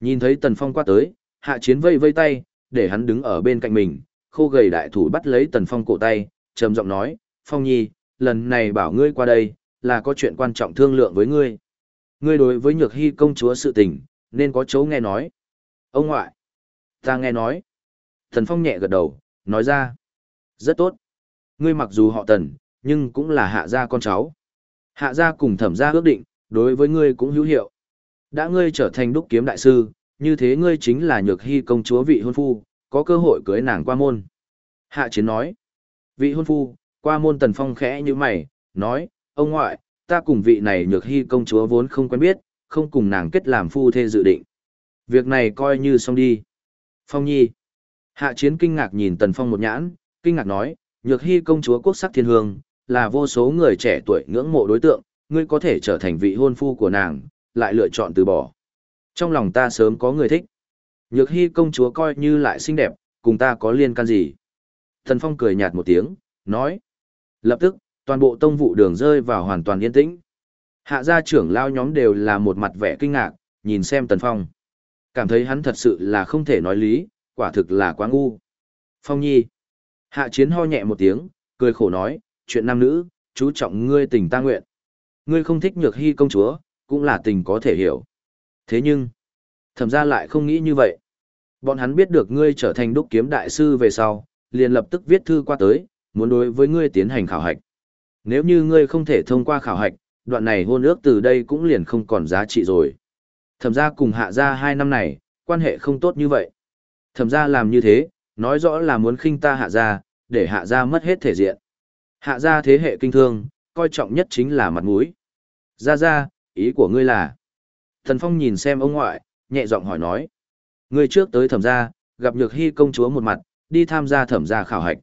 Nhìn thấy Tần Phong qua tới, hạ chiến vây vây tay, để hắn đứng ở bên cạnh mình, khô gầy đại thủ bắt lấy Tần Phong cổ tay, trầm giọng nói, Phong Nhi, lần này bảo ngươi qua đây, là có chuyện quan trọng thương lượng với ngươi. Ngươi đối với nhược hy công chúa sự tình, nên có chỗ nghe nói. Ông ngoại, ta nghe nói. Tần Phong nhẹ gật đầu, nói ra. Rất tốt. Ngươi mặc dù họ Tần, nhưng cũng là hạ gia con cháu. Hạ gia cùng thẩm gia ước định, đối với ngươi cũng hữu hiệu. Đã ngươi trở thành đúc kiếm đại sư, như thế ngươi chính là nhược hy công chúa vị hôn phu, có cơ hội cưới nàng qua môn. Hạ chiến nói, vị hôn phu, qua môn tần phong khẽ như mày, nói, ông ngoại, ta cùng vị này nhược hy công chúa vốn không quen biết, không cùng nàng kết làm phu thê dự định. Việc này coi như xong đi. Phong nhi. Hạ chiến kinh ngạc nhìn tần phong một nhãn, kinh ngạc nói, nhược hy công chúa quốc sắc thiên hương, là vô số người trẻ tuổi ngưỡng mộ đối tượng, ngươi có thể trở thành vị hôn phu của nàng, lại lựa chọn từ bỏ. Trong lòng ta sớm có người thích. Nhược hy công chúa coi như lại xinh đẹp, cùng ta có liên can gì. Thần Phong cười nhạt một tiếng, nói. Lập tức, toàn bộ tông vụ đường rơi vào hoàn toàn yên tĩnh. Hạ gia trưởng lao nhóm đều là một mặt vẻ kinh ngạc, nhìn xem Tần Phong. Cảm thấy hắn thật sự là không thể nói lý, quả thực là quá ngu. Phong nhi. Hạ chiến ho nhẹ một tiếng, cười khổ nói, chuyện nam nữ, chú trọng ngươi tình ta nguyện. Ngươi không thích nhược hy công chúa, cũng là tình có thể hiểu. Thế nhưng, thẩm ra lại không nghĩ như vậy. Bọn hắn biết được ngươi trở thành đúc kiếm đại sư về sau, liền lập tức viết thư qua tới, muốn đối với ngươi tiến hành khảo hạch. Nếu như ngươi không thể thông qua khảo hạch, đoạn này hôn ước từ đây cũng liền không còn giá trị rồi. Thẩm ra cùng hạ ra hai năm này, quan hệ không tốt như vậy. Thẩm ra làm như thế, nói rõ là muốn khinh ta hạ ra, để hạ ra mất hết thể diện. Hạ ra thế hệ kinh thương, coi trọng nhất chính là mặt mũi. Ra ra, ý của ngươi là. Thần Phong nhìn xem ông ngoại, nhẹ giọng hỏi nói. Ngươi trước tới thẩm gia, gặp nhược hy công chúa một mặt, đi tham gia thẩm gia khảo hạch.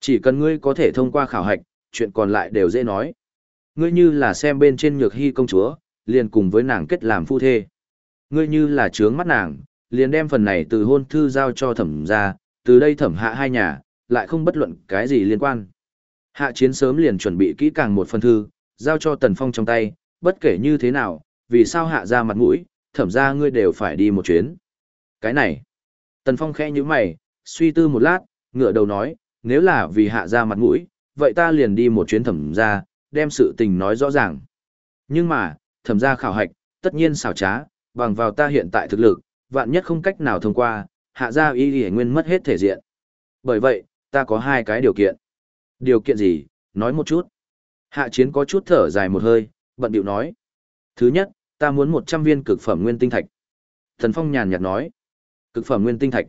Chỉ cần ngươi có thể thông qua khảo hạch, chuyện còn lại đều dễ nói. Ngươi như là xem bên trên nhược hy công chúa, liền cùng với nàng kết làm phu thê. Ngươi như là trướng mắt nàng, liền đem phần này từ hôn thư giao cho thẩm gia, từ đây thẩm hạ hai nhà, lại không bất luận cái gì liên quan. Hạ chiến sớm liền chuẩn bị kỹ càng một phần thư, giao cho Tần Phong trong tay, bất kể như thế nào, vì sao hạ ra mặt mũi, thẩm ra ngươi đều phải đi một chuyến. Cái này, Tần Phong khẽ như mày, suy tư một lát, ngựa đầu nói, nếu là vì hạ ra mặt mũi, vậy ta liền đi một chuyến thẩm ra, đem sự tình nói rõ ràng. Nhưng mà, thẩm ra khảo hạch, tất nhiên xảo trá, bằng vào ta hiện tại thực lực, vạn nhất không cách nào thông qua, hạ ra y y nguyên mất hết thể diện. Bởi vậy, ta có hai cái điều kiện. Điều kiện gì, nói một chút. Hạ chiến có chút thở dài một hơi, bận điệu nói. Thứ nhất, ta muốn một trăm viên cực phẩm nguyên tinh thạch. Tần Phong nhàn nhạt nói. Cực phẩm nguyên tinh thạch.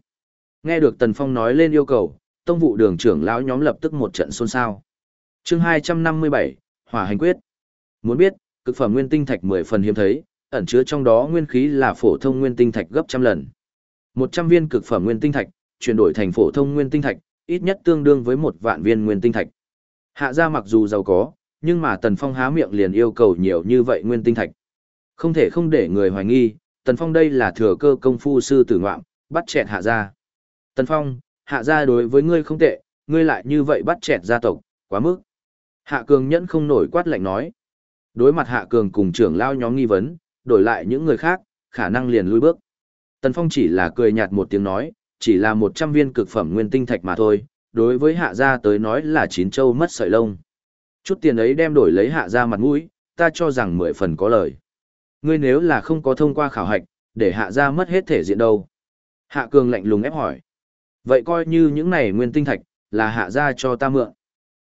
Nghe được Tần Phong nói lên yêu cầu, tông vụ đường trưởng lão nhóm lập tức một trận xôn xao. chương hai trăm năm mươi bảy, Hỏa hành quyết. Muốn biết, cực phẩm nguyên tinh thạch mười phần hiếm thấy, ẩn chứa trong đó nguyên khí là phổ thông nguyên tinh thạch gấp trăm lần. Một trăm viên cực phẩm nguyên tinh thạch, chuyển đổi thành phổ thông nguyên tinh thạch, ít nhất tương đương với một vạn viên nguyên tinh thạch. Hạ gia mặc dù giàu có, nhưng mà Tần Phong há miệng liền yêu cầu nhiều như vậy nguyên tinh thạch. Không thể không để người hoài nghi, Tần Phong đây là thừa cơ công phu sư tử ngoạm, bắt chẹt hạ gia. Tần Phong, hạ gia đối với ngươi không tệ, ngươi lại như vậy bắt chẹt gia tộc, quá mức. Hạ Cường nhẫn không nổi quát lạnh nói. Đối mặt Hạ Cường cùng trưởng lao nhóm nghi vấn, đổi lại những người khác, khả năng liền lui bước. Tần Phong chỉ là cười nhạt một tiếng nói, chỉ là một trăm viên cực phẩm nguyên tinh thạch mà thôi, đối với hạ gia tới nói là chín châu mất sợi lông. Chút tiền ấy đem đổi lấy hạ gia mặt mũi, ta cho rằng mười phần có lời. Ngươi nếu là không có thông qua khảo hạch, để hạ gia mất hết thể diện đâu. Hạ cường lạnh lùng ép hỏi. Vậy coi như những này nguyên tinh thạch, là hạ gia cho ta mượn.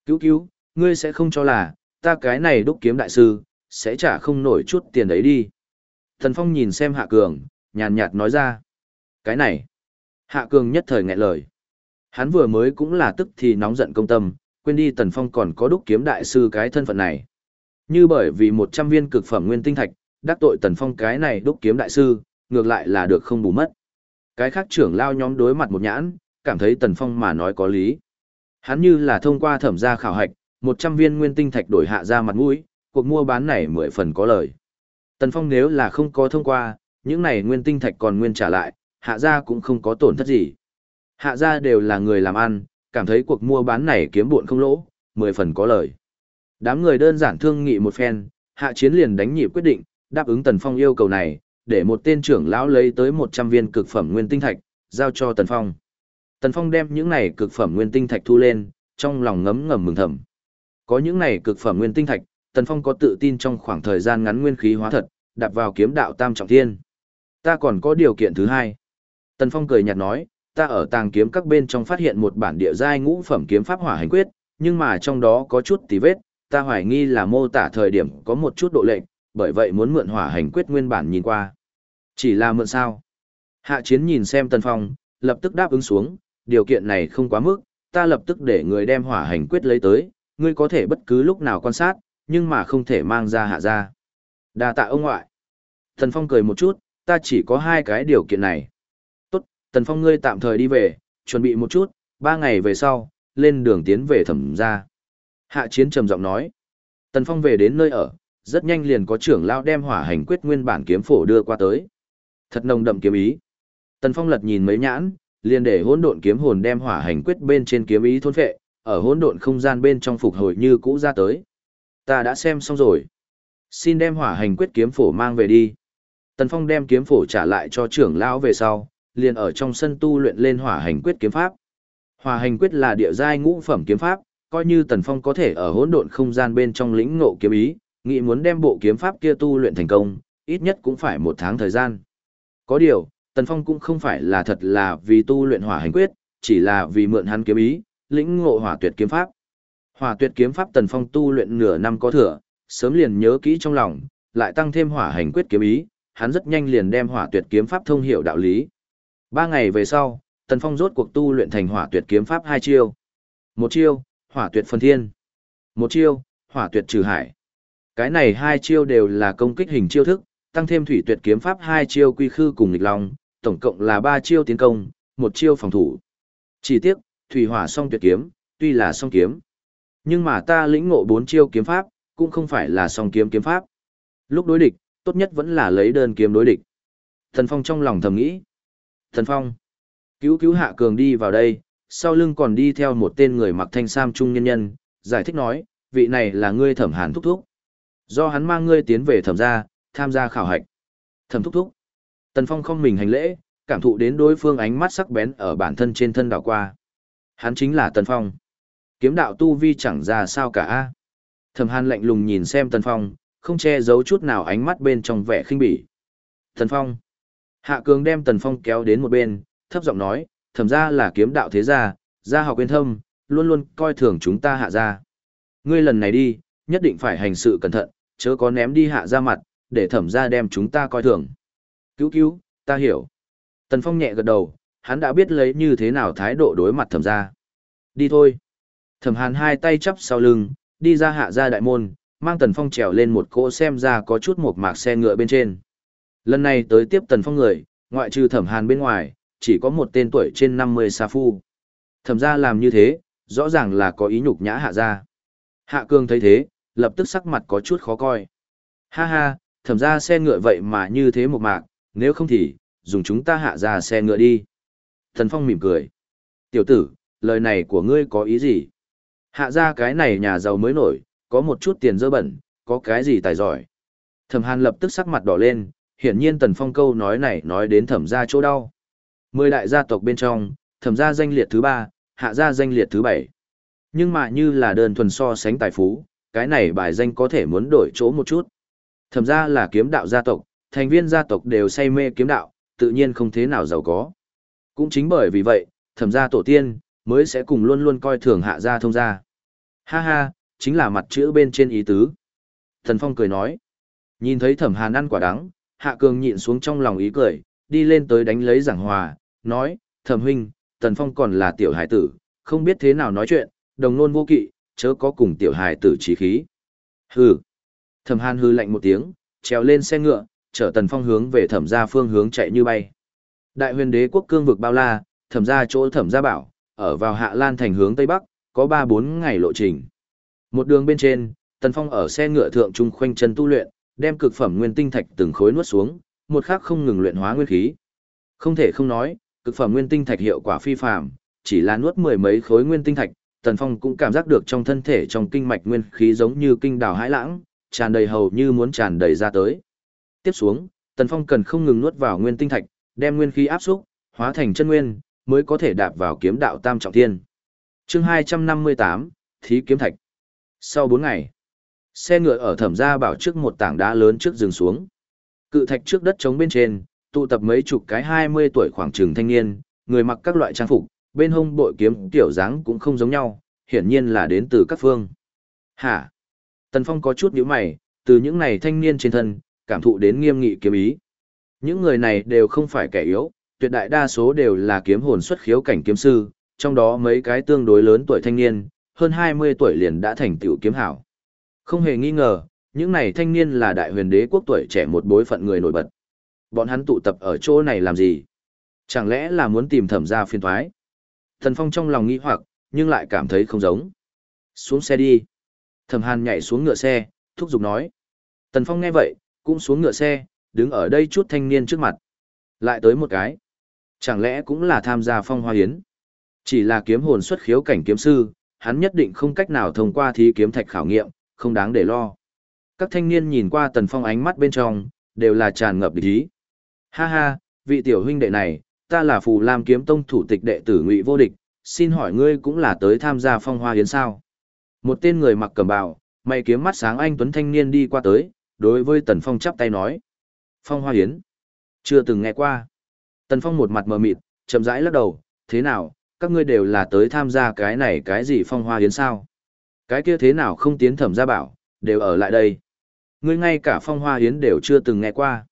Cứu cứu, ngươi sẽ không cho là, ta cái này đúc kiếm đại sư, sẽ trả không nổi chút tiền ấy đi. Thần Phong nhìn xem Hạ Cường, nhàn nhạt nói ra. Cái này, Hạ Cường nhất thời nghẹn lời. Hắn vừa mới cũng là tức thì nóng giận công tâm, quên đi Tần Phong còn có đúc kiếm đại sư cái thân phận này. Như bởi vì 100 viên cực phẩm nguyên tinh thạch, đắc tội Tần Phong cái này đúc kiếm đại sư, ngược lại là được không bù mất. Cái khác trưởng lao nhóm đối mặt một nhãn, cảm thấy Tần Phong mà nói có lý. Hắn như là thông qua thẩm gia khảo hạch, 100 viên nguyên tinh thạch đổi hạ ra mặt mũi, cuộc mua bán này mười phần có lời. Tần Phong nếu là không có thông qua, những này nguyên tinh thạch còn nguyên trả lại, hạ gia cũng không có tổn thất gì. Hạ gia đều là người làm ăn, cảm thấy cuộc mua bán này kiếm buồn không lỗ, mười phần có lời. Đám người đơn giản thương nghị một phen, hạ chiến liền đánh nhịp quyết định, đáp ứng Tần Phong yêu cầu này, để một tên trưởng lão lấy tới 100 viên cực phẩm nguyên tinh thạch, giao cho Tần Phong. Tần Phong đem những này cực phẩm nguyên tinh thạch thu lên, trong lòng ngấm ngầm mừng thầm. Có những này cực phẩm nguyên tinh thạch, Tần Phong có tự tin trong khoảng thời gian ngắn nguyên khí hóa thật, đạp vào kiếm đạo tam trọng thiên. Ta còn có điều kiện thứ hai. Tần Phong cười nhạt nói, ta ở tàng kiếm các bên trong phát hiện một bản địa giai ngũ phẩm kiếm pháp hỏa hành quyết, nhưng mà trong đó có chút tí vết, ta hoài nghi là mô tả thời điểm có một chút độ lệch, bởi vậy muốn mượn hỏa hành quyết nguyên bản nhìn qua. Chỉ là mượn sao? Hạ chiến nhìn xem Tần Phong, lập tức đáp ứng xuống, điều kiện này không quá mức, ta lập tức để người đem hỏa hành quyết lấy tới, ngươi có thể bất cứ lúc nào quan sát, nhưng mà không thể mang ra hạ ra. Đa tạ ông ngoại. Tần Phong cười một chút, ta chỉ có hai cái điều kiện này. Tần Phong ngươi tạm thời đi về, chuẩn bị một chút, ba ngày về sau, lên đường tiến về thẩm ra. Hạ chiến trầm giọng nói. Tần Phong về đến nơi ở, rất nhanh liền có trưởng lao đem hỏa hành quyết nguyên bản kiếm phổ đưa qua tới. Thật nồng đậm kiếm ý. Tần Phong lật nhìn mấy nhãn, liền để hỗn độn kiếm hồn đem hỏa hành quyết bên trên kiếm ý thôn phệ, ở hỗn độn không gian bên trong phục hồi như cũ ra tới. Ta đã xem xong rồi. Xin đem hỏa hành quyết kiếm phổ mang về đi. Tần Phong đem kiếm phổ trả lại cho trưởng lão về sau, liền ở trong sân tu luyện lên hỏa hành quyết kiếm pháp. Hỏa hành quyết là địa giai ngũ phẩm kiếm pháp, coi như Tần Phong có thể ở hỗn độn không gian bên trong lĩnh ngộ kiếm ý, nghĩ muốn đem bộ kiếm pháp kia tu luyện thành công, ít nhất cũng phải một tháng thời gian. Có điều, Tần Phong cũng không phải là thật là vì tu luyện hỏa hành quyết, chỉ là vì mượn hắn kiếm ý, lĩnh ngộ hỏa tuyệt kiếm pháp. Hỏa tuyệt kiếm pháp Tần Phong tu luyện nửa năm có thừa, sớm liền nhớ kỹ trong lòng, lại tăng thêm hỏa hành quyết kiếm ý, hắn rất nhanh liền đem hỏa tuyệt kiếm pháp thông hiểu đạo lý. Ba ngày về sau, Tần Phong rốt cuộc tu luyện thành hỏa tuyệt kiếm pháp hai chiêu. Một chiêu, hỏa tuyệt phân thiên. Một chiêu, hỏa tuyệt trừ hải. Cái này hai chiêu đều là công kích hình chiêu thức, tăng thêm thủy tuyệt kiếm pháp hai chiêu quy khư cùng nghịch long, tổng cộng là ba chiêu tiến công, một chiêu phòng thủ. Chỉ tiếc, thủy hỏa song tuyệt kiếm, tuy là song kiếm, nhưng mà ta lĩnh ngộ bốn chiêu kiếm pháp, cũng không phải là song kiếm kiếm pháp. Lúc đối địch, tốt nhất vẫn là lấy đơn kiếm đối địch. Thần Phong trong lòng thầm nghĩ. Thần Phong, cứu cứu hạ cường đi vào đây, sau lưng còn đi theo một tên người mặc thanh sam trung nhân nhân, giải thích nói, vị này là ngươi thẩm hàn thúc thúc. Do hắn mang ngươi tiến về thẩm gia, tham gia khảo hạch. Thẩm thúc thúc. Tần Phong không mình hành lễ, cảm thụ đến đối phương ánh mắt sắc bén ở bản thân trên thân đảo qua. Hắn chính là Tần Phong. Kiếm đạo tu vi chẳng ra sao cả a. Thẩm Hàn lạnh lùng nhìn xem Tần Phong, không che giấu chút nào ánh mắt bên trong vẻ khinh bỉ. Tần Phong. Hạ Cường đem Tần Phong kéo đến một bên, thấp giọng nói, thẩm ra là kiếm đạo thế gia, gia học quyên thâm, luôn luôn coi thường chúng ta hạ ra. Ngươi lần này đi, nhất định phải hành sự cẩn thận, chớ có ném đi hạ ra mặt, để thẩm ra đem chúng ta coi thường. Cứu cứu, ta hiểu. Tần Phong nhẹ gật đầu, hắn đã biết lấy như thế nào thái độ đối mặt thẩm ra. Đi thôi. Thẩm hàn hai tay chắp sau lưng, đi ra hạ ra đại môn, mang Tần Phong trèo lên một cỗ xem ra có chút một mạc xe ngựa bên trên. Lần này tới tiếp Tần Phong người, ngoại trừ thẩm hàn bên ngoài, chỉ có một tên tuổi trên 50 sa phu. Thẩm ra làm như thế, rõ ràng là có ý nhục nhã hạ ra. Hạ cương thấy thế, lập tức sắc mặt có chút khó coi. Ha ha, thẩm ra xe ngựa vậy mà như thế một mạc, nếu không thì, dùng chúng ta hạ ra xe ngựa đi. Thần Phong mỉm cười. Tiểu tử, lời này của ngươi có ý gì? Hạ ra cái này nhà giàu mới nổi, có một chút tiền dơ bẩn, có cái gì tài giỏi. Thẩm Hàn lập tức sắc mặt đỏ lên, hiển nhiên Tần Phong câu nói này nói đến thẩm gia chỗ đau. Mười đại gia tộc bên trong, thẩm gia danh liệt thứ ba, hạ gia danh liệt thứ bảy. Nhưng mà như là đơn thuần so sánh tài phú, cái này bài danh có thể muốn đổi chỗ một chút. Thẩm gia là kiếm đạo gia tộc, thành viên gia tộc đều say mê kiếm đạo, tự nhiên không thế nào giàu có. Cũng chính bởi vì vậy, thẩm gia tổ tiên, mới sẽ cùng luôn luôn coi thường hạ gia thông gia. Ha ha, chính là mặt chữ bên trên ý tứ. Thần Phong cười nói. Nhìn thấy thẩm hàn ăn quả đắng, hạ cường nhịn xuống trong lòng ý cười, đi lên tới đánh lấy giảng hòa, nói, thẩm huynh, tần phong còn là tiểu hải tử, không biết thế nào nói chuyện, đồng nôn vô kỵ, chớ có cùng tiểu hải tử trí khí. Hừ. Thẩm hàn hư lạnh một tiếng, trèo lên xe ngựa, chở tần phong hướng về thẩm gia phương hướng chạy như bay. Đại huyền đế quốc cương vực bao la, thẩm gia chỗ thẩm gia bảo, ở vào hạ lan thành hướng tây bắc, có ba bốn ngày lộ trình. Một đường bên trên, tần phong ở xe ngựa thượng trung khoanh chân tu luyện, đem cực phẩm nguyên tinh thạch từng khối nuốt xuống, một khắc không ngừng luyện hóa nguyên khí. Không thể không nói, cực phẩm nguyên tinh thạch hiệu quả phi phàm, chỉ là nuốt mười mấy khối nguyên tinh thạch, Tần Phong cũng cảm giác được trong thân thể trong kinh mạch nguyên khí giống như kinh đào hải lãng, tràn đầy hầu như muốn tràn đầy ra tới. Tiếp xuống, Tần Phong cần không ngừng nuốt vào nguyên tinh thạch, đem nguyên khí áp xúc, hóa thành chân nguyên, mới có thể đạp vào kiếm đạo tam trọng thiên. Chương 258, Thí kiếm thạch. Sau 4 ngày, xe ngựa ở Thẩm Gia Bảo trước một tảng đá lớn trước dừng xuống. Cự thạch trước đất trống bên trên, tụ tập mấy chục cái 20 tuổi khoảng trường thanh niên, người mặc các loại trang phục, bên hông bội kiếm tiểu dáng cũng không giống nhau, hiển nhiên là đến từ các phương. Hả? Tần Phong có chút nhíu mày, từ những này thanh niên trên thân, cảm thụ đến nghiêm nghị kiếm ý. Những người này đều không phải kẻ yếu, tuyệt đại đa số đều là kiếm hồn xuất khiếu cảnh kiếm sư, trong đó mấy cái tương đối lớn tuổi thanh niên, hơn 20 tuổi liền đã thành tựu kiếm hảo. Không hề nghi ngờ, những này thanh niên là đại huyền đế quốc tuổi trẻ một bối phận người nổi bật. Bọn hắn tụ tập ở chỗ này làm gì? Chẳng lẽ là muốn tìm thẩm gia phiên thoái? Thần Phong trong lòng nghi hoặc, nhưng lại cảm thấy không giống. Xuống xe đi. Thẩm Hàn nhảy xuống ngựa xe, thúc giục nói. Tần Phong nghe vậy, cũng xuống ngựa xe, đứng ở đây chút thanh niên trước mặt. Lại tới một cái. Chẳng lẽ cũng là tham gia phong hoa hiến? Chỉ là kiếm hồn xuất khiếu cảnh kiếm sư, hắn nhất định không cách nào thông qua thí kiếm thạch khảo nghiệm, không đáng để lo. Các thanh niên nhìn qua Tần Phong ánh mắt bên trong, đều là tràn ngập địch ý. Ha ha, vị tiểu huynh đệ này, ta là Phù Lam kiếm tông thủ tịch đệ tử Ngụy Vô Địch, xin hỏi ngươi cũng là tới tham gia phong hoa hiến sao? Một tên người mặc cẩm bào, mày kiếm mắt sáng anh tuấn thanh niên đi qua tới, đối với Tần Phong chắp tay nói: "Phong hoa hiến? Chưa từng nghe qua." Tần Phong một mặt mờ mịt, chậm rãi lắc đầu, "Thế nào, các ngươi đều là tới tham gia cái này cái gì phong hoa hiến sao? Cái kia thế nào không tiến thẩm gia bảo, đều ở lại đây. Ngươi ngay cả phong hoa hiến đều chưa từng nghe qua."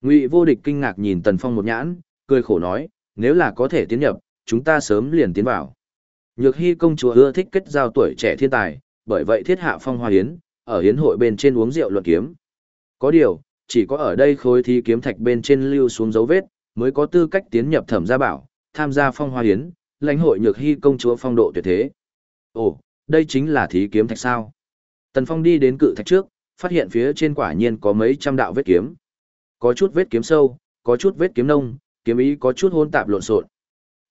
Ngụy Vô Địch kinh ngạc nhìn Tần Phong một nhãn, cười khổ nói, nếu là có thể tiến nhập, chúng ta sớm liền tiến vào. Nhược Hy công chúa ưa thích kết giao tuổi trẻ thiên tài, bởi vậy thiết hạ phong hoa hiến, ở hiến hội bên trên uống rượu luận kiếm. Có điều, chỉ có ở đây khối thi kiếm thạch bên trên lưu xuống dấu vết, mới có tư cách tiến nhập thẩm gia bảo, tham gia phong hoa hiến, lãnh hội Nhược Hy công chúa phong độ tuyệt thế. Ồ, đây chính là thí kiếm thạch sao? Tần Phong đi đến cự thạch trước, phát hiện phía trên quả nhiên có mấy trăm đạo vết kiếm. Có chút vết kiếm sâu, có chút vết kiếm nông, kiếm ý có chút hỗn tạp lộn xộn.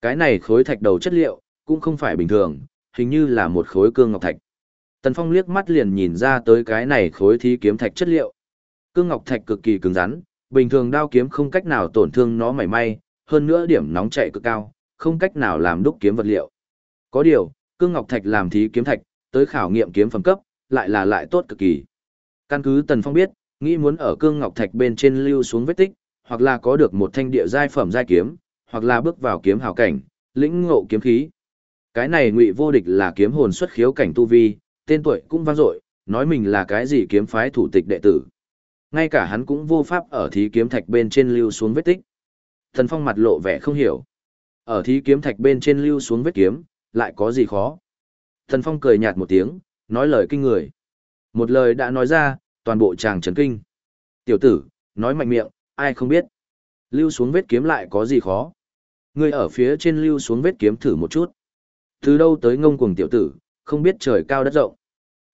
Cái này khối thạch đầu chất liệu cũng không phải bình thường, hình như là một khối cương ngọc thạch. Tần Phong liếc mắt liền nhìn ra tới cái này khối thí kiếm thạch chất liệu. Cương ngọc thạch cực kỳ cứng rắn, bình thường đao kiếm không cách nào tổn thương nó mảy may, hơn nữa điểm nóng chạy cực cao, không cách nào làm đúc kiếm vật liệu. Có điều, cương ngọc thạch làm thí kiếm thạch, tới khảo nghiệm kiếm phẩm cấp, lại là lại tốt cực kỳ. Căn cứ Tần Phong biết, nghĩ muốn ở cương ngọc thạch bên trên lưu xuống vết tích, hoặc là có được một thanh địa giai phẩm giai kiếm, hoặc là bước vào kiếm hào cảnh, lĩnh ngộ kiếm khí. Cái này ngụy vô địch là kiếm hồn xuất khiếu cảnh tu vi, tên tuổi cũng vang dội, nói mình là cái gì kiếm phái thủ tịch đệ tử. Ngay cả hắn cũng vô pháp ở thí kiếm thạch bên trên lưu xuống vết tích. Thần Phong mặt lộ vẻ không hiểu. Ở thí kiếm thạch bên trên lưu xuống vết kiếm, lại có gì khó. Thần Phong cười nhạt một tiếng, nói lời kinh người. Một lời đã nói ra, toàn bộ chàng chấn kinh. Tiểu tử, nói mạnh miệng, ai không biết. Lưu xuống vết kiếm lại có gì khó. Ngươi ở phía trên lưu xuống vết kiếm thử một chút. Từ đâu tới ngông cuồng tiểu tử, không biết trời cao đất rộng.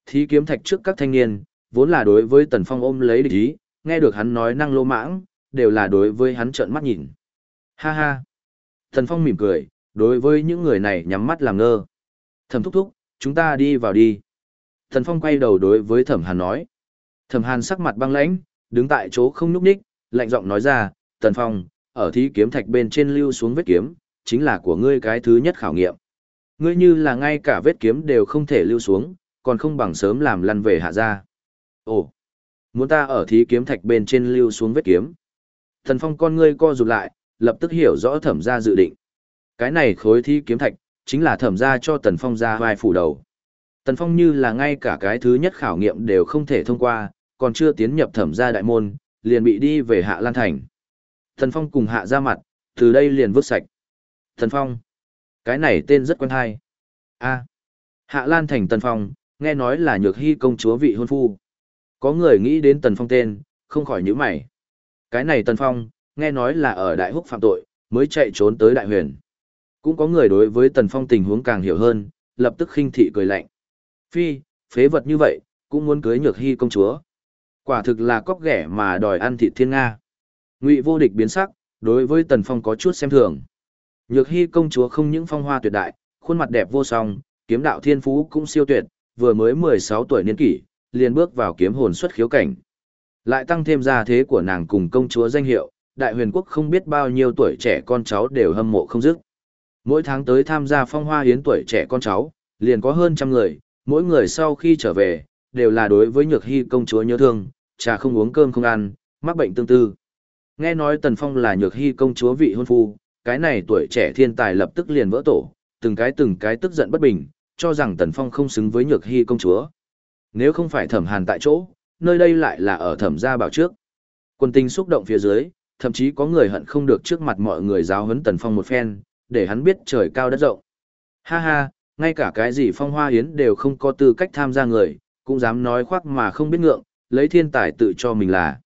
Thí kiếm thạch trước các thanh niên, vốn là đối với Tần Phong ôm lấy địch ý, nghe được hắn nói năng lô mãng, đều là đối với hắn trợn mắt nhìn. Ha ha. Tần Phong mỉm cười, đối với những người này nhắm mắt làm ngơ. Thẩm thúc thúc, chúng ta đi vào đi. thần Phong quay đầu đối với Thẩm Hàn nói. Thẩm Hàn sắc mặt băng lãnh, đứng tại chỗ không nhúc nhích, lạnh giọng nói ra, Tần Phong, ở thí kiếm thạch bên trên lưu xuống vết kiếm, chính là của ngươi cái thứ nhất khảo nghiệm. Ngươi như là ngay cả vết kiếm đều không thể lưu xuống, còn không bằng sớm làm lăn về hạ ra. Ồ, muốn ta ở thí kiếm thạch bên trên lưu xuống vết kiếm. thần Phong con ngươi co rụt lại, lập tức hiểu rõ thẩm ra dự định. Cái này khối thi kiếm thạch, chính là thẩm ra cho Tần Phong ra vai phủ đầu. Tần Phong như là ngay cả cái thứ nhất khảo nghiệm đều không thể thông qua, còn chưa tiến nhập thẩm gia đại môn, liền bị đi về Hạ Lan Thành. Thần Phong cùng Hạ ra mặt, từ đây liền vứt sạch. Thần Phong. Cái này tên rất quen hay. a Hạ Lan Thành Tần Phong, nghe nói là nhược hy công chúa vị hôn phu. Có người nghĩ đến Tần Phong tên, không khỏi nhíu mày. Cái này Tần Phong, nghe nói là ở Đại Húc phạm tội, mới chạy trốn tới Đại Huyền. Cũng có người đối với Tần Phong tình huống càng hiểu hơn, lập tức khinh thị cười lạnh. Phi, phế vật như vậy, cũng muốn cưới nhược hy công chúa. Quả thực là cóc ghẻ mà đòi ăn thịt thiên Nga. Ngụy vô địch biến sắc, đối với Tần Phong có chút xem thường. Nhược hy công chúa không những phong hoa tuyệt đại, khuôn mặt đẹp vô song, kiếm đạo thiên phú cũng siêu tuyệt, vừa mới 16 tuổi niên kỷ, liền bước vào kiếm hồn xuất khiếu cảnh. Lại tăng thêm gia thế của nàng cùng công chúa danh hiệu, đại huyền quốc không biết bao nhiêu tuổi trẻ con cháu đều hâm mộ không dứt. Mỗi tháng tới tham gia phong hoa hiến tuổi trẻ con cháu, liền có hơn trăm người, mỗi người sau khi trở về, đều là đối với nhược hy công chúa nhớ thương, trà không uống cơm không ăn, mắc bệnh tương tư. Nghe nói Tần Phong là nhược hy công chúa vị hôn phu, cái này tuổi trẻ thiên tài lập tức liền vỡ tổ, từng cái từng cái tức giận bất bình, cho rằng Tần Phong không xứng với nhược hy công chúa. Nếu không phải thẩm hàn tại chỗ, nơi đây lại là ở thẩm gia bảo trước. Quân tình xúc động phía dưới, thậm chí có người hận không được trước mặt mọi người giáo huấn Tần Phong một phen, để hắn biết trời cao đất rộng. Ha ha, ngay cả cái gì phong hoa hiến đều không có tư cách tham gia người, cũng dám nói khoác mà không biết ngượng, lấy thiên tài tự cho mình là.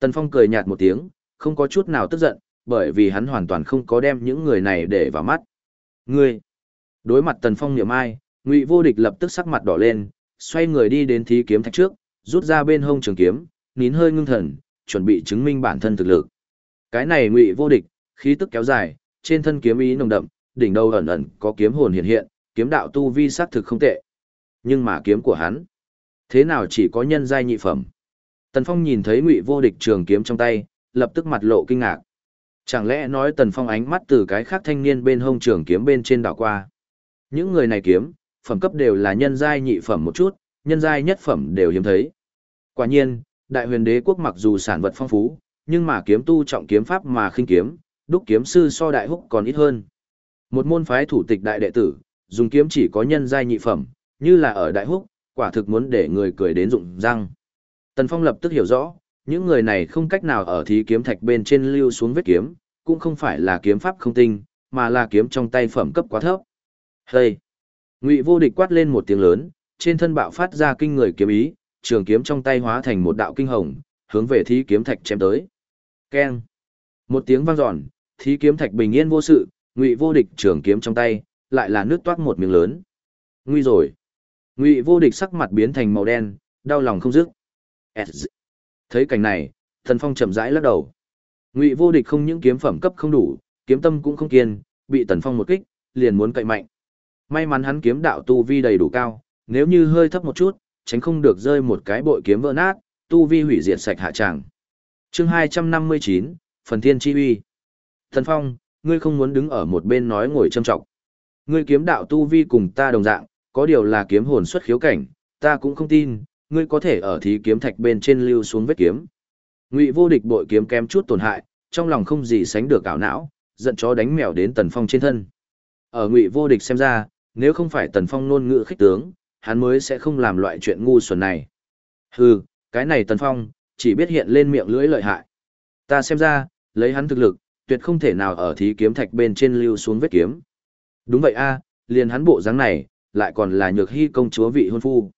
Tần Phong cười nhạt một tiếng, không có chút nào tức giận, bởi vì hắn hoàn toàn không có đem những người này để vào mắt. Ngươi! Đối mặt Tần Phong niệm ai, Ngụy Vô Địch lập tức sắc mặt đỏ lên, xoay người đi đến thí kiếm thạch trước, rút ra bên hông trường kiếm, nín hơi ngưng thần, chuẩn bị chứng minh bản thân thực lực. Cái này Ngụy Vô Địch, khí tức kéo dài, trên thân kiếm ý nồng đậm, đỉnh đầu ẩn ẩn có kiếm hồn hiện hiện, kiếm đạo tu vi sắc thực không tệ. Nhưng mà kiếm của hắn, thế nào chỉ có nhân giai nhị phẩm? Tần Phong nhìn thấy Ngụy Vô Địch trường kiếm trong tay, lập tức mặt lộ kinh ngạc. Chẳng lẽ nói Tần Phong ánh mắt từ cái khác thanh niên bên hông trường kiếm bên trên đảo qua. Những người này kiếm, phẩm cấp đều là nhân giai nhị phẩm một chút, nhân giai nhất phẩm đều hiếm thấy. Quả nhiên, đại huyền đế quốc mặc dù sản vật phong phú, nhưng mà kiếm tu trọng kiếm pháp mà khinh kiếm, đúc kiếm sư so đại húc còn ít hơn. Một môn phái thủ tịch đại đệ tử, dùng kiếm chỉ có nhân giai nhị phẩm, như là ở đại húc, quả thực muốn để người cười đến rụng răng. Tần Phong lập tức hiểu rõ, những người này không cách nào ở thí kiếm thạch bên trên lưu xuống vết kiếm, cũng không phải là kiếm pháp không tinh, mà là kiếm trong tay phẩm cấp quá thấp. Hây! Ngụy vô địch quát lên một tiếng lớn, trên thân bạo phát ra kinh người kiếm ý, trường kiếm trong tay hóa thành một đạo kinh hồng, hướng về thí kiếm thạch chém tới. Keng! Một tiếng vang dọn, thí kiếm thạch bình yên vô sự, Ngụy Vô Địch trường kiếm trong tay, lại là nước toát một miếng lớn. Nguy rồi. Ngụy Vô Địch sắc mặt biến thành màu đen, đau lòng không dứt. Thấy cảnh này, Thần Phong chậm rãi lắc đầu. Ngụy Vô Địch không những kiếm phẩm cấp không đủ, kiếm tâm cũng không kiên, bị Tần Phong một kích, liền muốn cậy mạnh. May mắn hắn kiếm đạo tu vi đầy đủ cao, nếu như hơi thấp một chút, tránh không được rơi một cái bội kiếm vỡ nát, tu vi hủy diệt sạch hạ tràng. Chương 259, Phần Thiên Chi Uy. Thần Phong, ngươi không muốn đứng ở một bên nói ngồi châm trọng. Ngươi kiếm đạo tu vi cùng ta đồng dạng, có điều là kiếm hồn xuất khiếu cảnh, ta cũng không tin, ngươi có thể ở thí kiếm thạch bên trên lưu xuống vết kiếm. Ngụy vô địch bội kiếm kém chút tổn hại, trong lòng không gì sánh được ảo não, giận chó đánh mèo đến Tần Phong trên thân. Ở Ngụy vô địch xem ra, nếu không phải Tần Phong nôn ngữ khích tướng, hắn mới sẽ không làm loại chuyện ngu xuẩn này. Hừ, cái này Tần Phong, chỉ biết hiện lên miệng lưỡi lợi hại. Ta xem ra, lấy hắn thực lực, tuyệt không thể nào ở thí kiếm thạch bên trên lưu xuống vết kiếm. Đúng vậy a, liền hắn bộ dáng này, lại còn là nhược hy công chúa vị hôn phu.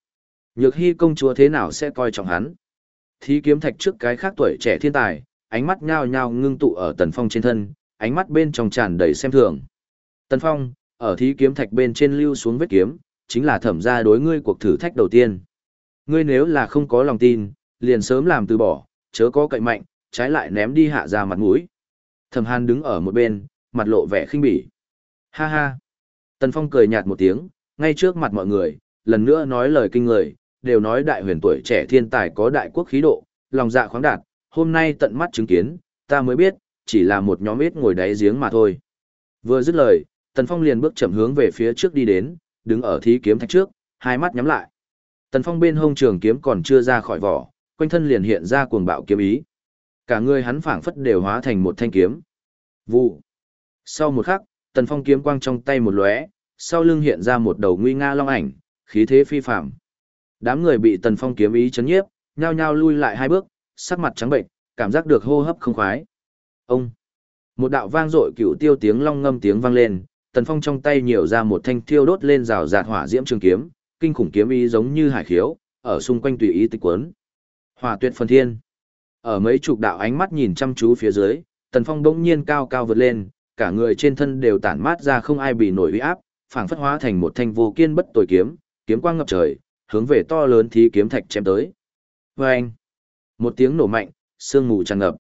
Nhược hy công chúa thế nào sẽ coi trọng hắn? Thí kiếm thạch trước cái khác tuổi trẻ thiên tài, ánh mắt nhao nhao ngưng tụ ở Tần Phong trên thân, ánh mắt bên trong tràn đầy xem thường. Tần Phong, ở thí kiếm thạch bên trên lưu xuống vết kiếm, chính là thẩm ra đối ngươi cuộc thử thách đầu tiên. Ngươi nếu là không có lòng tin, liền sớm làm từ bỏ, chớ có cậy mạnh, trái lại ném đi hạ ra mặt mũi. Thẩm Hàn đứng ở một bên, mặt lộ vẻ khinh bỉ. Ha ha. Tần Phong cười nhạt một tiếng, ngay trước mặt mọi người, lần nữa nói lời kinh người, đều nói đại huyền tuổi trẻ thiên tài có đại quốc khí độ, lòng dạ khoáng đạt, hôm nay tận mắt chứng kiến, ta mới biết, chỉ là một nhóm ít ngồi đáy giếng mà thôi. Vừa dứt lời, Tần Phong liền bước chậm hướng về phía trước đi đến, đứng ở thí kiếm thạch trước, hai mắt nhắm lại. Tần Phong bên hông trường kiếm còn chưa ra khỏi vỏ, quanh thân liền hiện ra cuồng bạo kiếm ý. Cả người hắn phảng phất đều hóa thành một thanh kiếm. Vụ. Sau một khắc, Tần Phong kiếm quang trong tay một lóe, sau lưng hiện ra một đầu nguy nga long ảnh, khí thế phi phạm. Đám người bị Tần Phong kiếm ý chấn nhiếp, nhao nhao lui lại hai bước, sắc mặt trắng bệnh, cảm giác được hô hấp không khoái. Ông. Một đạo vang dội cựu tiêu tiếng long ngâm tiếng vang lên, Tần Phong trong tay nhiều ra một thanh thiêu đốt lên rào rạt hỏa diễm trường kiếm, kinh khủng kiếm ý giống như hải khiếu, ở xung quanh tùy ý tịch quấn. Hỏa tuyệt phần thiên. Ở mấy chục đạo ánh mắt nhìn chăm chú phía dưới, Tần Phong bỗng nhiên cao cao vượt lên, cả người trên thân đều tản mát ra không ai bị nổi uy áp, phảng phất hóa thành một thanh vô kiên bất tồi kiếm, kiếm quang ngập trời, hướng về to lớn thí kiếm thạch chém tới. Và anh, một tiếng nổ mạnh, sương mù tràn ngập.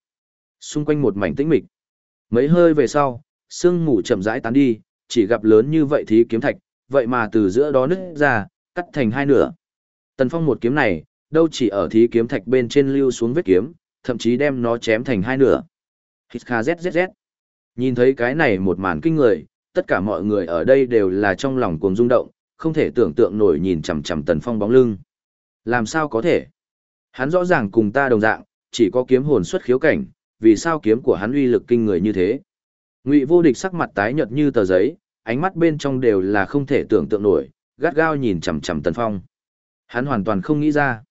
Xung quanh một mảnh tĩnh mịch. Mấy hơi về sau, sương mù chậm rãi tán đi, chỉ gặp lớn như vậy thí kiếm thạch, vậy mà từ giữa đó nứt ra, cắt thành hai nửa. Tần Phong một kiếm này, đâu chỉ ở thí kiếm thạch bên trên lưu xuống vết kiếm, thậm chí đem nó chém thành hai nửa. Hít kha zzz. Nhìn thấy cái này một màn kinh người, tất cả mọi người ở đây đều là trong lòng cuồng rung động, không thể tưởng tượng nổi nhìn chằm chằm Tần Phong bóng lưng. Làm sao có thể? Hắn rõ ràng cùng ta đồng dạng, chỉ có kiếm hồn xuất khiếu cảnh, vì sao kiếm của hắn uy lực kinh người như thế? Ngụy Vô Địch sắc mặt tái nhợt như tờ giấy, ánh mắt bên trong đều là không thể tưởng tượng nổi, gắt gao nhìn chằm chằm Tần Phong. Hắn hoàn toàn không nghĩ ra.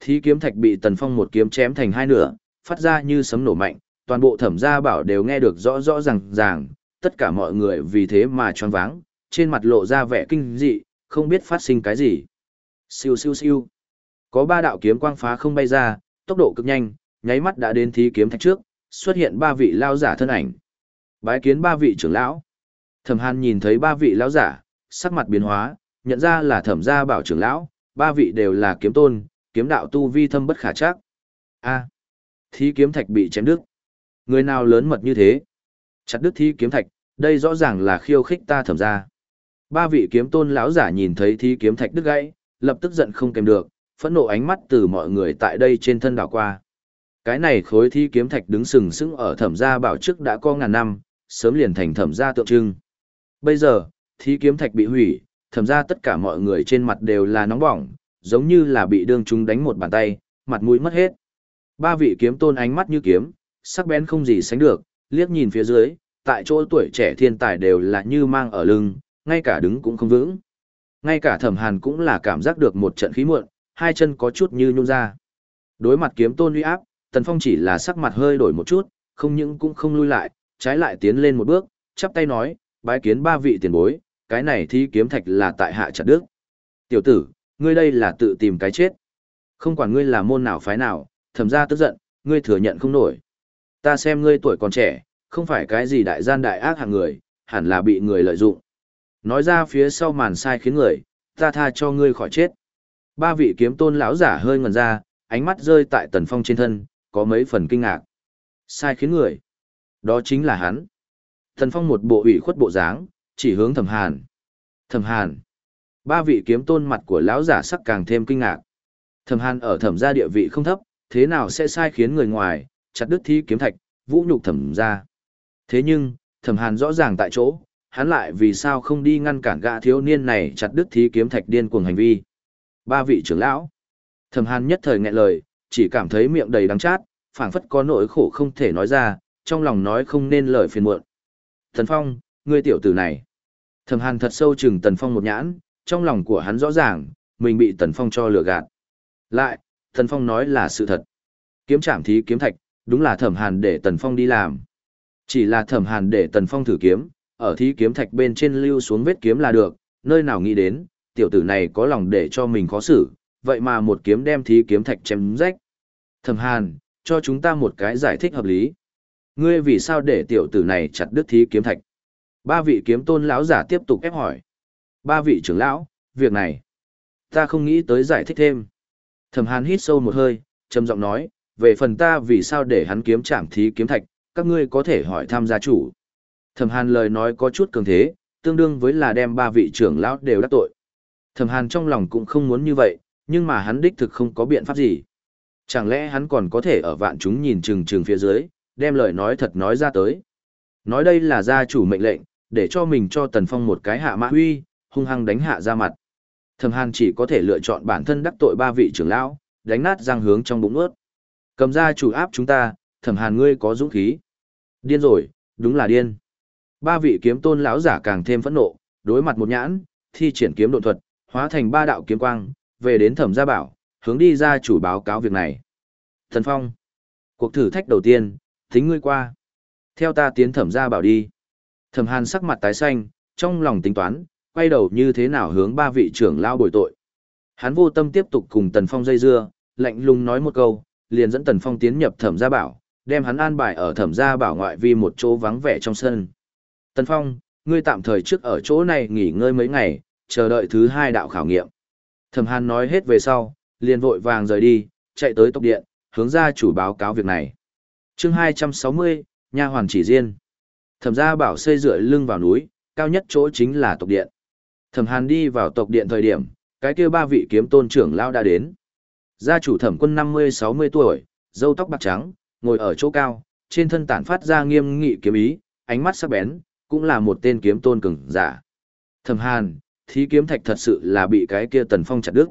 Thí kiếm thạch bị Tần Phong một kiếm chém thành hai nửa, phát ra như sấm nổ mạnh, toàn bộ thẩm gia bảo đều nghe được rõ rõ ràng ràng, tất cả mọi người vì thế mà choáng váng, trên mặt lộ ra vẻ kinh dị, không biết phát sinh cái gì. Siêu siêu siêu. Có ba đạo kiếm quang phá không bay ra, tốc độ cực nhanh, nháy mắt đã đến thí kiếm thạch trước, xuất hiện ba vị lao giả thân ảnh. Bái kiến ba vị trưởng lão. Thẩm Hàn nhìn thấy ba vị lão giả, sắc mặt biến hóa, nhận ra là Thẩm gia bảo trưởng lão, ba vị đều là kiếm tôn, kiếm đạo tu vi thâm bất khả chắc. A, thí kiếm thạch bị chém đứt. Người nào lớn mật như thế? Chặt đứt thí kiếm thạch, đây rõ ràng là khiêu khích ta Thẩm gia. Ba vị kiếm tôn lão giả nhìn thấy thí kiếm thạch đứt gãy, lập tức giận không kèm được, phẫn nộ ánh mắt từ mọi người tại đây trên thân đảo qua. Cái này khối thi kiếm thạch đứng sừng sững ở thẩm gia bảo trước đã có ngàn năm, sớm liền thành thẩm gia tượng trưng. Bây giờ, thi kiếm thạch bị hủy, thẩm gia tất cả mọi người trên mặt đều là nóng bỏng, giống như là bị đương chúng đánh một bàn tay, mặt mũi mất hết. Ba vị kiếm tôn ánh mắt như kiếm, sắc bén không gì sánh được, liếc nhìn phía dưới, tại chỗ tuổi trẻ thiên tài đều là như mang ở lưng, ngay cả đứng cũng không vững. Ngay cả thẩm hàn cũng là cảm giác được một trận khí muộn, hai chân có chút như nhung ra. Đối mặt kiếm tôn uy áp, Tần Phong chỉ là sắc mặt hơi đổi một chút, không những cũng không lui lại, trái lại tiến lên một bước, chắp tay nói, bái kiến ba vị tiền bối, cái này thi kiếm thạch là tại hạ chặt đức. Tiểu tử, ngươi đây là tự tìm cái chết. Không quản ngươi là môn nào phái nào, thầm gia tức giận, ngươi thừa nhận không nổi. Ta xem ngươi tuổi còn trẻ, không phải cái gì đại gian đại ác hạng người, hẳn là bị người lợi dụng. Nói ra phía sau màn sai khiến người, ta tha cho ngươi khỏi chết. Ba vị kiếm tôn lão giả hơi ngẩn ra, ánh mắt rơi tại Tần Phong trên thân, có mấy phần kinh ngạc. Sai khiến người. Đó chính là hắn. Tần Phong một bộ ủy khuất bộ dáng, chỉ hướng Thẩm Hàn. Thẩm Hàn. Ba vị kiếm tôn mặt của lão giả sắc càng thêm kinh ngạc. Thẩm Hàn ở thẩm gia địa vị không thấp, thế nào sẽ sai khiến người ngoài, chặt đứt thi kiếm thạch, vũ nhục thẩm gia. Thế nhưng, Thẩm Hàn rõ ràng tại chỗ, hắn lại vì sao không đi ngăn cản gã thiếu niên này chặt đứt thí kiếm thạch điên cuồng hành vi. Ba vị trưởng lão. Thẩm Hàn nhất thời nghẹn lời, chỉ cảm thấy miệng đầy đắng chát, phảng phất có nỗi khổ không thể nói ra, trong lòng nói không nên lời phiền muộn. Thần Phong, ngươi tiểu tử này. Thẩm Hàn thật sâu chừng Tần Phong một nhãn, trong lòng của hắn rõ ràng, mình bị Tần Phong cho lừa gạt. Lại, Tần Phong nói là sự thật. Kiếm trảm thí kiếm thạch, đúng là Thẩm Hàn để Tần Phong đi làm. Chỉ là Thẩm Hàn để Tần Phong thử kiếm, ở thí kiếm thạch bên trên lưu xuống vết kiếm là được, nơi nào nghĩ đến, tiểu tử này có lòng để cho mình khó xử, vậy mà một kiếm đem thí kiếm thạch chém rách. Thẩm Hàn, cho chúng ta một cái giải thích hợp lý. Ngươi vì sao để tiểu tử này chặt đứt thí kiếm thạch? Ba vị kiếm tôn lão giả tiếp tục ép hỏi. Ba vị trưởng lão, việc này, ta không nghĩ tới giải thích thêm. Thẩm Hàn hít sâu một hơi, trầm giọng nói, về phần ta vì sao để hắn kiếm trảm thí kiếm thạch, các ngươi có thể hỏi tham gia chủ. Thẩm Hàn lời nói có chút cường thế, tương đương với là đem ba vị trưởng lão đều đắc tội. Thẩm Hàn trong lòng cũng không muốn như vậy, nhưng mà hắn đích thực không có biện pháp gì. Chẳng lẽ hắn còn có thể ở vạn chúng nhìn chừng chừng phía dưới, đem lời nói thật nói ra tới. Nói đây là gia chủ mệnh lệnh, để cho mình cho Tần Phong một cái hạ mã huy, hung hăng đánh hạ ra mặt. Thẩm Hàn chỉ có thể lựa chọn bản thân đắc tội ba vị trưởng lão, đánh nát răng hướng trong bụng ướt. Cầm ra chủ áp chúng ta, Thẩm Hàn ngươi có dũng khí. Điên rồi, đúng là điên. Ba vị kiếm tôn lão giả càng thêm phẫn nộ, đối mặt một nhãn, thi triển kiếm độ thuật, hóa thành ba đạo kiếm quang, về đến thẩm gia bảo, hướng đi ra chủ báo cáo việc này. Thần Phong, cuộc thử thách đầu tiên, tính ngươi qua. Theo ta tiến thẩm gia bảo đi. Thẩm Hàn sắc mặt tái xanh, trong lòng tính toán, quay đầu như thế nào hướng ba vị trưởng lao bồi tội. Hắn vô tâm tiếp tục cùng Tần Phong dây dưa, lạnh lùng nói một câu, liền dẫn Tần Phong tiến nhập thẩm gia bảo, đem hắn an bài ở thẩm gia bảo ngoại vi một chỗ vắng vẻ trong sân. Tần Phong, ngươi tạm thời trước ở chỗ này nghỉ ngơi mấy ngày, chờ đợi thứ hai đạo khảo nghiệm. Thẩm Hàn nói hết về sau, liền vội vàng rời đi, chạy tới tốc điện, hướng ra chủ báo cáo việc này. chương 260, nha hoàn chỉ riêng. Thẩm gia bảo xây dựa lưng vào núi, cao nhất chỗ chính là tộc điện. Thẩm Hàn đi vào tộc điện thời điểm, cái kia ba vị kiếm tôn trưởng lao đã đến. Gia chủ thẩm quân 50-60 tuổi, râu tóc bạc trắng, ngồi ở chỗ cao, trên thân tản phát ra nghiêm nghị kiếm ý, ánh mắt sắc bén, cũng là một tên kiếm tôn cường giả. Thẩm Hàn, thí kiếm thạch thật sự là bị cái kia Tần Phong chặt đứt.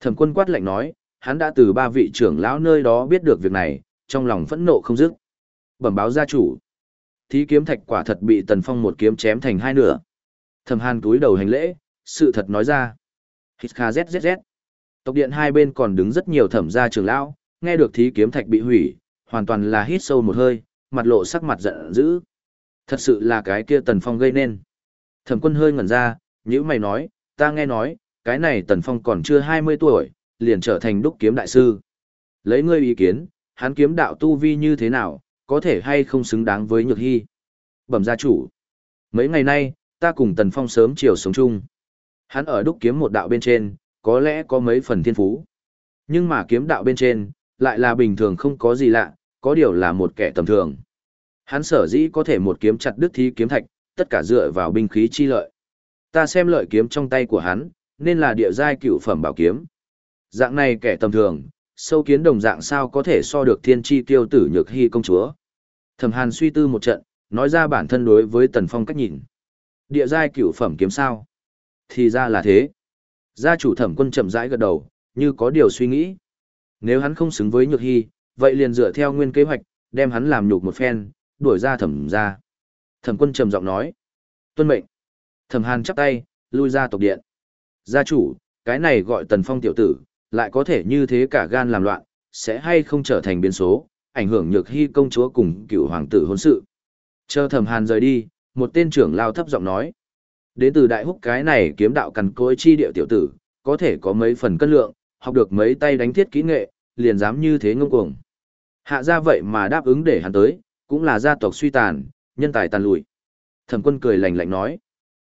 Thẩm Quân quát lạnh nói, hắn đã từ ba vị trưởng lão nơi đó biết được việc này, trong lòng phẫn nộ không dứt. Bẩm báo gia chủ, thí kiếm thạch quả thật bị Tần Phong một kiếm chém thành hai nửa. Thẩm Hàn túi đầu hành lễ, sự thật nói ra. Hít kha zzz. Tộc điện hai bên còn đứng rất nhiều thẩm gia trưởng lão, nghe được thí kiếm thạch bị hủy, hoàn toàn là hít sâu một hơi, mặt lộ sắc mặt giận dữ. Thật sự là cái kia Tần Phong gây nên. Thẩm quân hơi ngẩn ra, nhữ mày nói, ta nghe nói, cái này Tần Phong còn chưa 20 tuổi, liền trở thành đúc kiếm đại sư. Lấy ngươi ý kiến, hắn kiếm đạo tu vi như thế nào, có thể hay không xứng đáng với nhược hy. Bẩm gia chủ. Mấy ngày nay, ta cùng Tần Phong sớm chiều sống chung. Hắn ở đúc kiếm một đạo bên trên, có lẽ có mấy phần thiên phú. Nhưng mà kiếm đạo bên trên, lại là bình thường không có gì lạ, có điều là một kẻ tầm thường. Hắn sở dĩ có thể một kiếm chặt đứt thí kiếm thạch, tất cả dựa vào binh khí chi lợi. Ta xem lợi kiếm trong tay của hắn, nên là địa giai cựu phẩm bảo kiếm. Dạng này kẻ tầm thường, sâu kiến đồng dạng sao có thể so được thiên chi tiêu tử nhược hy công chúa. Thẩm Hàn suy tư một trận, nói ra bản thân đối với Tần Phong cách nhìn. Địa giai cửu phẩm kiếm sao? Thì ra là thế. Gia chủ thẩm quân chậm rãi gật đầu, như có điều suy nghĩ. Nếu hắn không xứng với nhược hy, vậy liền dựa theo nguyên kế hoạch, đem hắn làm nhục một phen, đuổi ra thẩm ra. Thẩm quân trầm giọng nói. Tuân mệnh. Thẩm hàn chắp tay, lui ra tộc điện. Gia chủ, cái này gọi tần phong tiểu tử, lại có thể như thế cả gan làm loạn, sẽ hay không trở thành biến số, ảnh hưởng nhược hy công chúa cùng cựu hoàng tử hôn sự. Chờ thẩm hàn rời đi, một tên trưởng lao thấp giọng nói. Đến từ đại húc cái này kiếm đạo cằn cối chi địa tiểu tử, có thể có mấy phần cân lượng, học được mấy tay đánh thiết kỹ nghệ, liền dám như thế ngông cuồng. Hạ ra vậy mà đáp ứng để hắn tới, cũng là gia tộc suy tàn, nhân tài tàn lụi. Thẩm quân cười lạnh lạnh nói.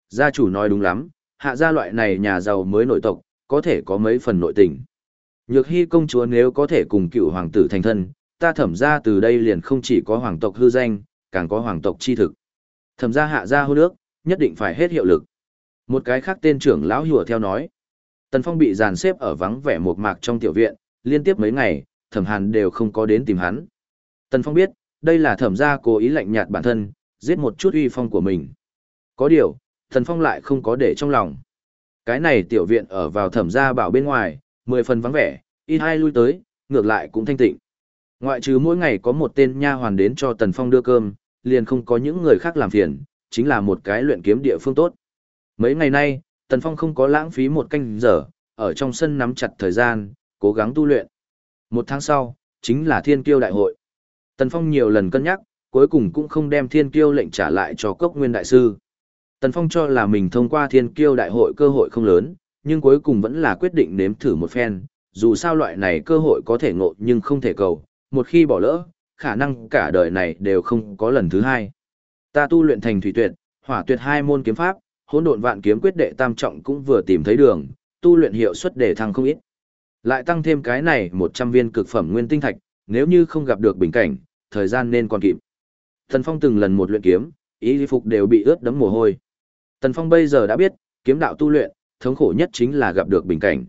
Gia chủ nói đúng lắm, hạ gia loại này nhà giàu mới nội tộc, có thể có mấy phần nội tình. Nhược hy công chúa nếu có thể cùng cựu hoàng tử thành thân, ta thẩm ra từ đây liền không chỉ có hoàng tộc hư danh, càng có hoàng tộc chi thực. Thẩm gia hạ gia hôn nước, nhất định phải hết hiệu lực. Một cái khác tên trưởng lão hùa theo nói. Tần Phong bị dàn xếp ở vắng vẻ một mạc trong tiểu viện, liên tiếp mấy ngày, thẩm hàn đều không có đến tìm hắn. Tần Phong biết, đây là thẩm gia cố ý lạnh nhạt bản thân, giết một chút uy phong của mình. Có điều, Tần Phong lại không có để trong lòng. Cái này tiểu viện ở vào thẩm gia bảo bên ngoài, mười phần vắng vẻ, ít hai lui tới, ngược lại cũng thanh tịnh. Ngoại trừ mỗi ngày có một tên nha hoàn đến cho Tần Phong đưa cơm, liền không có những người khác làm phiền, chính là một cái luyện kiếm địa phương tốt. Mấy ngày nay, Tần Phong không có lãng phí một canh giờ, ở trong sân nắm chặt thời gian, cố gắng tu luyện. Một tháng sau, chính là thiên kiêu đại hội. Tần Phong nhiều lần cân nhắc, cuối cùng cũng không đem thiên kiêu lệnh trả lại cho cốc nguyên đại sư. Tần Phong cho là mình thông qua thiên kiêu đại hội cơ hội không lớn, nhưng cuối cùng vẫn là quyết định nếm thử một phen, dù sao loại này cơ hội có thể ngộ nhưng không thể cầu, một khi bỏ lỡ, khả năng cả đời này đều không có lần thứ hai. Ta tu luyện thành thủy tuyệt, hỏa tuyệt hai môn kiếm pháp, hỗn độn vạn kiếm quyết đệ tam trọng cũng vừa tìm thấy đường, tu luyện hiệu suất để thăng không ít. Lại tăng thêm cái này 100 viên cực phẩm nguyên tinh thạch, nếu như không gặp được bình cảnh, thời gian nên còn kịp. Tần Phong từng lần một luyện kiếm, ý phục đều bị ướt đẫm mồ hôi. Tần Phong bây giờ đã biết, kiếm đạo tu luyện, thống khổ nhất chính là gặp được bình cảnh.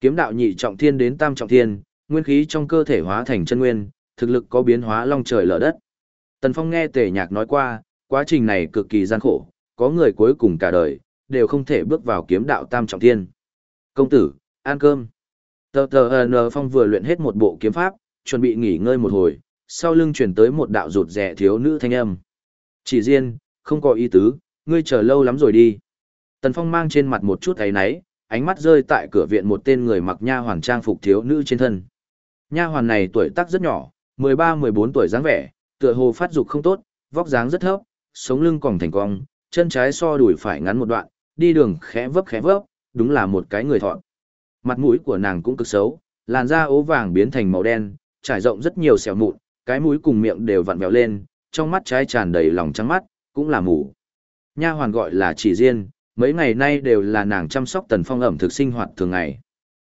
Kiếm đạo nhị trọng thiên đến tam trọng thiên, nguyên khí trong cơ thể hóa thành chân nguyên, thực lực có biến hóa long trời lở đất. Tần Phong nghe Tề Nhạc nói qua, quá trình này cực kỳ gian khổ, có người cuối cùng cả đời, đều không thể bước vào kiếm đạo tam trọng thiên. Công tử, ăn cơm. Tờ tờ ờ N Phong vừa luyện hết một bộ kiếm pháp, chuẩn bị nghỉ ngơi một hồi, sau lưng chuyển tới một đạo rụt rẻ thiếu nữ thanh âm. Chỉ riêng, không có ý tứ, ngươi chờ lâu lắm rồi đi. Tần Phong mang trên mặt một chút ấy náy, ánh mắt rơi tại cửa viện một tên người mặc nha hoàn trang phục thiếu nữ trên thân. Nha hoàn này tuổi tác rất nhỏ, 13-14 tuổi dáng vẻ, tựa hồ phát dục không tốt, vóc dáng rất thấp, sống lưng còng thành cong, chân trái so đùi phải ngắn một đoạn, đi đường khẽ vấp khẽ vấp, đúng là một cái người thọn. Mặt mũi của nàng cũng cực xấu, làn da ố vàng biến thành màu đen, trải rộng rất nhiều sẹo mụn, cái mũi cùng miệng đều vặn vẹo lên, trong mắt trái tràn đầy lòng trắng mắt, cũng là mù. Nha hoàn gọi là chỉ riêng, mấy ngày nay đều là nàng chăm sóc Tần Phong ẩm thực sinh hoạt thường ngày.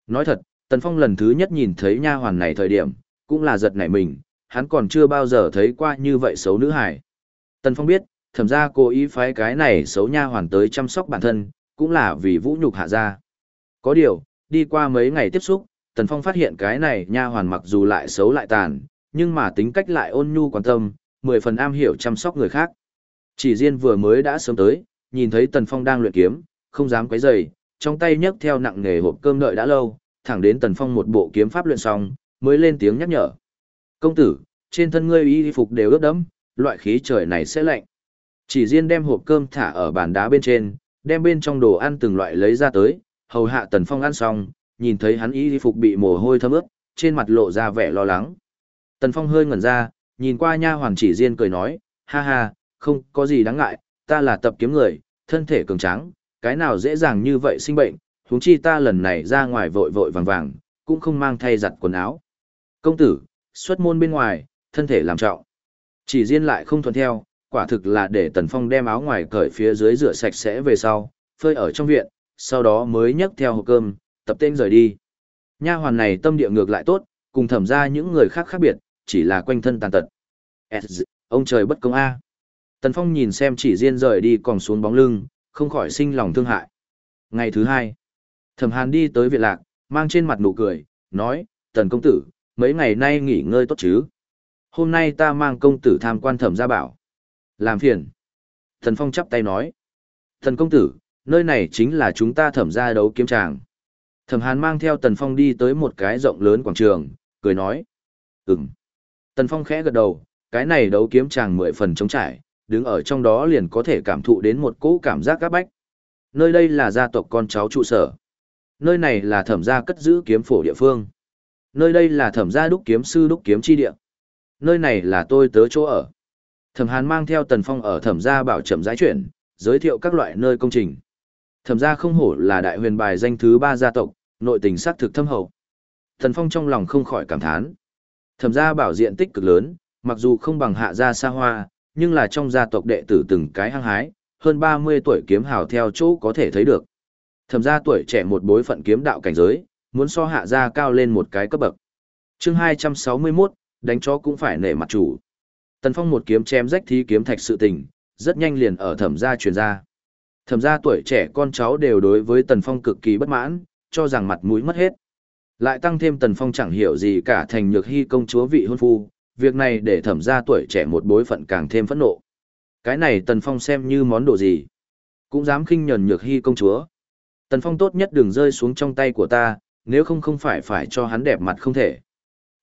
Nói thật, Tần Phong lần thứ nhất nhìn thấy nha hoàn này thời điểm, cũng là giật nảy mình, hắn còn chưa bao giờ thấy qua như vậy xấu nữ hải. Tần Phong biết, thẩm ra cố ý phái cái này xấu nha hoàn tới chăm sóc bản thân, cũng là vì vũ nhục hạ gia. Có điều, đi qua mấy ngày tiếp xúc, Tần Phong phát hiện cái này nha hoàn mặc dù lại xấu lại tàn, nhưng mà tính cách lại ôn nhu quan tâm, mười phần am hiểu chăm sóc người khác. Chỉ riêng vừa mới đã sớm tới, nhìn thấy Tần Phong đang luyện kiếm, không dám quấy rầy, trong tay nhấc theo nặng nghề hộp cơm đợi đã lâu, thẳng đến Tần Phong một bộ kiếm pháp luyện xong, mới lên tiếng nhắc nhở. Công tử, trên thân ngươi y phục đều ướt đẫm, loại khí trời này sẽ lạnh. Chỉ riêng đem hộp cơm thả ở bàn đá bên trên, đem bên trong đồ ăn từng loại lấy ra tới, hầu hạ Tần Phong ăn xong, nhìn thấy hắn y phục bị mồ hôi thấm ướt, trên mặt lộ ra vẻ lo lắng. Tần Phong hơi ngẩn ra, nhìn qua nha hoàn chỉ riêng cười nói, ha ha, không có gì đáng ngại, ta là tập kiếm người, thân thể cường tráng, cái nào dễ dàng như vậy sinh bệnh, huống chi ta lần này ra ngoài vội vội vàng vàng, cũng không mang thay giặt quần áo. Công tử, xuất môn bên ngoài, thân thể làm trọng. Chỉ riêng lại không thuận theo, quả thực là để Tần Phong đem áo ngoài cởi phía dưới rửa sạch sẽ về sau, phơi ở trong viện, sau đó mới nhấc theo hộp cơm, tập tên rời đi. Nha hoàn này tâm địa ngược lại tốt, cùng thẩm ra những người khác khác biệt, chỉ là quanh thân tàn tật. Ông trời bất công A. Tần Phong nhìn xem chỉ riêng rời đi còn xuống bóng lưng, không khỏi sinh lòng thương hại. Ngày thứ hai, thẩm hàn đi tới viện lạc, mang trên mặt nụ cười, nói, Tần công tử, mấy ngày nay nghỉ ngơi tốt chứ. Hôm nay ta mang công tử tham quan thẩm gia bảo. Làm phiền. thần Phong chắp tay nói, thần công tử, nơi này chính là chúng ta thẩm gia đấu kiếm tràng. Thẩm hàn mang theo Tần Phong đi tới một cái rộng lớn quảng trường, cười nói, ừm. Tần Phong khẽ gật đầu, cái này đấu kiếm tràng mười phần trống trải, đứng ở trong đó liền có thể cảm thụ đến một cỗ cảm giác các bách. Nơi đây là gia tộc con cháu trụ sở. Nơi này là thẩm gia cất giữ kiếm phổ địa phương. Nơi đây là thẩm gia đúc kiếm sư đúc kiếm chi địa. Nơi này là tôi tớ chỗ ở. Thẩm Hàn mang theo Tần Phong ở thẩm gia bảo chậm giải chuyển, giới thiệu các loại nơi công trình. Thẩm gia không hổ là đại huyền bài danh thứ ba gia tộc, nội tình xác thực thâm hậu. Tần Phong trong lòng không khỏi cảm thán. Thẩm gia bảo diện tích cực lớn, mặc dù không bằng hạ gia xa hoa, nhưng là trong gia tộc đệ tử từng cái hăng hái, hơn 30 tuổi kiếm hào theo chỗ có thể thấy được. Thẩm gia tuổi trẻ một bối phận kiếm đạo cảnh giới, muốn so hạ gia cao lên một cái cấp bậc. Chương 261, đánh chó cũng phải nể mặt chủ. Tần Phong một kiếm chém rách thí kiếm thạch sự tình, rất nhanh liền ở thẩm gia truyền ra. Thẩm gia tuổi trẻ con cháu đều đối với Tần Phong cực kỳ bất mãn, cho rằng mặt mũi mất hết. Lại tăng thêm Tần Phong chẳng hiểu gì cả thành nhược hy công chúa vị hôn phu, việc này để thẩm gia tuổi trẻ một bối phận càng thêm phẫn nộ. Cái này Tần Phong xem như món đồ gì? Cũng dám khinh nhẫn nhược hy công chúa. Tần Phong tốt nhất đừng rơi xuống trong tay của ta, nếu không không phải phải cho hắn đẹp mặt không thể.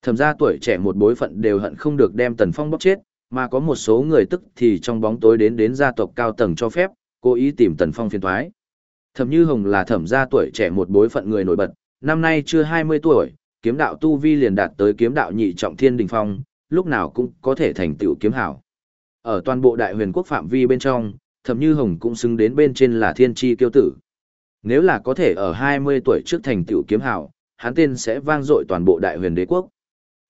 Thẩm ra tuổi trẻ một bối phận đều hận không được đem Tần Phong bóc chết, mà có một số người tức thì trong bóng tối đến đến gia tộc cao tầng cho phép, cố ý tìm Tần Phong phiền thoái. Thẩm Như Hồng là thẩm gia tuổi trẻ một bối phận người nổi bật, năm nay chưa 20 tuổi, kiếm đạo tu vi liền đạt tới kiếm đạo nhị trọng thiên đỉnh phong, lúc nào cũng có thể thành tựu kiếm hảo. Ở toàn bộ đại huyền quốc phạm vi bên trong, Thẩm Như Hồng cũng xứng đến bên trên là thiên chi kiêu tử. Nếu là có thể ở 20 tuổi trước thành tựu kiếm hảo, hắn tên sẽ vang dội toàn bộ đại huyền đế quốc.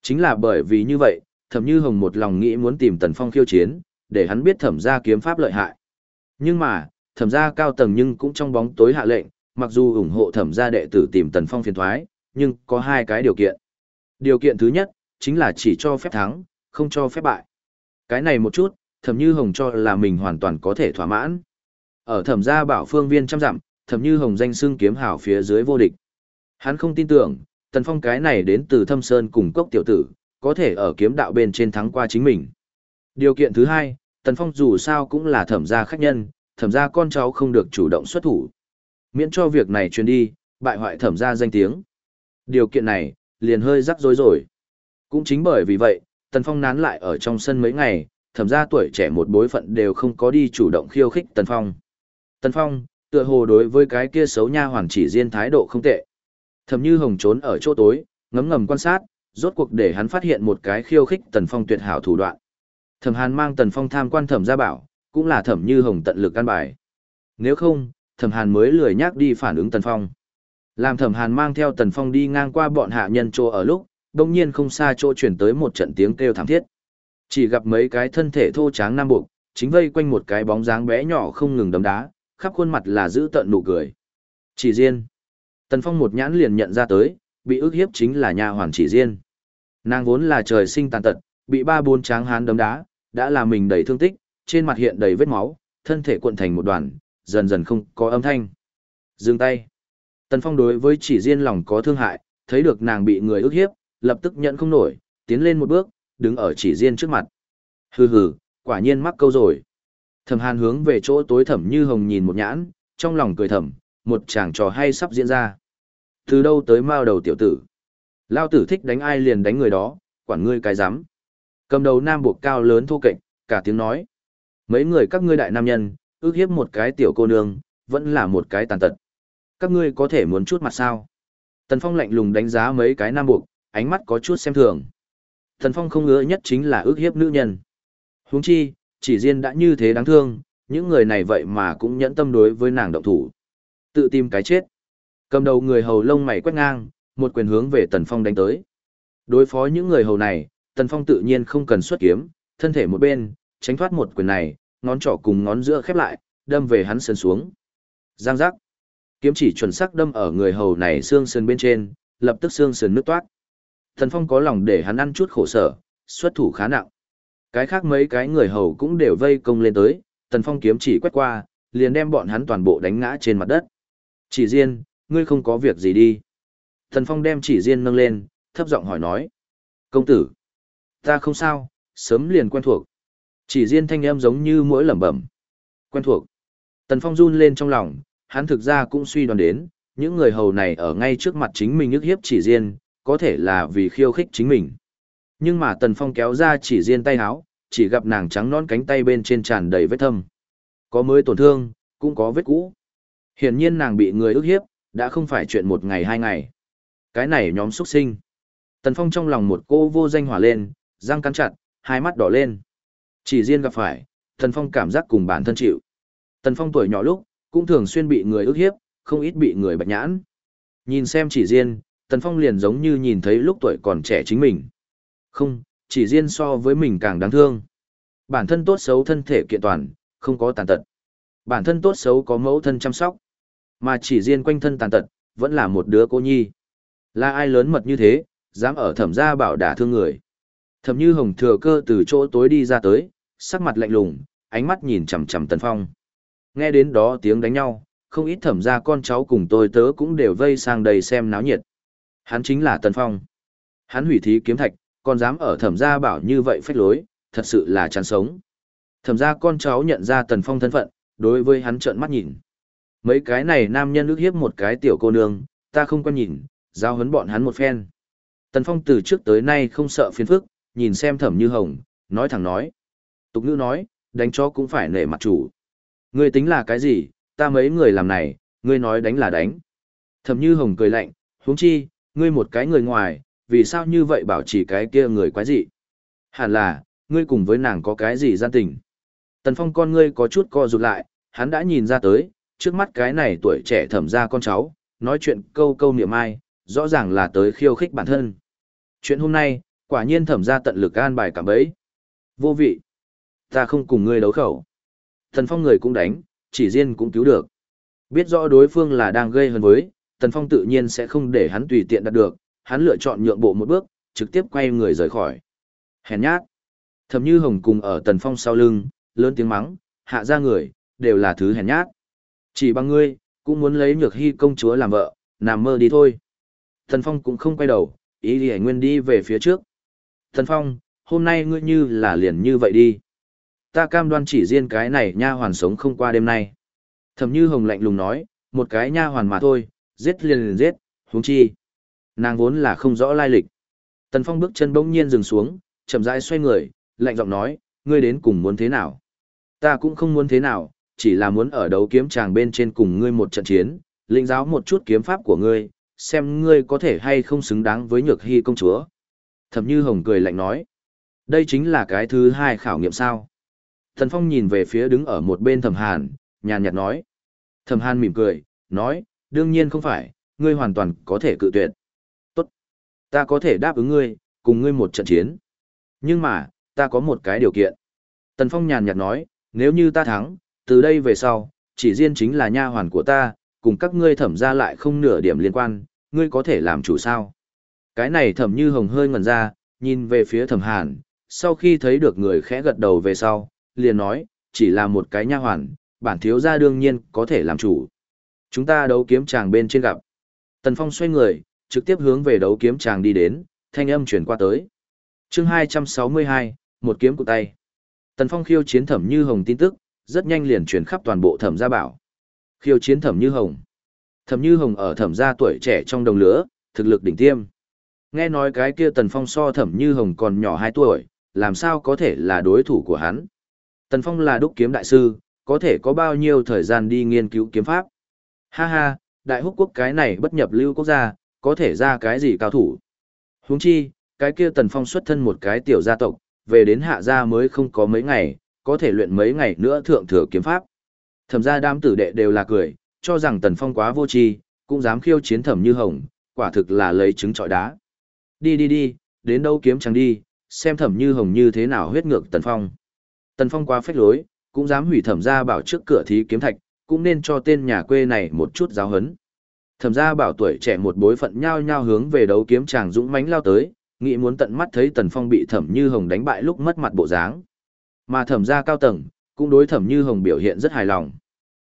Chính là bởi vì như vậy, Thẩm Như Hồng một lòng nghĩ muốn tìm Tần Phong khiêu chiến, để hắn biết thẩm gia kiếm pháp lợi hại. Nhưng mà, thẩm gia cao tầng nhưng cũng trong bóng tối hạ lệnh, mặc dù ủng hộ thẩm gia đệ tử tìm Tần Phong phiền thoái, nhưng có hai cái điều kiện. Điều kiện thứ nhất, chính là chỉ cho phép thắng, không cho phép bại. Cái này một chút, thẩm như hồng cho là mình hoàn toàn có thể thỏa mãn. Ở thẩm gia bảo phương viên trăm dặm, thẩm như hồng danh xương kiếm hảo phía dưới vô địch. Hắn không tin tưởng, tần phong cái này đến từ thâm sơn cùng cốc tiểu tử, có thể ở kiếm đạo bên trên thắng qua chính mình. Điều kiện thứ hai, tần phong dù sao cũng là thẩm gia khách nhân, thẩm gia con cháu không được chủ động xuất thủ. Miễn cho việc này truyền đi, bại hoại thẩm gia danh tiếng. Điều kiện này, liền hơi rắc rối rồi. Cũng chính bởi vì vậy, Tần Phong nán lại ở trong sân mấy ngày, thẩm gia tuổi trẻ một bối phận đều không có đi chủ động khiêu khích Tần Phong. Tần Phong, tựa hồ đối với cái kia xấu nha hoàn chỉ riêng thái độ không tệ. Thẩm Như Hồng trốn ở chỗ tối, ngấm ngầm quan sát, rốt cuộc để hắn phát hiện một cái khiêu khích Tần Phong tuyệt hảo thủ đoạn. Thẩm Hàn mang Tần Phong tham quan Thẩm gia bảo, cũng là Thẩm Như Hồng tận lực căn bài. Nếu không, Thẩm Hàn mới lười nhác đi phản ứng Tần Phong. Làm Thẩm Hàn mang theo Tần Phong đi ngang qua bọn hạ nhân chỗ ở lúc, đông nhiên không xa chỗ chuyển tới một trận tiếng kêu thảm thiết. Chỉ gặp mấy cái thân thể thô tráng nam buộc, chính vây quanh một cái bóng dáng bé nhỏ không ngừng đấm đá, khắp khuôn mặt là giữ tận nụ cười. Chỉ riêng. Tần Phong một nhãn liền nhận ra tới, bị ức hiếp chính là nhà hoàn chỉ riêng. Nàng vốn là trời sinh tàn tật, bị ba bốn tráng hán đấm đá, đã làm mình đầy thương tích, trên mặt hiện đầy vết máu, thân thể cuộn thành một đoàn, dần dần không có âm thanh. Dừng tay. Tần Phong đối với chỉ riêng lòng có thương hại, thấy được nàng bị người ức hiếp, lập tức nhận không nổi, tiến lên một bước, đứng ở chỉ riêng trước mặt. Hừ hừ, quả nhiên mắc câu rồi. Thẩm Hàn hướng về chỗ tối thẩm như hồng nhìn một nhãn, trong lòng cười thầm, một chàng trò hay sắp diễn ra. Từ đâu tới mao đầu tiểu tử? Lao tử thích đánh ai liền đánh người đó, quản ngươi cái dám. Cầm đầu nam buộc cao lớn thô kệch, cả tiếng nói. Mấy người các ngươi đại nam nhân, ước hiếp một cái tiểu cô nương, vẫn là một cái tàn tật. Các ngươi có thể muốn chút mặt sao? Tần Phong lạnh lùng đánh giá mấy cái nam buộc, ánh mắt có chút xem thường. Tần Phong không ngứa nhất chính là ước hiếp nữ nhân. Huống chi, chỉ riêng đã như thế đáng thương, những người này vậy mà cũng nhẫn tâm đối với nàng động thủ. Tự tìm cái chết. Cầm đầu người hầu lông mày quét ngang, một quyền hướng về Tần Phong đánh tới. Đối phó những người hầu này, Tần Phong tự nhiên không cần xuất kiếm, thân thể một bên, tránh thoát một quyền này, ngón trỏ cùng ngón giữa khép lại, đâm về hắn sườn xuống. Giang giác. Kiếm chỉ chuẩn xác đâm ở người hầu này xương sườn bên trên, lập tức xương sườn nứt toát. Tần Phong có lòng để hắn ăn chút khổ sở, xuất thủ khá nặng. Cái khác mấy cái người hầu cũng đều vây công lên tới, Tần Phong kiếm chỉ quét qua, liền đem bọn hắn toàn bộ đánh ngã trên mặt đất. Chỉ riêng, ngươi không có việc gì đi. Tần Phong đem chỉ riêng nâng lên, thấp giọng hỏi nói. Công tử, ta không sao, sớm liền quen thuộc. Chỉ riêng thanh em giống như mỗi lẩm bẩm. Quen thuộc. Tần Phong run lên trong lòng, hắn thực ra cũng suy đoán đến, những người hầu này ở ngay trước mặt chính mình ức hiếp chỉ riêng, có thể là vì khiêu khích chính mình. Nhưng mà Tần Phong kéo ra chỉ riêng tay háo, chỉ gặp nàng trắng non cánh tay bên trên tràn đầy vết thâm. Có mới tổn thương, cũng có vết cũ. Hiển nhiên nàng bị người ức hiếp, đã không phải chuyện một ngày hai ngày. Cái này nhóm xuất sinh. Tần Phong trong lòng một cô vô danh hỏa lên, răng cắn chặt, hai mắt đỏ lên. Chỉ riêng gặp phải, Tần Phong cảm giác cùng bản thân chịu. Tần Phong tuổi nhỏ lúc, cũng thường xuyên bị người ức hiếp, không ít bị người bạch nhãn. Nhìn xem chỉ riêng, Tần Phong liền giống như nhìn thấy lúc tuổi còn trẻ chính mình. Không, chỉ riêng so với mình càng đáng thương. Bản thân tốt xấu thân thể kiện toàn, không có tàn tật. Bản thân tốt xấu có mẫu thân chăm sóc. Mà chỉ riêng quanh thân tàn tật, vẫn là một đứa cô nhi. Là ai lớn mật như thế, dám ở thẩm gia bảo đả thương người. Thẩm như hồng thừa cơ từ chỗ tối đi ra tới, sắc mặt lạnh lùng, ánh mắt nhìn chằm chằm Tần Phong. Nghe đến đó tiếng đánh nhau, không ít thẩm gia con cháu cùng tôi tớ cũng đều vây sang đây xem náo nhiệt. Hắn chính là Tần Phong. Hắn hủy thí kiếm thạch, còn dám ở thẩm gia bảo như vậy phách lối, thật sự là chán sống. Thẩm gia con cháu nhận ra Tần Phong thân phận, đối với hắn trợn mắt nhìn. Mấy cái này nam nhân ước hiếp một cái tiểu cô nương, ta không quan nhìn, giao hấn bọn hắn một phen. Tần Phong từ trước tới nay không sợ phiền phức, nhìn xem thẩm như hồng, nói thẳng nói. Tục nữ nói, đánh cho cũng phải nể mặt chủ. Ngươi tính là cái gì, ta mấy người làm này, ngươi nói đánh là đánh. Thẩm như hồng cười lạnh, huống chi, ngươi một cái người ngoài, vì sao như vậy bảo chỉ cái kia người quái gì? Hẳn là, ngươi cùng với nàng có cái gì gian tình. Tần Phong con ngươi có chút co rụt lại, hắn đã nhìn ra tới, trước mắt cái này tuổi trẻ thẩm ra con cháu, nói chuyện câu câu niệm ai, rõ ràng là tới khiêu khích bản thân. Chuyện hôm nay, quả nhiên thẩm ra tận lực an bài cảm ấy. Vô vị. Ta không cùng ngươi đấu khẩu. Tần Phong người cũng đánh, chỉ riêng cũng cứu được. Biết rõ đối phương là đang gây hấn với, Tần Phong tự nhiên sẽ không để hắn tùy tiện đạt được, hắn lựa chọn nhượng bộ một bước, trực tiếp quay người rời khỏi. Hèn nhát. Thẩm Như Hồng cùng ở Tần Phong sau lưng, lớn tiếng mắng, hạ ra người, đều là thứ hèn nhát. Chỉ bằng ngươi, cũng muốn lấy nhược hy công chúa làm vợ, nằm mơ đi thôi. Tần Phong cũng không quay đầu, ý đi nguyên đi về phía trước. Tần Phong, hôm nay ngươi như là liền như vậy đi. Ta cam đoan chỉ riêng cái này nha hoàn sống không qua đêm nay. Thẩm Như Hồng lạnh lùng nói, một cái nha hoàn mà thôi, giết liền liền giết, huống chi. Nàng vốn là không rõ lai lịch. Tần Phong bước chân bỗng nhiên dừng xuống, chậm rãi xoay người, lạnh giọng nói, ngươi đến cùng muốn thế nào? Ta cũng không muốn thế nào, chỉ là muốn ở đấu kiếm tràng bên trên cùng ngươi một trận chiến, lĩnh giáo một chút kiếm pháp của ngươi, xem ngươi có thể hay không xứng đáng với nhược hy công chúa. Thẩm Như Hồng cười lạnh nói, đây chính là cái thứ hai khảo nghiệm sao. Thần Phong nhìn về phía đứng ở một bên Thẩm Hàn, nhàn nhạt nói. Thẩm Hàn mỉm cười, nói, đương nhiên không phải, ngươi hoàn toàn có thể cự tuyệt. Ta có thể đáp ứng ngươi, cùng ngươi một trận chiến. Nhưng mà, ta có một cái điều kiện. Tần Phong nhàn nhạt nói, nếu như ta thắng, từ đây về sau, chỉ riêng chính là nha hoàn của ta, cùng các ngươi thẩm ra lại không nửa điểm liên quan, ngươi có thể làm chủ sao. Cái này thẩm như hồng hơi ngẩn ra, nhìn về phía thẩm hàn, sau khi thấy được người khẽ gật đầu về sau, liền nói, chỉ là một cái nha hoàn, bản thiếu gia đương nhiên có thể làm chủ. Chúng ta đấu kiếm chàng bên trên gặp. Tần Phong xoay người, trực tiếp hướng về đấu kiếm chàng đi đến, thanh âm chuyển qua tới. chương 262, một kiếm của tay. Tần Phong khiêu chiến thẩm như hồng tin tức, rất nhanh liền truyền khắp toàn bộ thẩm gia bảo. Khiêu chiến thẩm như hồng. Thẩm như hồng ở thẩm gia tuổi trẻ trong đồng lứa, thực lực đỉnh tiêm. Nghe nói cái kia Tần Phong so thẩm như hồng còn nhỏ 2 tuổi, làm sao có thể là đối thủ của hắn. Tần Phong là đúc kiếm đại sư, có thể có bao nhiêu thời gian đi nghiên cứu kiếm pháp. Ha ha, đại húc quốc cái này bất nhập lưu quốc gia, có thể ra cái gì cao thủ. Huống chi, cái kia Tần Phong xuất thân một cái tiểu gia tộc, về đến hạ gia mới không có mấy ngày, có thể luyện mấy ngày nữa thượng thừa kiếm pháp. Thẩm gia đám tử đệ đều là cười, cho rằng Tần Phong quá vô tri, cũng dám khiêu chiến Thẩm Như Hồng, quả thực là lấy trứng trọi đá. Đi đi đi, đến đâu kiếm chẳng đi, xem Thẩm Như Hồng như thế nào huyết ngược Tần Phong. Tần Phong quá phách lối, cũng dám hủy Thẩm gia bảo trước cửa thí kiếm thạch, cũng nên cho tên nhà quê này một chút giáo hấn. Thẩm gia bảo tuổi trẻ một bối phận nhao nhao hướng về đấu kiếm chàng dũng mãnh lao tới, nghĩ muốn tận mắt thấy Tần Phong bị Thẩm Như Hồng đánh bại lúc mất mặt bộ dáng. Mà Thẩm gia cao tầng cũng đối Thẩm Như Hồng biểu hiện rất hài lòng.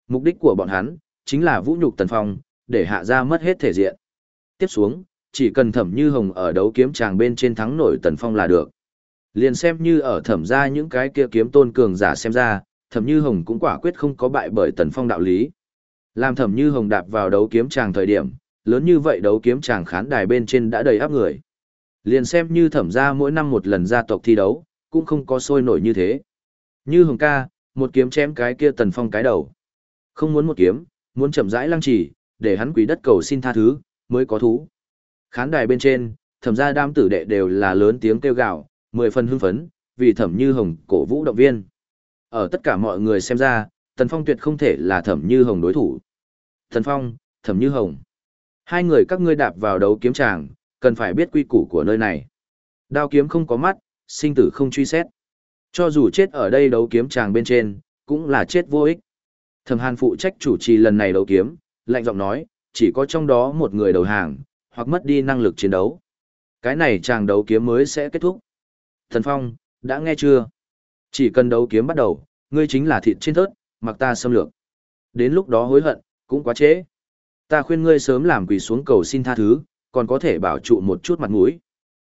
Mục đích của bọn hắn chính là vũ nhục Tần Phong, để hạ gia mất hết thể diện. Tiếp xuống, chỉ cần Thẩm Như Hồng ở đấu kiếm chàng bên trên thắng nổi Tần Phong là được. Liền xem như ở Thẩm gia những cái kia kiếm tôn cường giả xem ra, Thẩm Như Hồng cũng quả quyết không có bại bởi Tần Phong đạo lý. Làm Thẩm Như Hồng đạp vào đấu kiếm tràng thời điểm, lớn như vậy đấu kiếm tràng khán đài bên trên đã đầy áp người. Liền xem như Thẩm gia mỗi năm một lần gia tộc thi đấu, cũng không có sôi nổi như thế. Như Hồng ca, một kiếm chém cái kia Tần Phong cái đầu. Không muốn một kiếm, muốn chậm rãi lăng trì, để hắn quỷ đất cầu xin tha thứ, mới có thú. Khán đài bên trên, thẩm gia đam tử đệ đều là lớn tiếng kêu gào, mười phần hưng phấn, vì thẩm như hồng cổ vũ động viên. Ở tất cả mọi người xem ra, Tần Phong tuyệt không thể là Thẩm Như Hồng đối thủ. Thần Phong, Thẩm Như Hồng. Hai người các ngươi đạp vào đấu kiếm tràng, cần phải biết quy củ của nơi này. Đao kiếm không có mắt, sinh tử không truy xét. Cho dù chết ở đây đấu kiếm tràng bên trên, cũng là chết vô ích. Thẩm Hàn phụ trách chủ trì lần này đấu kiếm, lạnh giọng nói, chỉ có trong đó một người đầu hàng, hoặc mất đi năng lực chiến đấu. Cái này tràng đấu kiếm mới sẽ kết thúc. Thần Phong, đã nghe chưa? Chỉ cần đấu kiếm bắt đầu, ngươi chính là thịt trên thớt, mặc ta xâm lược. Đến lúc đó hối hận, cũng quá trễ. Ta khuyên ngươi sớm làm quỳ xuống cầu xin tha thứ, còn có thể bảo trụ một chút mặt mũi.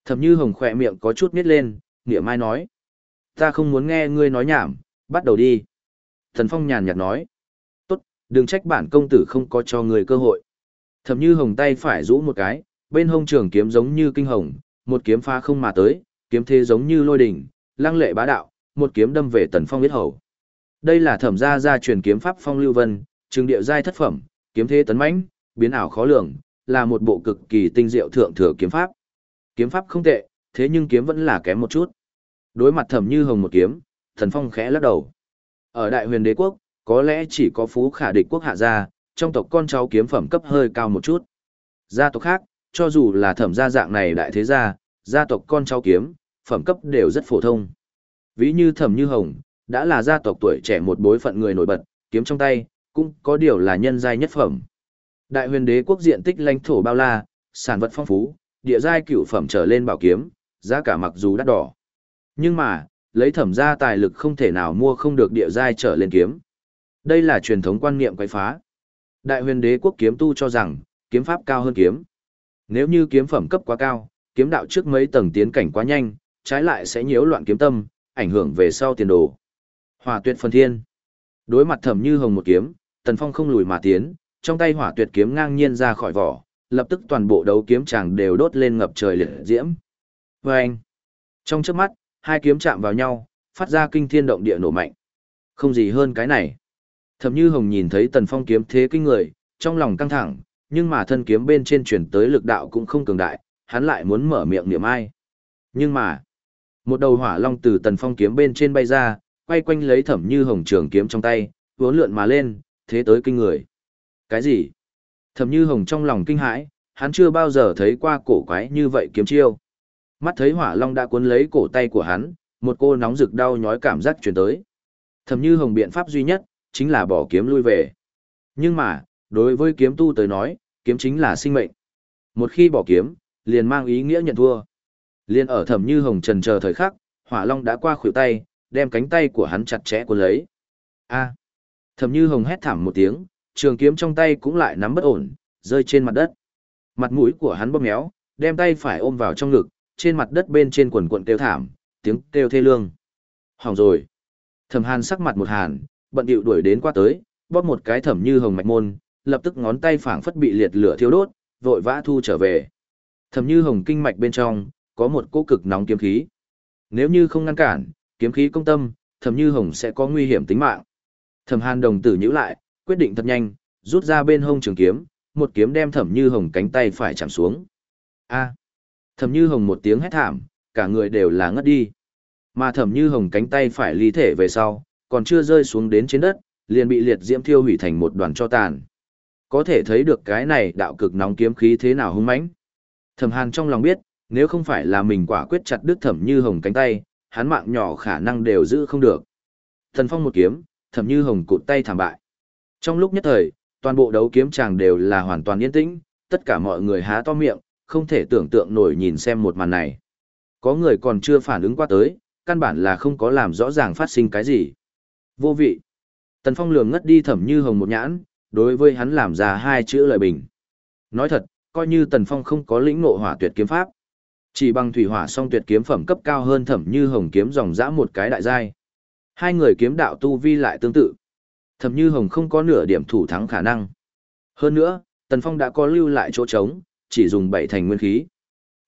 Thẩm Như Hồng khỏe miệng có chút nít lên, nghĩa mai nói. Ta không muốn nghe ngươi nói nhảm, bắt đầu đi. Thần Phong nhàn nhạt nói. Tốt, đừng trách bản công tử không có cho ngươi cơ hội. Thẩm Như Hồng tay phải rũ một cái, bên hông trường kiếm giống như kinh hồng, một kiếm pha không mà tới, kiếm thế giống như lôi đỉnh, lăng lệ bá đạo, một kiếm đâm về Tần Phong biết hầu. Đây là thẩm gia gia truyền kiếm pháp phong lưu vân, trường địa giai thất phẩm, kiếm thế tấn mãnh, biến ảo khó lường, là một bộ cực kỳ tinh diệu thượng thừa kiếm pháp. Kiếm pháp không tệ, thế nhưng kiếm vẫn là kém một chút. Đối mặt thẩm như hồng một kiếm, thần phong khẽ lắc đầu. Ở đại huyền đế quốc, có lẽ chỉ có phú khả địch quốc hạ gia, trong tộc con cháu kiếm phẩm cấp hơi cao một chút. Gia tộc khác, cho dù là thẩm gia dạng này đại thế gia, gia tộc con cháu kiếm, phẩm cấp đều rất phổ thông. Ví như thẩm như hồng, đã là gia tộc tuổi trẻ một bối phận người nổi bật, kiếm trong tay, cũng có điều là nhân giai nhất phẩm. Đại huyền đế quốc diện tích lãnh thổ bao la, sản vật phong phú, địa giai cửu phẩm trở lên bảo kiếm, giá cả mặc dù đắt đỏ. Nhưng mà, lấy thẩm gia tài lực không thể nào mua không được địa giai trở lên kiếm. Đây là truyền thống quan niệm quái phá. Đại huyền đế quốc kiếm tu cho rằng, kiếm pháp cao hơn kiếm. Nếu như kiếm phẩm cấp quá cao, kiếm đạo trước mấy tầng tiến cảnh quá nhanh, trái lại sẽ nhiễu loạn kiếm tâm, ảnh hưởng về sau tiền đồ. hòa tuyệt phần thiên. Đối mặt thẩm như hồng một kiếm, tần phong không lùi mà tiến, trong tay hỏa tuyệt kiếm ngang nhiên ra khỏi vỏ, lập tức toàn bộ đấu kiếm chàng đều đốt lên ngập trời liệt diễm. Và anh, trong chớp mắt, hai kiếm chạm vào nhau, phát ra kinh thiên động địa nổ mạnh. Không gì hơn cái này. Thẩm Như Hồng nhìn thấy Tần Phong kiếm thế kinh người, trong lòng căng thẳng, nhưng mà thân kiếm bên trên chuyển tới lực đạo cũng không cường đại, hắn lại muốn mở miệng niệm ai. Nhưng mà, một đầu hỏa long từ Tần Phong kiếm bên trên bay ra, quay quanh lấy thẩm như hồng trường kiếm trong tay, vốn lượn mà lên, thế tới kinh người. Cái gì? Thẩm như hồng trong lòng kinh hãi, hắn chưa bao giờ thấy qua cổ quái như vậy kiếm chiêu. Mắt thấy hỏa long đã cuốn lấy cổ tay của hắn, một cô nóng rực đau nhói cảm giác truyền tới. Thẩm như hồng biện pháp duy nhất, chính là bỏ kiếm lui về. Nhưng mà, đối với kiếm tu tới nói, kiếm chính là sinh mệnh. Một khi bỏ kiếm, liền mang ý nghĩa nhận thua. Liên ở thẩm như hồng trần chờ thời khắc, hỏa long đã qua khuỷu tay, đem cánh tay của hắn chặt chẽ cuốn lấy. A. Thẩm Như Hồng hét thảm một tiếng, trường kiếm trong tay cũng lại nắm bất ổn, rơi trên mặt đất. Mặt mũi của hắn bóp méo, đem tay phải ôm vào trong ngực, trên mặt đất bên trên quần quần kêu thảm, tiếng kêu thê lương. Hỏng rồi. Thẩm Hàn sắc mặt một hàn, bận điệu đuổi đến qua tới, bóp một cái thẩm như hồng mạch môn, lập tức ngón tay phảng phất bị liệt lửa thiêu đốt, vội vã thu trở về. Thẩm như hồng kinh mạch bên trong, có một cỗ cực nóng kiếm khí. Nếu như không ngăn cản, kiếm khí công tâm, thẩm như hồng sẽ có nguy hiểm tính mạng. Thẩm Hàn đồng tử nhíu lại, quyết định thật nhanh, rút ra bên hông trường kiếm, một kiếm đem thẩm như hồng cánh tay phải chạm xuống. A. Thẩm như hồng một tiếng hét thảm, cả người đều là ngất đi. Mà thẩm như hồng cánh tay phải ly thể về sau, còn chưa rơi xuống đến trên đất, liền bị liệt diễm thiêu hủy thành một đoàn cho tàn. Có thể thấy được cái này đạo cực nóng kiếm khí thế nào hung mãnh. Thẩm Hàn trong lòng biết, nếu không phải là mình quả quyết chặt đứt thẩm như hồng cánh tay, hắn mạng nhỏ khả năng đều giữ không được. Thần phong một kiếm, thẩm như hồng cụt tay thảm bại. Trong lúc nhất thời, toàn bộ đấu kiếm chàng đều là hoàn toàn yên tĩnh, tất cả mọi người há to miệng, không thể tưởng tượng nổi nhìn xem một màn này. Có người còn chưa phản ứng qua tới, căn bản là không có làm rõ ràng phát sinh cái gì. Vô vị. Tần Phong lường ngất đi thẩm như hồng một nhãn, đối với hắn làm ra hai chữ lời bình. Nói thật, coi như Tần Phong không có lĩnh ngộ hỏa tuyệt kiếm pháp. Chỉ bằng thủy hỏa song tuyệt kiếm phẩm cấp cao hơn thẩm như hồng kiếm dòng dã một cái đại giai. Hai người kiếm đạo tu vi lại tương tự. Thẩm như hồng không có nửa điểm thủ thắng khả năng. Hơn nữa, Tần Phong đã có lưu lại chỗ trống, chỉ dùng bảy thành nguyên khí.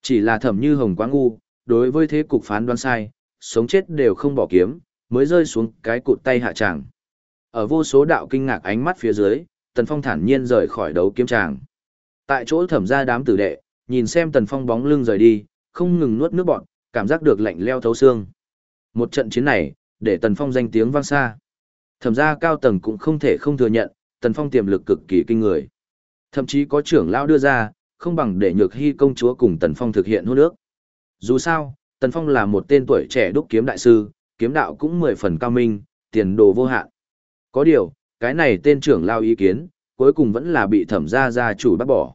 Chỉ là thẩm như hồng quá ngu, đối với thế cục phán đoán sai, sống chết đều không bỏ kiếm, mới rơi xuống cái cụt tay hạ tràng. Ở vô số đạo kinh ngạc ánh mắt phía dưới, Tần Phong thản nhiên rời khỏi đấu kiếm tràng. Tại chỗ thẩm ra đám tử đệ, nhìn xem Tần Phong bóng lưng rời đi, không ngừng nuốt nước bọt, cảm giác được lạnh leo thấu xương. Một trận chiến này, để Tần Phong danh tiếng vang xa. Thẩm ra cao tầng cũng không thể không thừa nhận, Tần Phong tiềm lực cực kỳ kinh người. Thậm chí có trưởng lão đưa ra, không bằng để Nhược Hy công chúa cùng Tần Phong thực hiện hôn ước. Dù sao, Tần Phong là một tên tuổi trẻ đúc kiếm đại sư, kiếm đạo cũng mười phần cao minh, tiền đồ vô hạn. Có điều, cái này tên trưởng lao ý kiến, cuối cùng vẫn là bị thẩm gia gia chủ bác bỏ.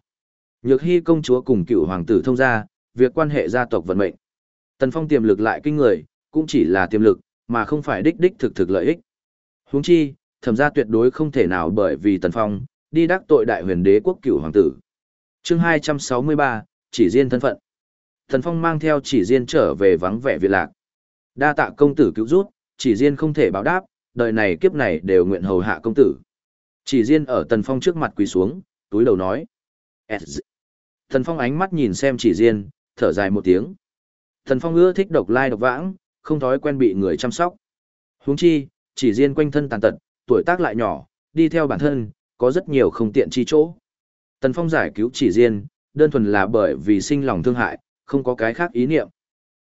Nhược hy công chúa cùng cựu hoàng tử thông gia, việc quan hệ gia tộc vận mệnh. Tần Phong tiềm lực lại kinh người, cũng chỉ là tiềm lực, mà không phải đích đích thực thực lợi ích. Huống chi, thẩm gia tuyệt đối không thể nào bởi vì Tần Phong, đi đắc tội đại huyền đế quốc cựu hoàng tử. chương 263, chỉ riêng thân phận. Tần Phong mang theo chỉ riêng trở về vắng vẻ Việt Lạc. Đa tạ công tử cứu rút, chỉ riêng không thể báo đáp, đời này kiếp này đều nguyện hầu hạ công tử. Chỉ riêng ở Tần Phong trước mặt quỳ xuống, túi đầu nói. Tần Phong ánh mắt nhìn xem chỉ riêng, thở dài một tiếng. Tần Phong ưa thích độc lai độc vãng, không thói quen bị người chăm sóc. Huống chi, chỉ riêng quanh thân tàn tật, tuổi tác lại nhỏ, đi theo bản thân, có rất nhiều không tiện chi chỗ. Tần Phong giải cứu chỉ riêng, đơn thuần là bởi vì sinh lòng thương hại, không có cái khác ý niệm.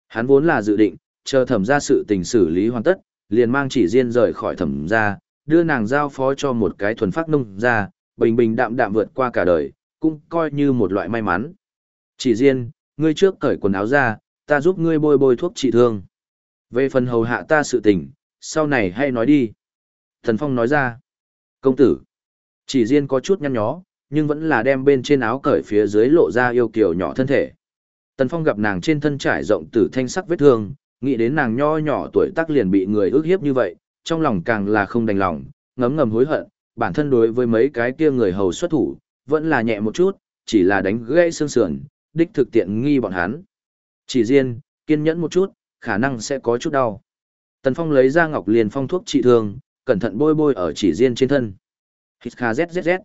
Hắn vốn là dự định, chờ thẩm ra sự tình xử lý hoàn tất, liền mang chỉ riêng rời khỏi thẩm ra, đưa nàng giao phó cho một cái thuần phát nông ra, bình bình đạm đạm vượt qua cả đời, cũng coi như một loại may mắn. Chỉ riêng, ngươi trước cởi quần áo ra, ta giúp ngươi bôi bôi thuốc trị thương. Về phần hầu hạ ta sự tình, sau này hay nói đi. Thần Phong nói ra, công tử, chỉ riêng có chút nhăn nhó, nhưng vẫn là đem bên trên áo cởi phía dưới lộ ra yêu kiều nhỏ thân thể. Tần Phong gặp nàng trên thân trải rộng tử thanh sắc vết thương, nghĩ đến nàng nho nhỏ tuổi tác liền bị người ước hiếp như vậy, trong lòng càng là không đành lòng, ngấm ngầm hối hận, bản thân đối với mấy cái kia người hầu xuất thủ, vẫn là nhẹ một chút, chỉ là đánh gãy xương sườn, đích thực tiện nghi bọn hắn. Chỉ riêng, kiên nhẫn một chút, khả năng sẽ có chút đau. Tần Phong lấy ra ngọc liền phong thuốc trị thương, cẩn thận bôi bôi ở chỉ riêng trên thân. Hít kha zzz.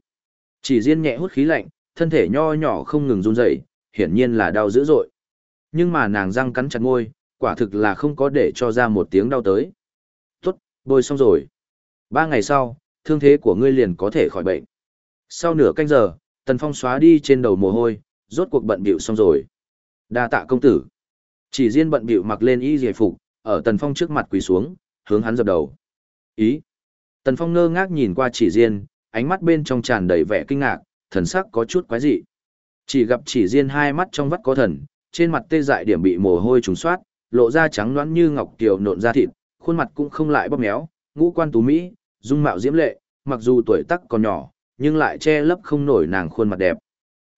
Chỉ riêng nhẹ hút khí lạnh, thân thể nho nhỏ không ngừng run rẩy, hiển nhiên là đau dữ dội. Nhưng mà nàng răng cắn chặt môi, quả thực là không có để cho ra một tiếng đau tới. Tốt, bôi xong rồi. Ba ngày sau, thương thế của ngươi liền có thể khỏi bệnh. Sau nửa canh giờ, Tần Phong xóa đi trên đầu mồ hôi, rốt cuộc bận bịu xong rồi. Đa tạ công tử. Chỉ riêng bận bịu mặc lên y giải phục, ở Tần Phong trước mặt quỳ xuống, hướng hắn dập đầu. Ý. Tần Phong ngơ ngác nhìn qua chỉ riêng, ánh mắt bên trong tràn đầy vẻ kinh ngạc, thần sắc có chút quái dị. Chỉ gặp chỉ riêng hai mắt trong vắt có thần, trên mặt tê dại điểm bị mồ hôi trùng soát, lộ ra trắng loãng như ngọc kiều nộn da thịt, khuôn mặt cũng không lại bóp méo, ngũ quan tú mỹ, dung mạo diễm lệ, mặc dù tuổi tác còn nhỏ, nhưng lại che lấp không nổi nàng khuôn mặt đẹp.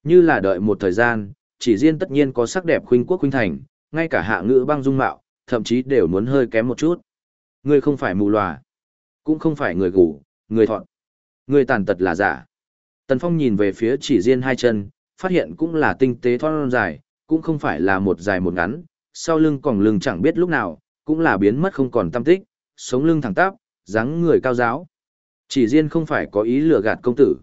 Như là đợi một thời gian, chỉ riêng tất nhiên có sắc đẹp khuynh quốc khuynh thành, ngay cả hạ ngữ băng dung mạo, thậm chí đều muốn hơi kém một chút. Ngươi không phải mù lòa, cũng không phải người gù, người thọn. Ngươi tàn tật là giả. Tần Phong nhìn về phía chỉ riêng hai chân, phát hiện cũng là tinh tế thon dài, cũng không phải là một dài một ngắn, sau lưng còn lưng chẳng biết lúc nào, cũng là biến mất không còn tâm tích, sống lưng thẳng tắp, dáng người cao giáo. Chỉ riêng không phải có ý lừa gạt công tử.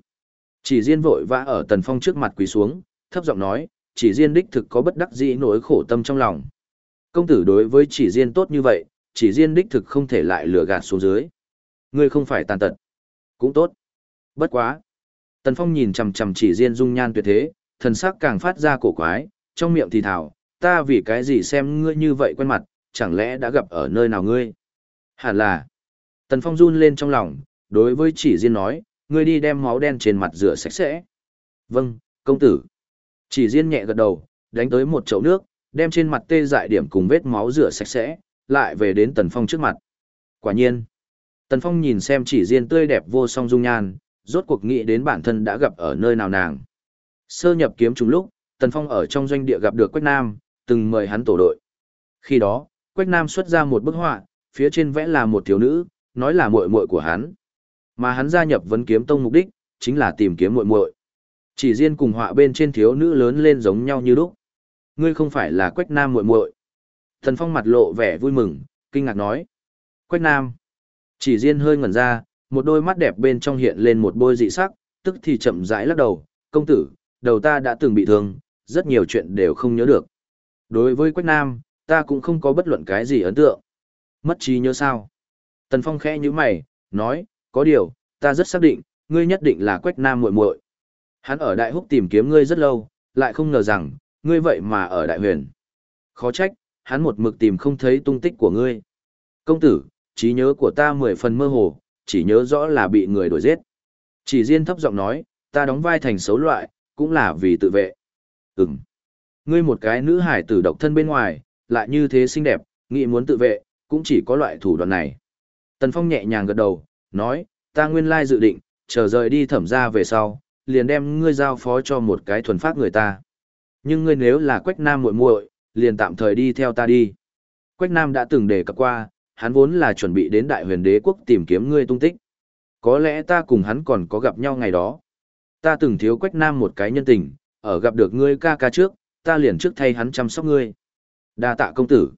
Chỉ riêng vội vã ở Tần Phong trước mặt quỳ xuống, thấp giọng nói, chỉ riêng đích thực có bất đắc dĩ nỗi khổ tâm trong lòng. Công tử đối với chỉ riêng tốt như vậy, chỉ riêng đích thực không thể lại lừa gạt xuống dưới. Ngươi không phải tàn tật. Cũng tốt. Bất quá. Tần Phong nhìn chằm chằm chỉ riêng dung nhan tuyệt thế, thần sắc càng phát ra cổ quái, trong miệng thì thào, ta vì cái gì xem ngươi như vậy quen mặt, chẳng lẽ đã gặp ở nơi nào ngươi? Hẳn là. Tần Phong run lên trong lòng, đối với chỉ riêng nói, ngươi đi đem máu đen trên mặt rửa sạch sẽ. Vâng, công tử. Chỉ riêng nhẹ gật đầu, đánh tới một chậu nước, đem trên mặt tê dại điểm cùng vết máu rửa sạch sẽ, lại về đến Tần Phong trước mặt. Quả nhiên, Tần Phong nhìn xem chỉ riêng tươi đẹp vô song dung nhan, rốt cuộc nghĩ đến bản thân đã gặp ở nơi nào nàng. Sơ nhập kiếm trùng lúc, Tần Phong ở trong doanh địa gặp được Quách Nam, từng mời hắn tổ đội. Khi đó, Quách Nam xuất ra một bức họa, phía trên vẽ là một thiếu nữ, nói là muội muội của hắn. Mà hắn gia nhập vấn kiếm tông mục đích, chính là tìm kiếm muội muội. Chỉ riêng cùng họa bên trên thiếu nữ lớn lên giống nhau như lúc. Ngươi không phải là Quách Nam muội muội. Thần Phong mặt lộ vẻ vui mừng, kinh ngạc nói. Quách Nam. Chỉ riêng hơi ngẩn ra, một đôi mắt đẹp bên trong hiện lên một bôi dị sắc, tức thì chậm rãi lắc đầu, công tử, đầu ta đã từng bị thương, rất nhiều chuyện đều không nhớ được. Đối với Quách Nam, ta cũng không có bất luận cái gì ấn tượng. Mất trí nhớ sao? Tần Phong khẽ như mày, nói, có điều, ta rất xác định, ngươi nhất định là Quách Nam muội muội. Hắn ở Đại Húc tìm kiếm ngươi rất lâu, lại không ngờ rằng, ngươi vậy mà ở Đại Huyền. Khó trách, hắn một mực tìm không thấy tung tích của ngươi. Công tử, trí nhớ của ta mười phần mơ hồ, chỉ nhớ rõ là bị người đuổi giết. Chỉ riêng thấp giọng nói, ta đóng vai thành xấu loại, cũng là vì tự vệ. Ừm. Ngươi một cái nữ hải tử độc thân bên ngoài, lại như thế xinh đẹp, nghĩ muốn tự vệ, cũng chỉ có loại thủ đoạn này. Tần Phong nhẹ nhàng gật đầu, nói, ta nguyên lai dự định, chờ rời đi thẩm ra về sau, liền đem ngươi giao phó cho một cái thuần phát người ta. Nhưng ngươi nếu là Quách Nam muội muội, liền tạm thời đi theo ta đi. Quách Nam đã từng đề cập qua, hắn vốn là chuẩn bị đến Đại Huyền Đế quốc tìm kiếm ngươi tung tích. Có lẽ ta cùng hắn còn có gặp nhau ngày đó. Ta từng thiếu Quách Nam một cái nhân tình, ở gặp được ngươi ca ca trước, ta liền trước thay hắn chăm sóc ngươi. Đa tạ công tử.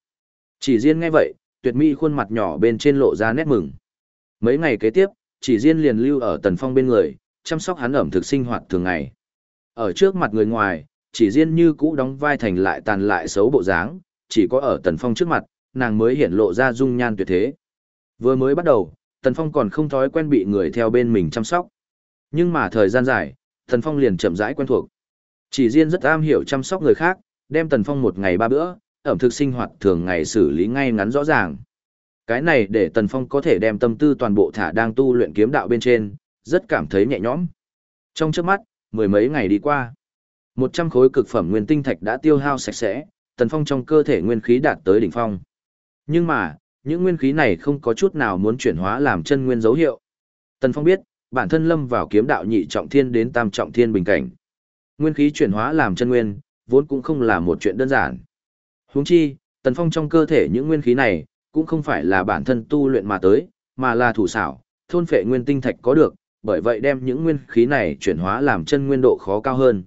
Chỉ riêng nghe vậy, tuyệt mỹ khuôn mặt nhỏ bên trên lộ ra nét mừng. Mấy ngày kế tiếp, chỉ riêng liền lưu ở tần phong bên người, chăm sóc hắn ẩm thực sinh hoạt thường ngày. Ở trước mặt người ngoài, chỉ riêng như cũ đóng vai thành lại tàn lại xấu bộ dáng, chỉ có ở tần phong trước mặt, nàng mới hiển lộ ra dung nhan tuyệt thế. Vừa mới bắt đầu, tần phong còn không thói quen bị người theo bên mình chăm sóc. Nhưng mà thời gian dài, tần phong liền chậm rãi quen thuộc. Chỉ riêng rất am hiểu chăm sóc người khác, đem tần phong một ngày ba bữa, ẩm thực sinh hoạt thường ngày xử lý ngay ngắn rõ ràng. Cái này để Tần Phong có thể đem tâm tư toàn bộ thả đang tu luyện kiếm đạo bên trên, rất cảm thấy nhẹ nhõm. Trong trước mắt, mười mấy ngày đi qua, một trăm khối cực phẩm nguyên tinh thạch đã tiêu hao sạch sẽ, Tần Phong trong cơ thể nguyên khí đạt tới đỉnh phong. Nhưng mà, những nguyên khí này không có chút nào muốn chuyển hóa làm chân nguyên dấu hiệu. Tần Phong biết, bản thân lâm vào kiếm đạo nhị trọng thiên đến tam trọng thiên bình cảnh. Nguyên khí chuyển hóa làm chân nguyên, vốn cũng không là một chuyện đơn giản. Huống chi, Tần Phong trong cơ thể những nguyên khí này, cũng không phải là bản thân tu luyện mà tới, mà là thủ xảo, thôn phệ nguyên tinh thạch có được, bởi vậy đem những nguyên khí này chuyển hóa làm chân nguyên độ khó cao hơn.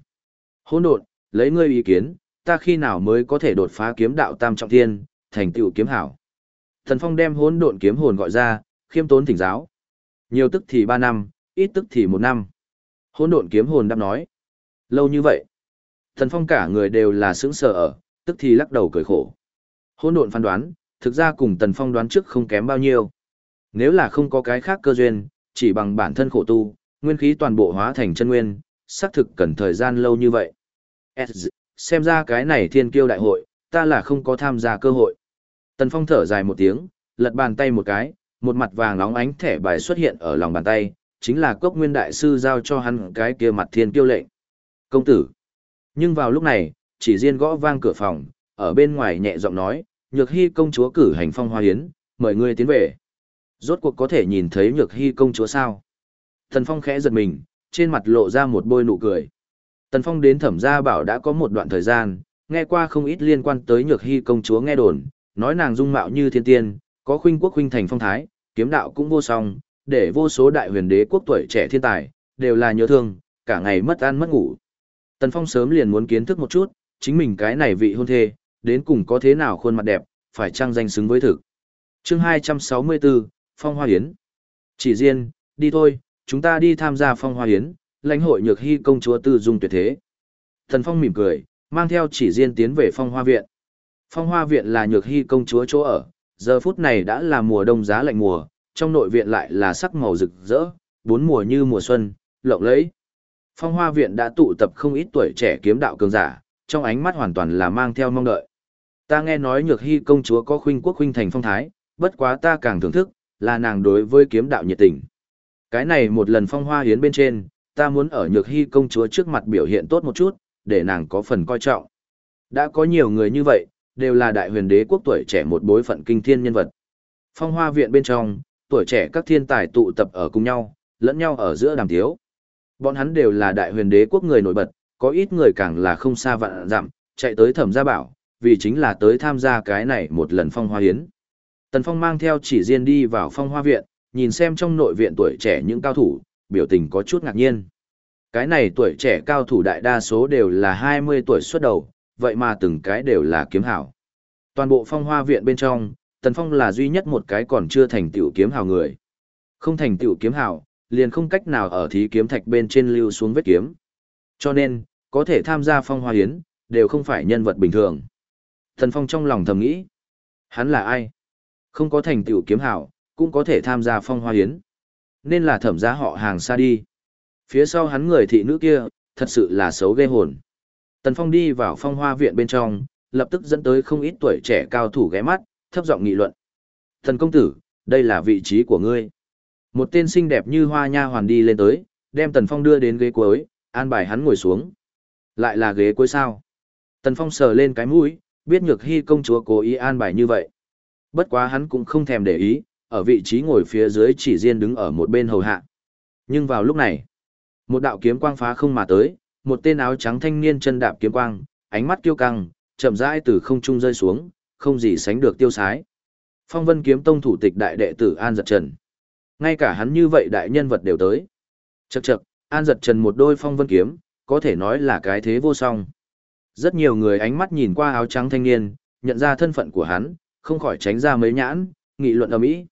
Hỗn độn, lấy ngươi ý kiến, ta khi nào mới có thể đột phá kiếm đạo tam trọng thiên, thành tựu kiếm hảo. Thần Phong đem hỗn độn kiếm hồn gọi ra, khiêm tốn thỉnh giáo. Nhiều tức thì 3 năm, ít tức thì 1 năm. Hỗn độn kiếm hồn đáp nói. Lâu như vậy. Thần Phong cả người đều là sững sờ ở, tức thì lắc đầu cười khổ. Hỗn độn phán đoán, thực ra cùng Tần Phong đoán trước không kém bao nhiêu. Nếu là không có cái khác cơ duyên, chỉ bằng bản thân khổ tu, nguyên khí toàn bộ hóa thành chân nguyên, xác thực cần thời gian lâu như vậy. Xem ra cái này thiên kiêu đại hội, ta là không có tham gia cơ hội. Tần Phong thở dài một tiếng, lật bàn tay một cái, một mặt vàng nóng ánh thẻ bài xuất hiện ở lòng bàn tay, chính là cốc nguyên đại sư giao cho hắn cái kia mặt thiên kiêu lệnh. Công tử. Nhưng vào lúc này, chỉ riêng gõ vang cửa phòng, ở bên ngoài nhẹ giọng nói, nhược hy công chúa cử hành phong hoa hiến, mời ngươi tiến về. Rốt cuộc có thể nhìn thấy nhược hy công chúa sao? Tần Phong khẽ giật mình, trên mặt lộ ra một bôi nụ cười. Tần Phong đến thẩm gia bảo đã có một đoạn thời gian, nghe qua không ít liên quan tới nhược hy công chúa nghe đồn, nói nàng dung mạo như thiên tiên, có khuynh quốc khuynh thành phong thái, kiếm đạo cũng vô song, để vô số đại huyền đế quốc tuổi trẻ thiên tài, đều là nhớ thương, cả ngày mất ăn mất ngủ. Tần Phong sớm liền muốn kiến thức một chút, chính mình cái này vị hôn thê, đến cùng có thế nào khuôn mặt đẹp, phải trang danh xứng với thực. chương 264, Phong Hoa Hiến. Chỉ riêng, đi thôi, chúng ta đi tham gia Phong Hoa Hiến, lãnh hội nhược hy công chúa tư dung tuyệt thế. Thần Phong mỉm cười, mang theo chỉ riêng tiến về Phong Hoa Viện. Phong Hoa Viện là nhược hy công chúa chỗ ở, giờ phút này đã là mùa đông giá lạnh mùa, trong nội viện lại là sắc màu rực rỡ, bốn mùa như mùa xuân, lộng lẫy. Phong Hoa Viện đã tụ tập không ít tuổi trẻ kiếm đạo cường giả, trong ánh mắt hoàn toàn là mang theo mong đợi. Ta nghe nói Nhược Hy công chúa có khuynh quốc khuynh thành phong thái, bất quá ta càng thưởng thức, là nàng đối với kiếm đạo nhiệt tình. Cái này một lần Phong Hoa Hiến bên trên, ta muốn ở Nhược Hy công chúa trước mặt biểu hiện tốt một chút, để nàng có phần coi trọng. Đã có nhiều người như vậy, đều là đại huyền đế quốc tuổi trẻ một bối phận kinh thiên nhân vật. Phong Hoa Viện bên trong, tuổi trẻ các thiên tài tụ tập ở cùng nhau, lẫn nhau ở giữa đàm tiếu. Bọn hắn đều là đại huyền đế quốc người nổi bật, có ít người càng là không xa vạn dặm, chạy tới thẩm gia bảo, vì chính là tới tham gia cái này một lần phong hoa hiến. Tần Phong mang theo chỉ riêng đi vào phong hoa viện, nhìn xem trong nội viện tuổi trẻ những cao thủ, biểu tình có chút ngạc nhiên. Cái này tuổi trẻ cao thủ đại đa số đều là 20 tuổi xuất đầu, vậy mà từng cái đều là kiếm hảo. Toàn bộ phong hoa viện bên trong, Tần Phong là duy nhất một cái còn chưa thành tiểu kiếm hảo người. Không thành tiểu kiếm hảo, liền không cách nào ở thí kiếm thạch bên trên lưu xuống vết kiếm. Cho nên, có thể tham gia phong hoa hiến, đều không phải nhân vật bình thường. Tần Phong trong lòng thầm nghĩ, hắn là ai? Không có thành tựu kiếm hảo, cũng có thể tham gia phong hoa hiến. Nên là thẩm gia họ hàng xa đi. Phía sau hắn người thị nữ kia, thật sự là xấu ghê hồn. Tần Phong đi vào phong hoa viện bên trong, lập tức dẫn tới không ít tuổi trẻ cao thủ ghé mắt, thấp giọng nghị luận. Thần công tử, đây là vị trí của ngươi. Một tên xinh đẹp như hoa nha hoàn đi lên tới, đem Tần Phong đưa đến ghế cuối, an bài hắn ngồi xuống. Lại là ghế cuối sao? Tần Phong sờ lên cái mũi, biết nhược hy công chúa cố ý an bài như vậy. Bất quá hắn cũng không thèm để ý, ở vị trí ngồi phía dưới chỉ riêng đứng ở một bên hầu hạ. Nhưng vào lúc này, một đạo kiếm quang phá không mà tới, một tên áo trắng thanh niên chân đạp kiếm quang, ánh mắt kiêu căng, chậm rãi từ không trung rơi xuống, không gì sánh được tiêu sái. Phong Vân kiếm tông thủ tịch đại đệ tử An Giật Trần. Ngay cả hắn như vậy đại nhân vật đều tới. Chậc chậc, An Giật Trần một đôi phong vân kiếm, có thể nói là cái thế vô song. Rất nhiều người ánh mắt nhìn qua áo trắng thanh niên, nhận ra thân phận của hắn, không khỏi tránh ra mấy nhãn, nghị luận ầm ĩ.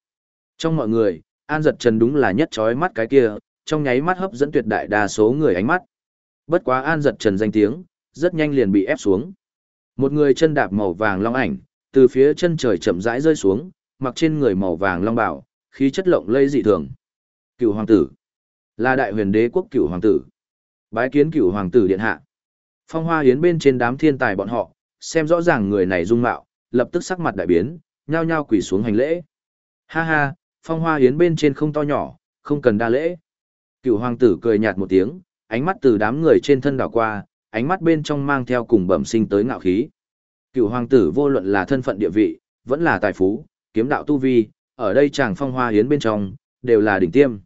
Trong mọi người, An Giật Trần đúng là nhất chói mắt cái kia, trong nháy mắt hấp dẫn tuyệt đại đa số người ánh mắt. Bất quá An Giật Trần danh tiếng, rất nhanh liền bị ép xuống. Một người chân đạp màu vàng long ảnh, từ phía chân trời chậm rãi rơi xuống, mặc trên người màu vàng long bảo, khí chất lộng lây dị thường. Cựu hoàng tử, là đại huyền đế quốc cựu hoàng tử. Bái kiến cựu hoàng tử điện hạ. Phong hoa hiến bên trên đám thiên tài bọn họ, xem rõ ràng người này dung mạo, lập tức sắc mặt đại biến, nhao nhao quỳ xuống hành lễ. Ha ha, phong hoa yến bên trên không to nhỏ, không cần đa lễ. Cựu hoàng tử cười nhạt một tiếng, ánh mắt từ đám người trên thân đảo qua, ánh mắt bên trong mang theo cùng bẩm sinh tới ngạo khí. Cựu hoàng tử vô luận là thân phận địa vị, vẫn là tài phú, kiếm đạo tu vi, ở đây chàng phong hoa yến bên trong, đều là đỉnh tiêm.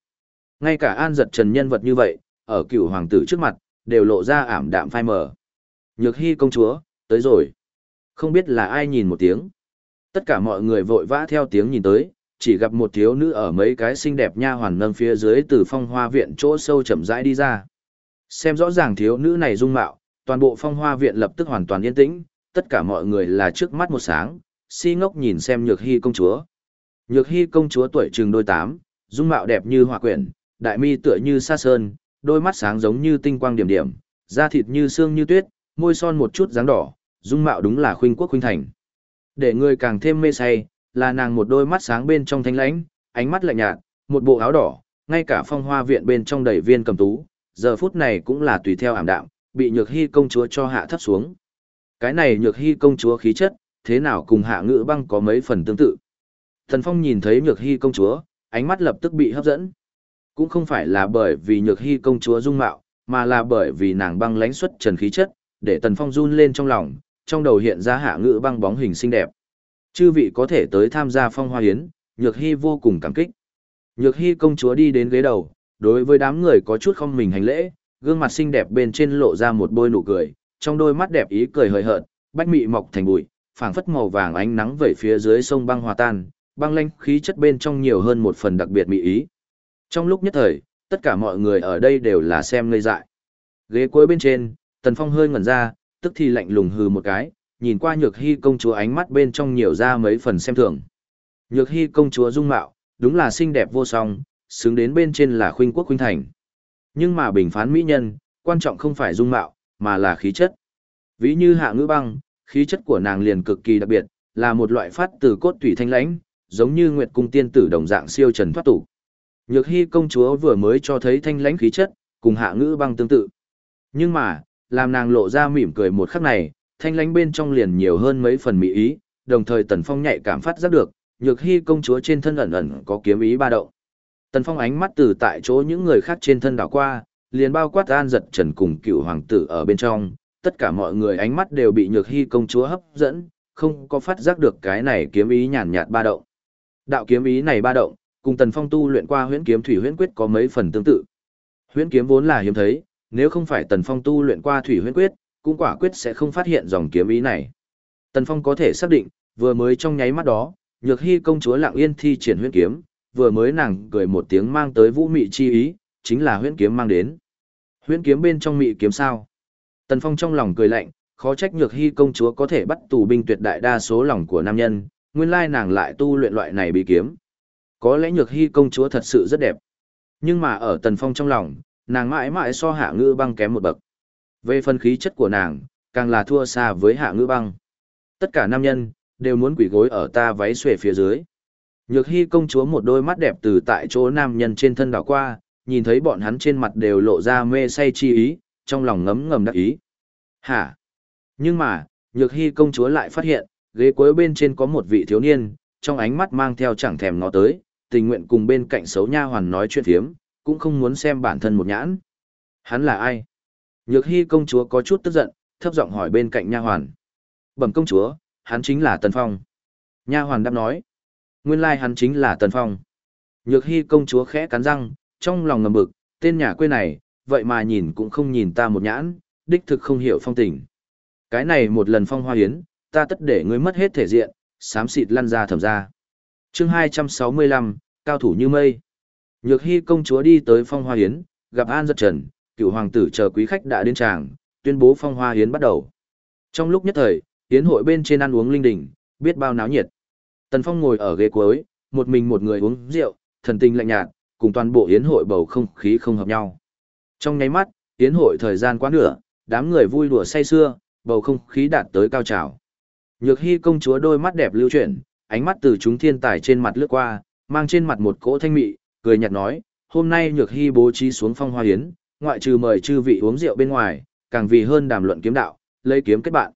Ngay cả an giật trần nhân vật như vậy, ở cựu hoàng tử trước mặt, đều lộ ra ảm đạm phai mờ. Nhược hy công chúa, tới rồi. Không biết là ai nhìn một tiếng. Tất cả mọi người vội vã theo tiếng nhìn tới, chỉ gặp một thiếu nữ ở mấy cái xinh đẹp nha hoàn nâng phía dưới từ phong hoa viện chỗ sâu chậm rãi đi ra. Xem rõ ràng thiếu nữ này dung mạo, toàn bộ phong hoa viện lập tức hoàn toàn yên tĩnh, tất cả mọi người là trước mắt một sáng, si ngốc nhìn xem nhược hy công chúa. Nhược hy công chúa tuổi trường đôi tám, dung mạo đẹp như hòa quyển, đại mi tựa như sa sơn, đôi mắt sáng giống như tinh quang điểm điểm, da thịt như xương như tuyết, môi son một chút dáng đỏ, dung mạo đúng là khuynh quốc khuynh thành. Để người càng thêm mê say, là nàng một đôi mắt sáng bên trong thanh lãnh, ánh mắt lạnh nhạt, một bộ áo đỏ, ngay cả phong hoa viện bên trong đầy viên cầm tú, giờ phút này cũng là tùy theo ảm đạm, bị nhược hy công chúa cho hạ thấp xuống. Cái này nhược hy công chúa khí chất, thế nào cùng hạ ngữ băng có mấy phần tương tự. Thần Phong nhìn thấy nhược hy công chúa, ánh mắt lập tức bị hấp dẫn. Cũng không phải là bởi vì nhược hy công chúa dung mạo, mà là bởi vì nàng băng lãnh xuất trần khí chất, để Tần Phong run lên trong lòng, trong đầu hiện ra hạ ngữ băng bóng hình xinh đẹp. Chư vị có thể tới tham gia phong hoa hiến, nhược hy vô cùng cảm kích. Nhược hy công chúa đi đến ghế đầu, đối với đám người có chút không mình hành lễ, gương mặt xinh đẹp bên trên lộ ra một bôi nụ cười, trong đôi mắt đẹp ý cười hời hợt, bách mị mọc thành bụi, phảng phất màu vàng ánh nắng về phía dưới sông băng hòa tan, băng lanh khí chất bên trong nhiều hơn một phần đặc biệt mỹ ý. Trong lúc nhất thời, tất cả mọi người ở đây đều là xem ngây dại. Ghế cuối bên trên, Tần Phong hơi ngẩn ra, tức thì lạnh lùng hừ một cái, nhìn qua Nhược Hy công chúa ánh mắt bên trong nhiều ra mấy phần xem thường. Nhược Hy công chúa dung mạo, đúng là xinh đẹp vô song, xứng đến bên trên là khuynh quốc khuynh thành. Nhưng mà bình phán mỹ nhân, quan trọng không phải dung mạo, mà là khí chất. Ví như hạ ngữ băng, khí chất của nàng liền cực kỳ đặc biệt, là một loại phát từ cốt tủy thanh lãnh, giống như nguyệt cung tiên tử đồng dạng siêu trần thoát tục. Nhược Hy công chúa vừa mới cho thấy thanh lãnh khí chất, cùng hạ ngữ băng tương tự. Nhưng mà, làm nàng lộ ra mỉm cười một khắc này, thanh lãnh bên trong liền nhiều hơn mấy phần mỹ ý, đồng thời Tần Phong nhạy cảm phát giác được, Nhược Hy công chúa trên thân ẩn ẩn có kiếm ý ba động. Tần Phong ánh mắt từ tại chỗ những người khác trên thân đảo qua, liền bao quát An giật trần cùng cựu hoàng tử ở bên trong, tất cả mọi người ánh mắt đều bị Nhược Hy công chúa hấp dẫn, không có phát giác được cái này kiếm ý nhàn nhạt ba động. Đạo kiếm ý này ba động, cùng Tần Phong tu luyện qua huyễn kiếm thủy huyễn quyết có mấy phần tương tự. Huyễn kiếm vốn là hiếm thấy, nếu không phải Tần Phong tu luyện qua thủy huyễn quyết, cũng quả quyết sẽ không phát hiện dòng kiếm ý này. Tần Phong có thể xác định, vừa mới trong nháy mắt đó, Nhược Hy công chúa lặng yên thi triển huyễn kiếm, vừa mới nàng cười một tiếng mang tới vũ mị chi ý, chính là huyễn kiếm mang đến. Huyễn kiếm bên trong mị kiếm sao? Tần Phong trong lòng cười lạnh, khó trách Nhược Hy công chúa có thể bắt tù binh tuyệt đại đa số lòng của nam nhân, nguyên lai nàng lại tu luyện loại này bị kiếm. Có lẽ Nhược Hy công chúa thật sự rất đẹp. Nhưng mà ở Tần Phong trong lòng, nàng mãi mãi so hạ ngư băng kém một bậc. Về phần khí chất của nàng, càng là thua xa với hạ ngư băng. Tất cả nam nhân, đều muốn quỷ gối ở ta váy xuề phía dưới. Nhược hy công chúa một đôi mắt đẹp từ tại chỗ nam nhân trên thân đảo qua, nhìn thấy bọn hắn trên mặt đều lộ ra mê say chi ý, trong lòng ngấm ngầm đắc ý. Hả? Nhưng mà, nhược hy công chúa lại phát hiện, ghế cuối bên trên có một vị thiếu niên, trong ánh mắt mang theo chẳng thèm ngó tới, tình nguyện cùng bên cạnh xấu nha hoàn nói chuyện thiếm, cũng không muốn xem bản thân một nhãn. Hắn là ai? Nhược hy công chúa có chút tức giận, thấp giọng hỏi bên cạnh nha hoàn. Bẩm công chúa, hắn chính là Tần Phong. Nha hoàn đáp nói. Nguyên lai hắn chính là Tần Phong. Nhược hy công chúa khẽ cắn răng, trong lòng ngầm bực, tên nhà quê này, vậy mà nhìn cũng không nhìn ta một nhãn, đích thực không hiểu phong tình. Cái này một lần phong hoa hiến, ta tất để ngươi mất hết thể diện, xám xịt lăn ra thầm ra. chương 265, cao thủ như mây. Nhược hy công chúa đi tới phong hoa hiến, gặp An giật trần, cựu hoàng tử chờ quý khách đã đến tràng, tuyên bố phong hoa hiến bắt đầu. Trong lúc nhất thời, hiến hội bên trên ăn uống linh đình, biết bao náo nhiệt. Tần Phong ngồi ở ghế cuối, một mình một người uống rượu, thần tình lạnh nhạt, cùng toàn bộ hiến hội bầu không khí không hợp nhau. Trong nháy mắt, hiến hội thời gian quá nửa, đám người vui đùa say sưa, bầu không khí đạt tới cao trào. Nhược Hy công chúa đôi mắt đẹp lưu chuyển, ánh mắt từ chúng thiên tài trên mặt lướt qua, mang trên mặt một cỗ thanh mị, cười nhạt nói, hôm nay Nhược Hy bố trí xuống phong hoa hiến, ngoại trừ mời chư vị uống rượu bên ngoài, càng vì hơn đàm luận kiếm đạo, lấy kiếm kết bạn.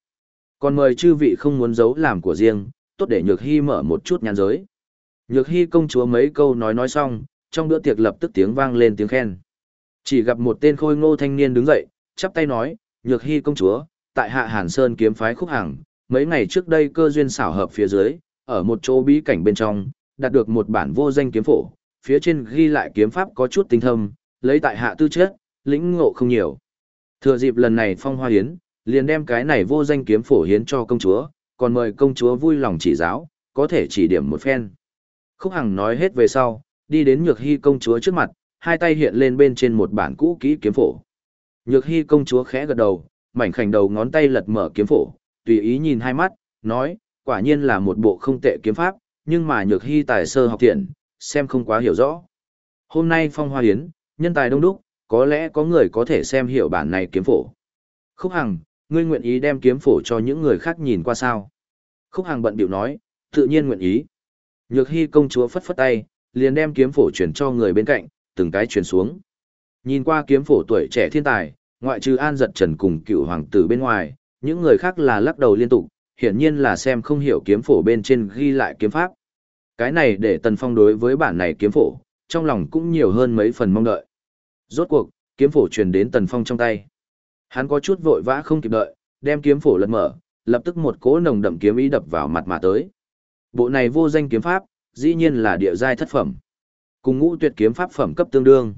Còn mời chư vị không muốn giấu làm của riêng, tốt để Nhược Hy mở một chút nhàn giới. Nhược Hy công chúa mấy câu nói nói xong, trong bữa tiệc lập tức tiếng vang lên tiếng khen. Chỉ gặp một tên khôi ngô thanh niên đứng dậy, chắp tay nói, Nhược Hy công chúa, tại hạ Hàn Sơn kiếm phái khúc hàng, mấy ngày trước đây cơ duyên xảo hợp phía dưới, ở một chỗ bí cảnh bên trong, đạt được một bản vô danh kiếm phổ, phía trên ghi lại kiếm pháp có chút tinh thâm, lấy tại hạ tư chất, lĩnh ngộ không nhiều. Thừa dịp lần này phong hoa hiến, liền đem cái này vô danh kiếm phổ hiến cho công chúa, còn mời công chúa vui lòng chỉ giáo, có thể chỉ điểm một phen. Khúc Hằng nói hết về sau, đi đến Nhược Hy công chúa trước mặt, hai tay hiện lên bên trên một bản cũ kỹ kiếm phổ. Nhược Hy công chúa khẽ gật đầu, mảnh khảnh đầu ngón tay lật mở kiếm phổ, tùy ý nhìn hai mắt, nói, quả nhiên là một bộ không tệ kiếm pháp, nhưng mà Nhược Hy tài sơ học thiện, xem không quá hiểu rõ. Hôm nay phong hoa hiến, nhân tài đông đúc, có lẽ có người có thể xem hiểu bản này kiếm phổ. Khúc Hằng, ngươi nguyện ý đem kiếm phổ cho những người khác nhìn qua sao? Khúc Hằng bận biểu nói, tự nhiên nguyện ý. Nhược Hy công chúa phất phất tay, liền đem kiếm phổ chuyển cho người bên cạnh, từng cái chuyển xuống. Nhìn qua kiếm phổ tuổi trẻ thiên tài, ngoại trừ An Giật Trần cùng cựu hoàng tử bên ngoài, những người khác là lắc đầu liên tục, hiển nhiên là xem không hiểu kiếm phổ bên trên ghi lại kiếm pháp. Cái này để Tần Phong đối với bản này kiếm phổ, trong lòng cũng nhiều hơn mấy phần mong đợi. Rốt cuộc, kiếm phổ truyền đến Tần Phong trong tay. Hắn có chút vội vã không kịp đợi, đem kiếm phổ lật mở, lập tức một cỗ nồng đậm kiếm ý đập vào mặt mà tới. Bộ này vô danh kiếm pháp, dĩ nhiên là địa giai thất phẩm. Cùng ngũ tuyệt kiếm pháp phẩm cấp tương đương.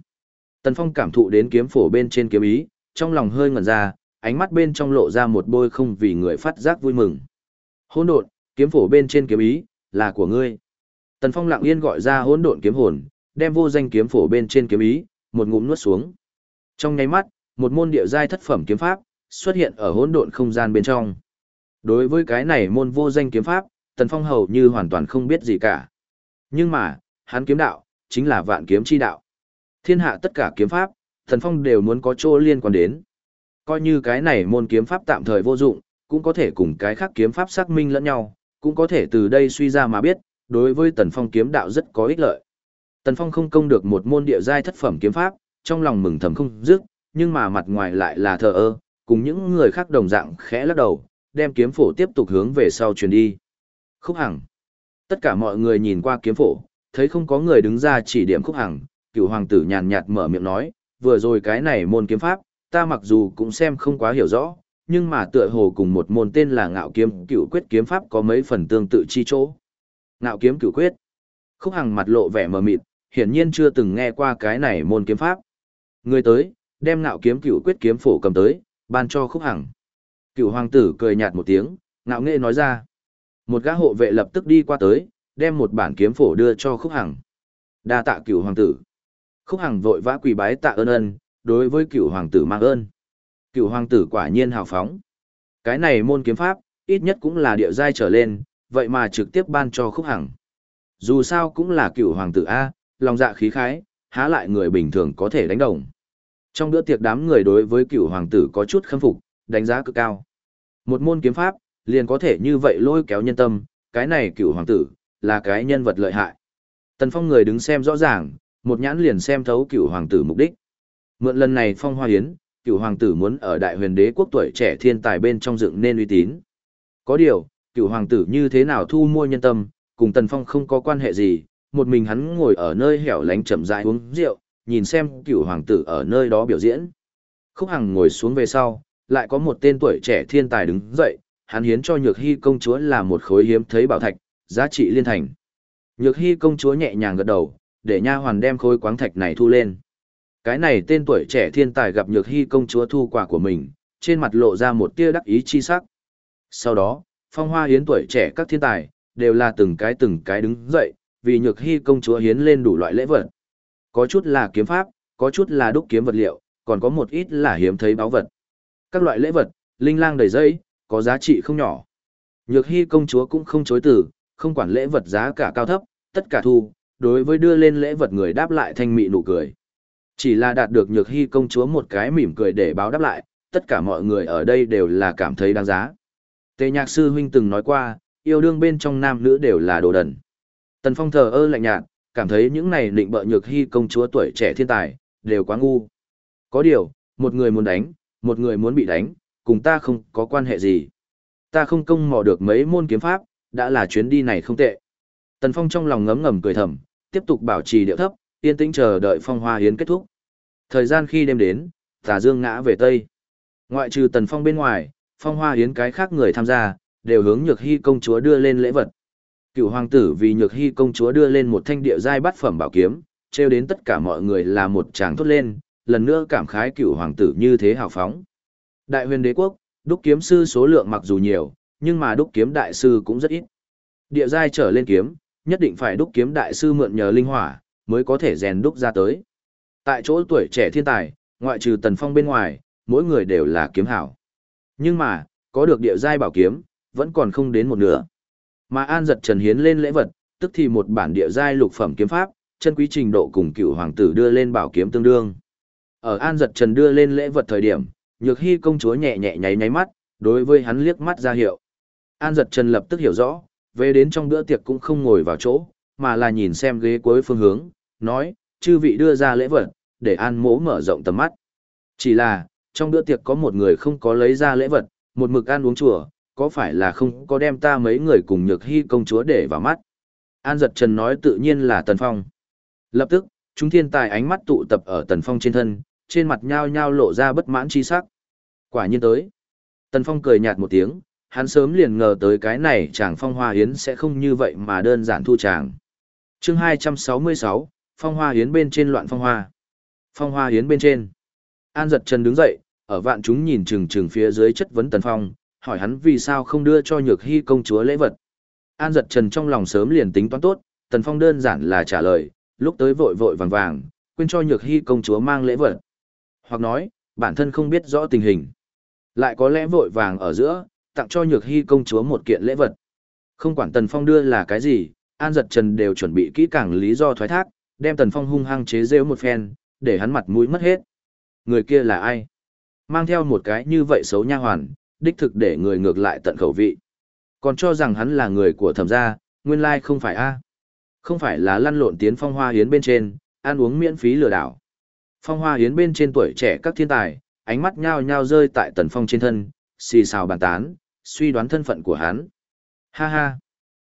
Tần Phong cảm thụ đến kiếm phổ bên trên kiếm ý, trong lòng hơi ngẩn ra, ánh mắt bên trong lộ ra một bôi không vì người phát giác vui mừng. Hỗn độn, kiếm phổ bên trên kiếm ý, là của ngươi. Tần Phong lặng yên gọi ra hỗn độn kiếm hồn, đem vô danh kiếm phổ bên trên kiếm ý, một ngụm nuốt xuống. Trong nháy mắt, một môn địa giai thất phẩm kiếm pháp, xuất hiện ở hỗn độn không gian bên trong. Đối với cái này môn vô danh kiếm pháp, Tần Phong hầu như hoàn toàn không biết gì cả. Nhưng mà, hắn kiếm đạo, chính là vạn kiếm chi đạo. Thiên hạ tất cả kiếm pháp, Tần Phong đều muốn có chỗ liên quan đến. Coi như cái này môn kiếm pháp tạm thời vô dụng, cũng có thể cùng cái khác kiếm pháp xác minh lẫn nhau, cũng có thể từ đây suy ra mà biết, đối với Tần Phong kiếm đạo rất có ích lợi. Tần Phong không công được một môn địa giai thất phẩm kiếm pháp, trong lòng mừng thầm không dứt, nhưng mà mặt ngoài lại là thờ ơ, cùng những người khác đồng dạng khẽ lắc đầu, đem kiếm phổ tiếp tục hướng về sau truyền đi. Khúc Hằng. Tất cả mọi người nhìn qua kiếm phổ, thấy không có người đứng ra chỉ điểm Khúc Hằng, cựu hoàng tử nhàn nhạt mở miệng nói, vừa rồi cái này môn kiếm pháp, ta mặc dù cũng xem không quá hiểu rõ, nhưng mà tựa hồ cùng một môn tên là ngạo kiếm cựu quyết kiếm pháp có mấy phần tương tự chi chỗ. Ngạo kiếm cửu quyết. Khúc Hằng mặt lộ vẻ mờ mịt, hiển nhiên chưa từng nghe qua cái này môn kiếm pháp. Người tới, đem ngạo kiếm cửu quyết kiếm phổ cầm tới, ban cho Khúc Hằng. Cựu hoàng tử cười nhạt một tiếng, ngạo nghệ nói ra. Một gã hộ vệ lập tức đi qua tới, đem một bản kiếm phổ đưa cho Khúc Hằng. Đa tạ cựu hoàng tử. Khúc Hằng vội vã quỳ bái tạ ơn ân, đối với cựu hoàng tử mang ơn. Cựu hoàng tử quả nhiên hào phóng. Cái này môn kiếm pháp, ít nhất cũng là địa giai trở lên, vậy mà trực tiếp ban cho Khúc Hằng. Dù sao cũng là cựu hoàng tử A, lòng dạ khí khái, há lại người bình thường có thể đánh đồng. Trong bữa tiệc đám người đối với cựu hoàng tử có chút khâm phục, đánh giá cực cao. Một môn kiếm pháp, liền có thể như vậy lôi kéo nhân tâm, cái này cựu hoàng tử, là cái nhân vật lợi hại. Tần Phong người đứng xem rõ ràng, một nhãn liền xem thấu cựu hoàng tử mục đích. Mượn lần này Phong Hoa Hiến, cựu hoàng tử muốn ở đại huyền đế quốc tuổi trẻ thiên tài bên trong dựng nên uy tín. Có điều, cựu hoàng tử như thế nào thu mua nhân tâm, cùng Tần Phong không có quan hệ gì, một mình hắn ngồi ở nơi hẻo lánh chậm rãi uống rượu, nhìn xem cựu hoàng tử ở nơi đó biểu diễn. Khúc Hằng ngồi xuống về sau, lại có một tên tuổi trẻ thiên tài đứng dậy, hắn hiến cho Nhược Hy công chúa là một khối hiếm thấy bảo thạch, giá trị liên thành. Nhược Hy công chúa nhẹ nhàng gật đầu, để nha hoàn đem khối quáng thạch này thu lên. Cái này tên tuổi trẻ thiên tài gặp Nhược Hy công chúa thu quà của mình, trên mặt lộ ra một tia đắc ý chi sắc. Sau đó, phong hoa hiến tuổi trẻ các thiên tài, đều là từng cái từng cái đứng dậy, vì Nhược Hy công chúa hiến lên đủ loại lễ vật. Có chút là kiếm pháp, có chút là đúc kiếm vật liệu, còn có một ít là hiếm thấy báu vật. Các loại lễ vật, linh lang đầy dây, có giá trị không nhỏ. Nhược hy công chúa cũng không chối từ, không quản lễ vật giá cả cao thấp, tất cả thu, đối với đưa lên lễ vật người đáp lại thanh mị nụ cười. Chỉ là đạt được nhược hy công chúa một cái mỉm cười để báo đáp lại, tất cả mọi người ở đây đều là cảm thấy đáng giá. Tề nhạc sư huynh từng nói qua, yêu đương bên trong nam nữ đều là đồ đần. Tần Phong thờ ơ lạnh nhạt, cảm thấy những này định bợ nhược hy công chúa tuổi trẻ thiên tài, đều quá ngu. Có điều, một người muốn đánh, một người muốn bị đánh, cùng ta không có quan hệ gì. Ta không công mò được mấy môn kiếm pháp, đã là chuyến đi này không tệ. Tần Phong trong lòng ngấm ngầm cười thầm, tiếp tục bảo trì điệu thấp, yên tĩnh chờ đợi phong hoa hiến kết thúc. Thời gian khi đêm đến, tà dương ngã về tây. Ngoại trừ Tần Phong bên ngoài, phong hoa hiến cái khác người tham gia, đều hướng nhược hy công chúa đưa lên lễ vật. Cựu hoàng tử vì nhược hy công chúa đưa lên một thanh địa giai bát phẩm bảo kiếm, treo đến tất cả mọi người là một tràng thốt lên, lần nữa cảm khái cựu hoàng tử như thế hào phóng. Đại huyền đế quốc, đúc kiếm sư số lượng mặc dù nhiều, nhưng mà đúc kiếm đại sư cũng rất ít. Địa giai trở lên kiếm, nhất định phải đúc kiếm đại sư mượn nhờ linh hỏa, mới có thể rèn đúc ra tới. Tại chỗ tuổi trẻ thiên tài, ngoại trừ tần phong bên ngoài, mỗi người đều là kiếm hảo. Nhưng mà, có được địa giai bảo kiếm, vẫn còn không đến một nửa. Mà An giật trần hiến lên lễ vật, tức thì một bản địa giai lục phẩm kiếm pháp, chân quý trình độ cùng cựu hoàng tử đưa lên bảo kiếm tương đương. Ở An giật trần đưa lên lễ vật thời điểm, nhược hy công chúa nhẹ nhẹ nháy nháy mắt, đối với hắn liếc mắt ra hiệu. An giật trần lập tức hiểu rõ, về đến trong bữa tiệc cũng không ngồi vào chỗ, mà là nhìn xem ghế cuối phương hướng, nói, chư vị đưa ra lễ vật, để an mỗ mở rộng tầm mắt. Chỉ là, trong bữa tiệc có một người không có lấy ra lễ vật, một mực ăn uống chùa, có phải là không có đem ta mấy người cùng nhược hy công chúa để vào mắt. An giật trần nói tự nhiên là Tần Phong. Lập tức, chúng thiên tài ánh mắt tụ tập ở Tần Phong trên thân, trên mặt nhao nhao lộ ra bất mãn chi sắc. Quả nhiên tới. Tần Phong cười nhạt một tiếng, hắn sớm liền ngờ tới cái này chàng phong hoa hiến sẽ không như vậy mà đơn giản thu chàng. chương 266, phong hoa hiến bên trên loạn phong hoa. Phong hoa hiến bên trên. An giật trần đứng dậy, ở vạn chúng nhìn chừng chừng phía dưới chất vấn Tần Phong, hỏi hắn vì sao không đưa cho nhược hy công chúa lễ vật. An giật trần trong lòng sớm liền tính toán tốt, Tần Phong đơn giản là trả lời, lúc tới vội vội vàng vàng, quên cho nhược hy công chúa mang lễ vật. Hoặc nói, bản thân không biết rõ tình hình. Lại có lẽ vội vàng ở giữa, tặng cho nhược hy công chúa một kiện lễ vật. Không quản Tần Phong đưa là cái gì, An giật trần đều chuẩn bị kỹ càng lý do thoái thác, đem Tần Phong hung hăng chế rêu một phen, để hắn mặt mũi mất hết. Người kia là ai? Mang theo một cái như vậy xấu nha hoàn, đích thực để người ngược lại tận khẩu vị. Còn cho rằng hắn là người của thẩm gia, nguyên lai không phải a Không phải là lăn lộn tiến phong hoa hiến bên trên, ăn uống miễn phí lừa đảo. Phong hoa hiến bên trên tuổi trẻ các thiên tài, ánh mắt nhao nhao rơi tại tần phong trên thân, xì xào bàn tán, suy đoán thân phận của hắn. Ha ha!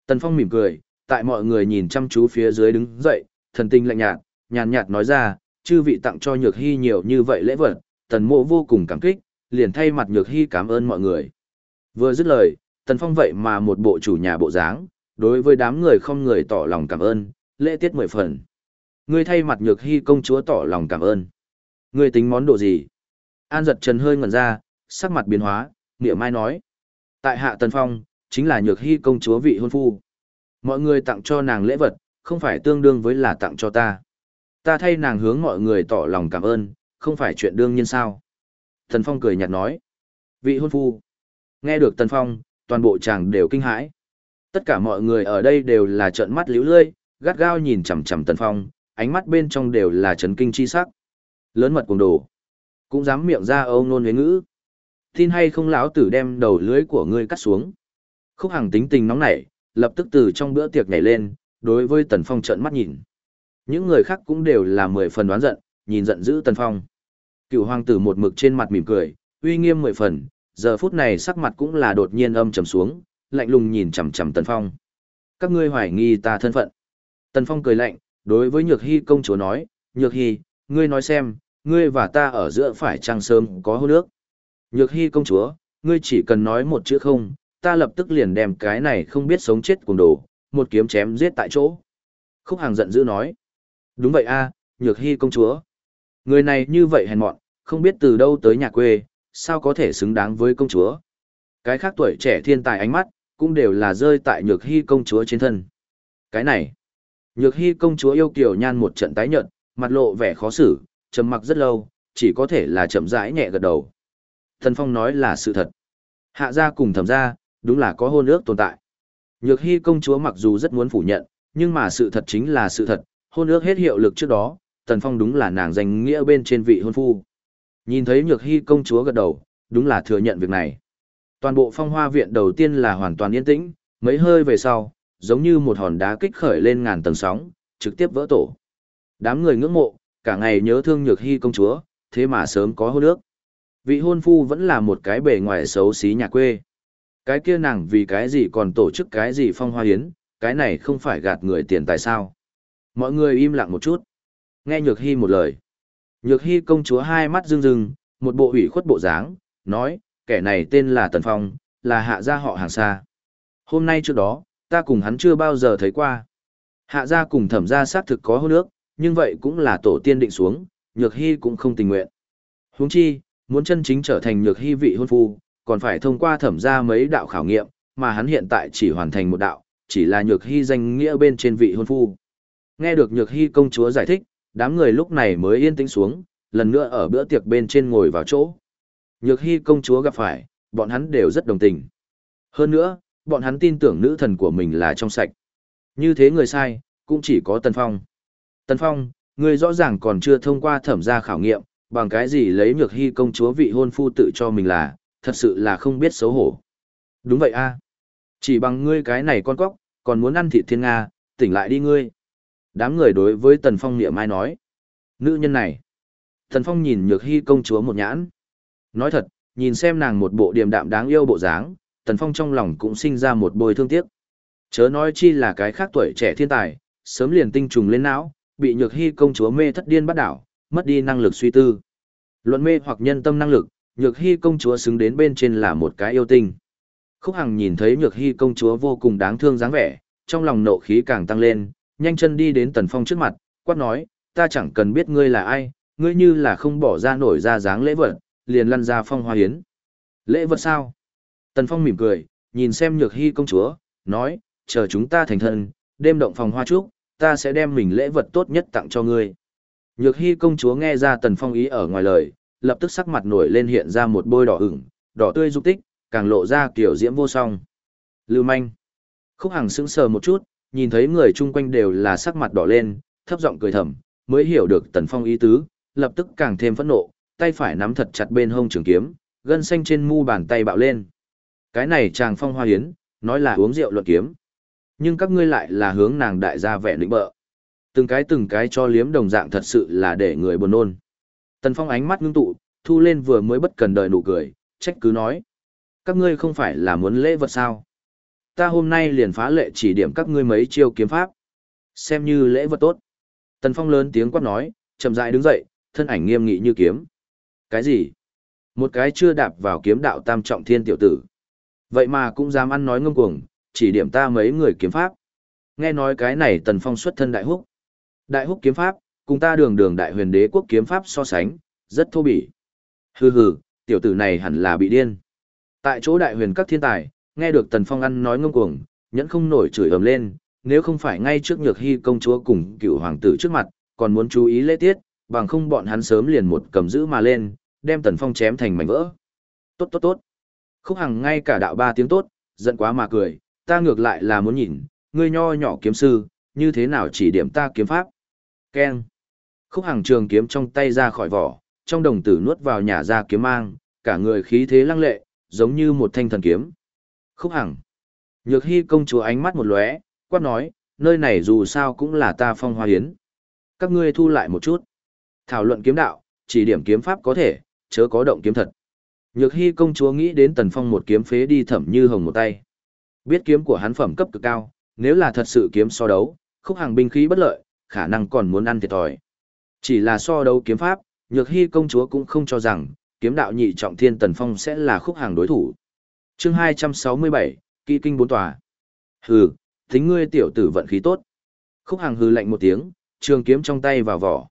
Tần phong mỉm cười, tại mọi người nhìn chăm chú phía dưới đứng dậy, thần tinh lạnh nhạt, nhàn nhạt nói ra, chư vị tặng cho nhược hy nhiều như vậy lễ vật, tần mộ vô cùng cảm kích, liền thay mặt nhược hy cảm ơn mọi người. Vừa dứt lời, tần phong vậy mà một bộ chủ nhà bộ dáng, đối với đám người không người tỏ lòng cảm ơn, lễ tiết mười phần. Ngươi thay mặt nhược hy công chúa tỏ lòng cảm ơn. Ngươi tính món đồ gì? An giật trần hơi ngẩn ra, sắc mặt biến hóa, nghĩa mai nói. Tại hạ tần phong, chính là nhược hy công chúa vị hôn phu. Mọi người tặng cho nàng lễ vật, không phải tương đương với là tặng cho ta. Ta thay nàng hướng mọi người tỏ lòng cảm ơn, không phải chuyện đương nhiên sao. Tần Phong cười nhạt nói. Vị hôn phu. Nghe được Tần Phong, toàn bộ chàng đều kinh hãi. Tất cả mọi người ở đây đều là trợn mắt liễu lươi, gắt gao nhìn chằm chằm Tần Phong, ánh mắt bên trong đều là chấn kinh chi sắc. Lớn mật cùng đồ. Cũng dám miệng ra âu nôn huế ngữ. Tin hay không lão tử đem đầu lưới của ngươi cắt xuống. Khúc Hằng tính tình nóng nảy, lập tức từ trong bữa tiệc nhảy lên, đối với Tần Phong trợn mắt nhìn. Những người khác cũng đều là mười phần đoán giận, nhìn giận dữ Tần Phong. Cựu hoàng tử một mực trên mặt mỉm cười, uy nghiêm mười phần, giờ phút này sắc mặt cũng là đột nhiên âm trầm xuống, lạnh lùng nhìn chằm chằm Tần Phong. Các ngươi hoài nghi ta thân phận. Tần Phong cười lạnh, đối với Nhược Hy công chúa nói, Nhược Hy, ngươi nói xem, ngươi và ta ở giữa phải trăng sớm có hôn nước. Nhược Hy công chúa, ngươi chỉ cần nói một chữ không, ta lập tức liền đem cái này không biết sống chết cùng đồ, một kiếm chém giết tại chỗ. Khúc Hàng giận dữ nói. Đúng vậy a, Nhược Hy công chúa. Người này như vậy hèn mọn, không biết từ đâu tới nhà quê, sao có thể xứng đáng với công chúa. Cái khác tuổi trẻ thiên tài ánh mắt, cũng đều là rơi tại Nhược Hy công chúa trên thân. Cái này, Nhược Hy công chúa yêu kiều nhan một trận tái nhợt, mặt lộ vẻ khó xử, trầm mặc rất lâu, chỉ có thể là chậm rãi nhẹ gật đầu. Thần Phong nói là sự thật. Hạ gia cùng thẩm gia, đúng là có hôn ước tồn tại. Nhược Hy công chúa mặc dù rất muốn phủ nhận, nhưng mà sự thật chính là sự thật, hôn ước hết hiệu lực trước đó, Tần Phong đúng là nàng danh nghĩa bên trên vị hôn phu. Nhìn thấy Nhược Hy công chúa gật đầu, đúng là thừa nhận việc này. Toàn bộ phong hoa viện đầu tiên là hoàn toàn yên tĩnh, mấy hơi về sau, giống như một hòn đá kích khởi lên ngàn tầng sóng, trực tiếp vỡ tổ. Đám người ngưỡng mộ, cả ngày nhớ thương Nhược Hy công chúa, thế mà sớm có hôn ước. Vị hôn phu vẫn là một cái bề ngoài xấu xí nhà quê. Cái kia nàng vì cái gì còn tổ chức cái gì phong hoa hiến, cái này không phải gạt người tiền tài sao. Mọi người im lặng một chút. Nghe Nhược Hy một lời. Nhược Hy công chúa hai mắt rưng rưng, một bộ ủy khuất bộ dáng, nói, kẻ này tên là Tần Phong, là hạ gia họ hàng xa. Hôm nay trước đó, ta cùng hắn chưa bao giờ thấy qua. Hạ gia cùng thẩm gia xác thực có hôn ước, nhưng vậy cũng là tổ tiên định xuống, Nhược Hy cũng không tình nguyện. Huống chi, muốn chân chính trở thành Nhược Hy vị hôn phu, còn phải thông qua thẩm gia mấy đạo khảo nghiệm, mà hắn hiện tại chỉ hoàn thành một đạo, chỉ là Nhược Hy danh nghĩa bên trên vị hôn phu. Nghe được Nhược Hy công chúa giải thích, đám người lúc này mới yên tĩnh xuống, lần nữa ở bữa tiệc bên trên ngồi vào chỗ. Nhược Hy công chúa gặp phải, bọn hắn đều rất đồng tình. Hơn nữa, bọn hắn tin tưởng nữ thần của mình là trong sạch. Như thế người sai, cũng chỉ có Tần Phong. Tần Phong, người rõ ràng còn chưa thông qua thẩm gia khảo nghiệm, bằng cái gì lấy Nhược Hy công chúa vị hôn phu tự cho mình là, thật sự là không biết xấu hổ. Đúng vậy a Chỉ bằng ngươi cái này con cóc, còn muốn ăn thịt thiên Nga, tỉnh lại đi ngươi. Đám người đối với Tần Phong niệm mai nói. Nữ nhân này. Tần Phong nhìn nhược hy công chúa một nhãn. Nói thật, nhìn xem nàng một bộ điềm đạm đáng yêu bộ dáng, Tần Phong trong lòng cũng sinh ra một bồi thương tiếc. Chớ nói chi là cái khác tuổi trẻ thiên tài, sớm liền tinh trùng lên não, bị nhược hy công chúa mê thất điên bắt đảo, mất đi năng lực suy tư. Luận mê hoặc nhân tâm năng lực, nhược hy công chúa xứng đến bên trên là một cái yêu tinh. Khúc Hằng nhìn thấy nhược hy công chúa vô cùng đáng thương dáng vẻ, trong lòng nộ khí càng tăng lên, nhanh chân đi đến Tần Phong trước mặt, quát nói, ta chẳng cần biết ngươi là ai, ngươi như là không bỏ ra nổi ra dáng lễ vật, liền lăn ra phong hoa hiến. Lễ vật sao? Tần Phong mỉm cười, nhìn xem nhược hy công chúa, nói, chờ chúng ta thành thân, đêm động phòng hoa trúc, ta sẽ đem mình lễ vật tốt nhất tặng cho ngươi. Nhược hy công chúa nghe ra Tần Phong ý ở ngoài lời, lập tức sắc mặt nổi lên hiện ra một bôi đỏ ửng, đỏ tươi dục tích, càng lộ ra kiểu diễm vô song. Lưu manh. Khúc Hằng sững sờ một chút, nhìn thấy người chung quanh đều là sắc mặt đỏ lên, thấp giọng cười thầm, mới hiểu được Tần Phong ý tứ, lập tức càng thêm phẫn nộ, tay phải nắm thật chặt bên hông trường kiếm, gân xanh trên mu bàn tay bạo lên. Cái này chàng phong hoa hiến, nói là uống rượu luận kiếm. Nhưng các ngươi lại là hướng nàng đại gia vẻ lĩnh bợ. Từng cái từng cái cho liếm đồng dạng thật sự là để người buồn nôn. Tần Phong ánh mắt ngưng tụ, thu lên vừa mới bất cần đời nụ cười, trách cứ nói. Các ngươi không phải là muốn lễ vật sao? Ta hôm nay liền phá lệ chỉ điểm các ngươi mấy chiêu kiếm pháp. Xem như lễ vật tốt. Tần Phong lớn tiếng quát nói, chậm rãi đứng dậy, thân ảnh nghiêm nghị như kiếm. Cái gì? Một cái chưa đạp vào kiếm đạo tam trọng thiên tiểu tử. Vậy mà cũng dám ăn nói ngông cuồng, chỉ điểm ta mấy người kiếm pháp. Nghe nói cái này Tần Phong xuất thân đại húc. Đại húc kiếm pháp, cùng ta đường đường đại huyền đế quốc kiếm pháp so sánh, rất thô bỉ. Hừ hừ, tiểu tử này hẳn là bị điên. Tại chỗ đại huyền các thiên tài, nghe được Tần Phong ăn nói ngông cuồng, nhẫn không nổi chửi ầm lên, nếu không phải ngay trước nhược hy công chúa cùng cựu hoàng tử trước mặt, còn muốn chú ý lễ tiết, bằng không bọn hắn sớm liền một cầm giữ mà lên, đem Tần Phong chém thành mảnh vỡ. Tốt tốt tốt. Khúc Hằng ngay cả đạo ba tiếng tốt, giận quá mà cười, ta ngược lại là muốn nhìn, ngươi nho nhỏ kiếm sư, như thế nào chỉ điểm ta kiếm pháp. Keng. Khúc Hằng trường kiếm trong tay ra khỏi vỏ, trong đồng tử nuốt vào nhà ra kiếm mang, cả người khí thế lăng lệ, giống như một thanh thần kiếm. Khúc Hằng. Nhược Hy công chúa ánh mắt một lóe, quát nói, nơi này dù sao cũng là ta phong hoa hiến. Các ngươi thu lại một chút. Thảo luận kiếm đạo, chỉ điểm kiếm pháp có thể, chớ có động kiếm thật. Nhược Hy công chúa nghĩ đến Tần Phong một kiếm phế đi thẩm như hồng một tay. Biết kiếm của hắn phẩm cấp cực cao, nếu là thật sự kiếm so đấu, khúc hàng binh khí bất lợi, khả năng còn muốn ăn thiệt thòi. Chỉ là so đấu kiếm pháp, Nhược Hy công chúa cũng không cho rằng, kiếm đạo nhị trọng thiên Tần Phong sẽ là khúc hàng đối thủ chương 267, Kỵ kinh bốn tòa. Hừ, tính ngươi tiểu tử vận khí tốt. Khúc hàng hừ lạnh một tiếng, trường kiếm trong tay vào vỏ.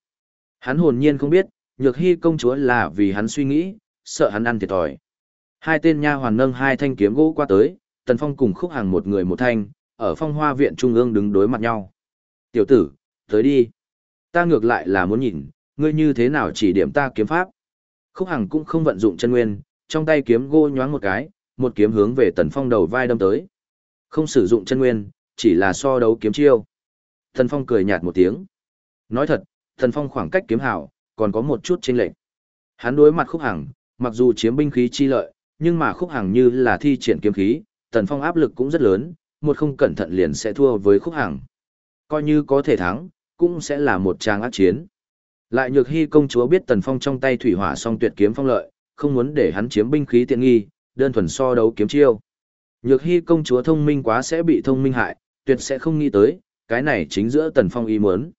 Hắn hồn nhiên không biết, Nhược Hy công chúa là vì hắn suy nghĩ, sợ hắn ăn thiệt thòi. Hai tên nha hoàn nâng hai thanh kiếm gỗ qua tới, Tần Phong cùng khúc hàng một người một thanh, ở phong hoa viện trung ương đứng đối mặt nhau. Tiểu tử, tới đi. Ta ngược lại là muốn nhìn, ngươi như thế nào chỉ điểm ta kiếm pháp. Khúc hàng cũng không vận dụng chân nguyên, trong tay kiếm gỗ nhoáng một cái, một kiếm hướng về Tần Phong đầu vai đâm tới. Không sử dụng chân nguyên, chỉ là so đấu kiếm chiêu. Tần Phong cười nhạt một tiếng. Nói thật, Tần Phong khoảng cách kiếm hảo, còn có một chút chênh lệch. Hắn đối mặt khúc hằng, mặc dù chiếm binh khí chi lợi, nhưng mà khúc hằng như là thi triển kiếm khí, tần phong áp lực cũng rất lớn, một không cẩn thận liền sẽ thua với khúc hằng. Coi như có thể thắng, cũng sẽ là một trang ác chiến. Lại nhược hy công chúa biết tần phong trong tay thủy hỏa song tuyệt kiếm phong lợi, không muốn để hắn chiếm binh khí tiện nghi, đơn thuần so đấu kiếm chiêu. Nhược hy công chúa thông minh quá sẽ bị thông minh hại, tuyệt sẽ không nghĩ tới, cái này chính giữa tần phong ý muốn.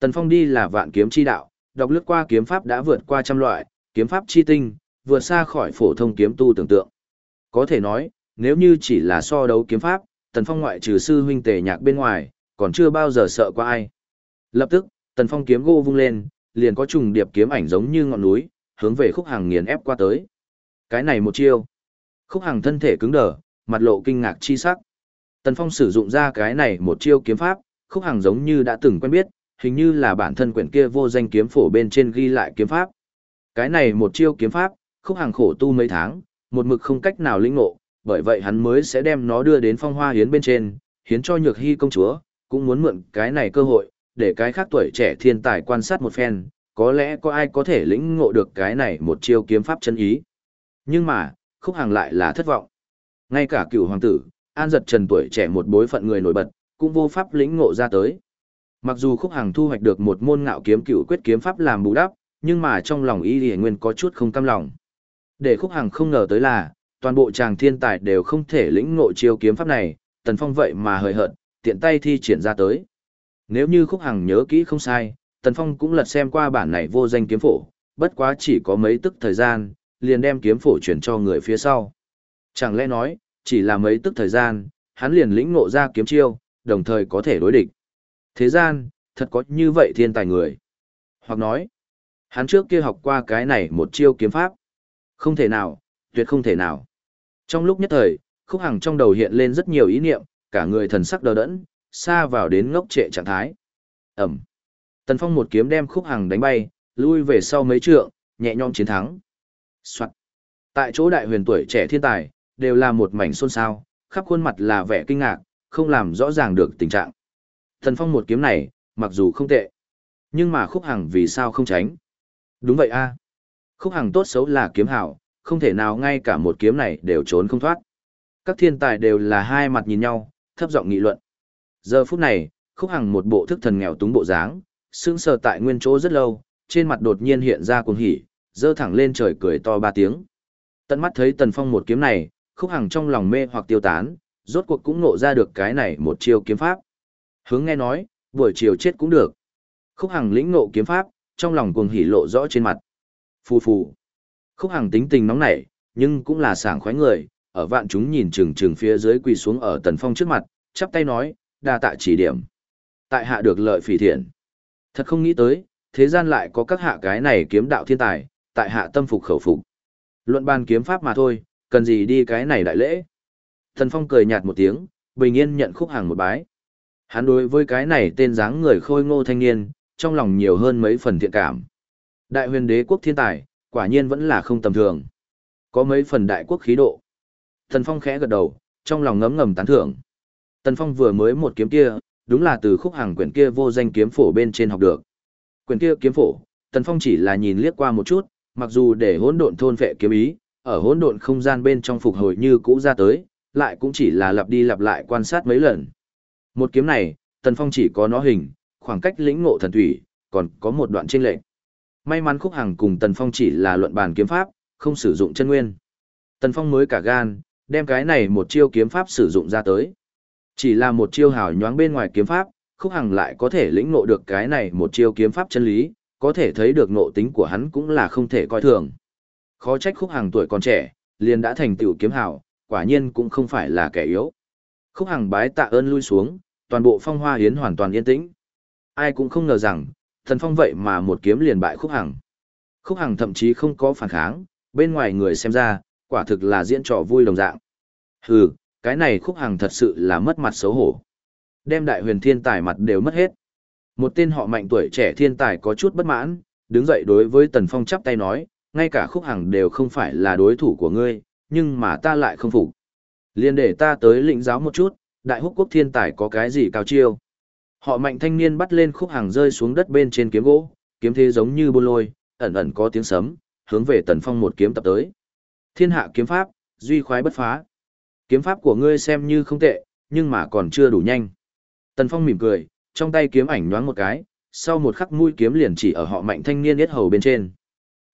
Tần phong đi là vạn kiếm chi đạo, đọc lướt qua kiếm pháp đã vượt qua trăm loại, kiếm pháp chi tinh, vượt xa khỏi phổ thông kiếm tu tưởng tượng. Có thể nói, nếu như chỉ là so đấu kiếm pháp, Tần Phong ngoại trừ sư huynh tề nhạc bên ngoài, còn chưa bao giờ sợ qua ai. Lập tức, Tần Phong kiếm gỗ vung lên, liền có trùng điệp kiếm ảnh giống như ngọn núi, hướng về khúc hàng nghiền ép qua tới. Cái này một chiêu. Khúc Hằng thân thể cứng đờ, mặt lộ kinh ngạc chi sắc. Tần Phong sử dụng ra cái này một chiêu kiếm pháp, khúc Hằng giống như đã từng quen biết, hình như là bản thân quyển kia vô danh kiếm phổ bên trên ghi lại kiếm pháp. Cái này một chiêu kiếm pháp, khúc Hằng khổ tu mấy tháng, một mực không cách nào lĩnh ngộ, bởi vậy hắn mới sẽ đem nó đưa đến phong hoa hiến bên trên, hiến cho nhược hy công chúa, cũng muốn mượn cái này cơ hội, để cái khác tuổi trẻ thiên tài quan sát một phen, có lẽ có ai có thể lĩnh ngộ được cái này một chiêu kiếm pháp chân ý. Nhưng mà, khúc hàng lại là thất vọng. Ngay cả cựu hoàng tử, an giật trần tuổi trẻ một bối phận người nổi bật, cũng vô pháp lĩnh ngộ ra tới. Mặc dù khúc hàng thu hoạch được một môn ngạo kiếm cựu quyết kiếm pháp làm bù đắp, nhưng mà trong lòng y lì nguyên có chút không cam lòng. Để khúc hàng không ngờ tới là, toàn bộ chàng thiên tài đều không thể lĩnh ngộ chiêu kiếm pháp này, tần phong vậy mà hời hợt, tiện tay thi triển ra tới. Nếu như khúc hàng nhớ kỹ không sai, tần phong cũng lật xem qua bản này vô danh kiếm phổ, bất quá chỉ có mấy tức thời gian, liền đem kiếm phổ chuyển cho người phía sau. Chẳng lẽ nói, chỉ là mấy tức thời gian, hắn liền lĩnh ngộ ra kiếm chiêu, đồng thời có thể đối địch. Thế gian, thật có như vậy thiên tài người. Hoặc nói, hắn trước kia học qua cái này một chiêu kiếm pháp. Không thể nào, tuyệt không thể nào. Trong lúc nhất thời, khúc hằng trong đầu hiện lên rất nhiều ý niệm, cả người thần sắc đờ đẫn, xa vào đến ngốc trệ trạng thái. Ẩm. Tần Phong một kiếm đem khúc hằng đánh bay, lui về sau mấy trượng, nhẹ nhõm chiến thắng. Soạn. Tại chỗ đại huyền tuổi trẻ thiên tài, đều là một mảnh xôn xao, khắp khuôn mặt là vẻ kinh ngạc, không làm rõ ràng được tình trạng. Thần phong một kiếm này, mặc dù không tệ, nhưng mà khúc hằng vì sao không tránh? Đúng vậy a Khúc hằng tốt xấu là kiếm hảo, không thể nào ngay cả một kiếm này đều trốn không thoát. Các thiên tài đều là hai mặt nhìn nhau, thấp giọng nghị luận. Giờ phút này, khúc hằng một bộ thức thần nghèo túng bộ dáng, sững sờ tại nguyên chỗ rất lâu, trên mặt đột nhiên hiện ra cuồng hỉ, dơ thẳng lên trời cười to ba tiếng. Tận mắt thấy Tần Phong một kiếm này, khúc hằng trong lòng mê hoặc tiêu tán, rốt cuộc cũng nộ ra được cái này một chiêu kiếm pháp. Hướng nghe nói, buổi chiều chết cũng được. Khúc hằng lĩnh nộ kiếm pháp, trong lòng cuồng hỉ lộ rõ trên mặt. Phù phù. Khúc hằng tính tình nóng nảy, nhưng cũng là sảng khoái người, ở vạn chúng nhìn chừng chừng phía dưới quỳ xuống ở Tần Phong trước mặt, chắp tay nói, đa tạ chỉ điểm. Tại hạ được lợi phỉ thiện. Thật không nghĩ tới, thế gian lại có các hạ cái này kiếm đạo thiên tài, tại hạ tâm phục khẩu phục. Luận bàn kiếm pháp mà thôi, cần gì đi cái này đại lễ. Thần Phong cười nhạt một tiếng, bình yên nhận khúc hàng một bái. Hắn đối với cái này tên dáng người khôi ngô thanh niên, trong lòng nhiều hơn mấy phần thiện cảm. Đại huyền đế quốc thiên tài, quả nhiên vẫn là không tầm thường. Có mấy phần đại quốc khí độ. Thần Phong khẽ gật đầu, trong lòng ngấm ngầm tán thưởng. Tần Phong vừa mới một kiếm kia, đúng là từ khúc hàng quyển kia vô danh kiếm phổ bên trên học được. Quyển kia kiếm phổ, Tần Phong chỉ là nhìn liếc qua một chút, mặc dù để hỗn độn thôn vệ kiếm ý, ở hỗn độn không gian bên trong phục hồi như cũ ra tới, lại cũng chỉ là lặp đi lặp lại quan sát mấy lần. Một kiếm này, Tần Phong chỉ có nó hình, khoảng cách lĩnh ngộ thần thủy, còn có một đoạn chênh lệch. May mắn khúc hàng cùng Tần Phong chỉ là luận bàn kiếm pháp, không sử dụng chân nguyên. Tần Phong mới cả gan, đem cái này một chiêu kiếm pháp sử dụng ra tới. Chỉ là một chiêu hào nhoáng bên ngoài kiếm pháp, khúc hằng lại có thể lĩnh ngộ được cái này một chiêu kiếm pháp chân lý, có thể thấy được nộ tính của hắn cũng là không thể coi thường. Khó trách khúc hàng tuổi còn trẻ, liền đã thành tựu kiếm hào, quả nhiên cũng không phải là kẻ yếu. Khúc Hàng bái tạ ơn lui xuống, toàn bộ phong hoa hiến hoàn toàn yên tĩnh. Ai cũng không ngờ rằng, thần phong vậy mà một kiếm liền bại khúc hàng. Khúc Hàng thậm chí không có phản kháng, bên ngoài người xem ra, quả thực là diễn trò vui đồng dạng. Hừ, cái này khúc Hàng thật sự là mất mặt xấu hổ. Đem đại huyền thiên tài mặt đều mất hết. Một tên họ mạnh tuổi trẻ thiên tài có chút bất mãn, đứng dậy đối với Tần Phong chắp tay nói, ngay cả khúc hằng đều không phải là đối thủ của ngươi, nhưng mà ta lại không phục. Liên để ta tới lĩnh giáo một chút, đại húc quốc thiên tài có cái gì cao chiêu. Họ mạnh thanh niên bắt lên khúc hằng rơi xuống đất bên trên kiếm gỗ, kiếm thế giống như bôn lôi, ẩn ẩn có tiếng sấm, hướng về Tần Phong một kiếm tập tới. Thiên hạ kiếm pháp, duy khoái bất phá. Kiếm pháp của ngươi xem như không tệ, nhưng mà còn chưa đủ nhanh. Tần Phong mỉm cười, trong tay kiếm ảnh nhoáng một cái, sau một khắc mũi kiếm liền chỉ ở họ mạnh thanh niên yết hầu bên trên.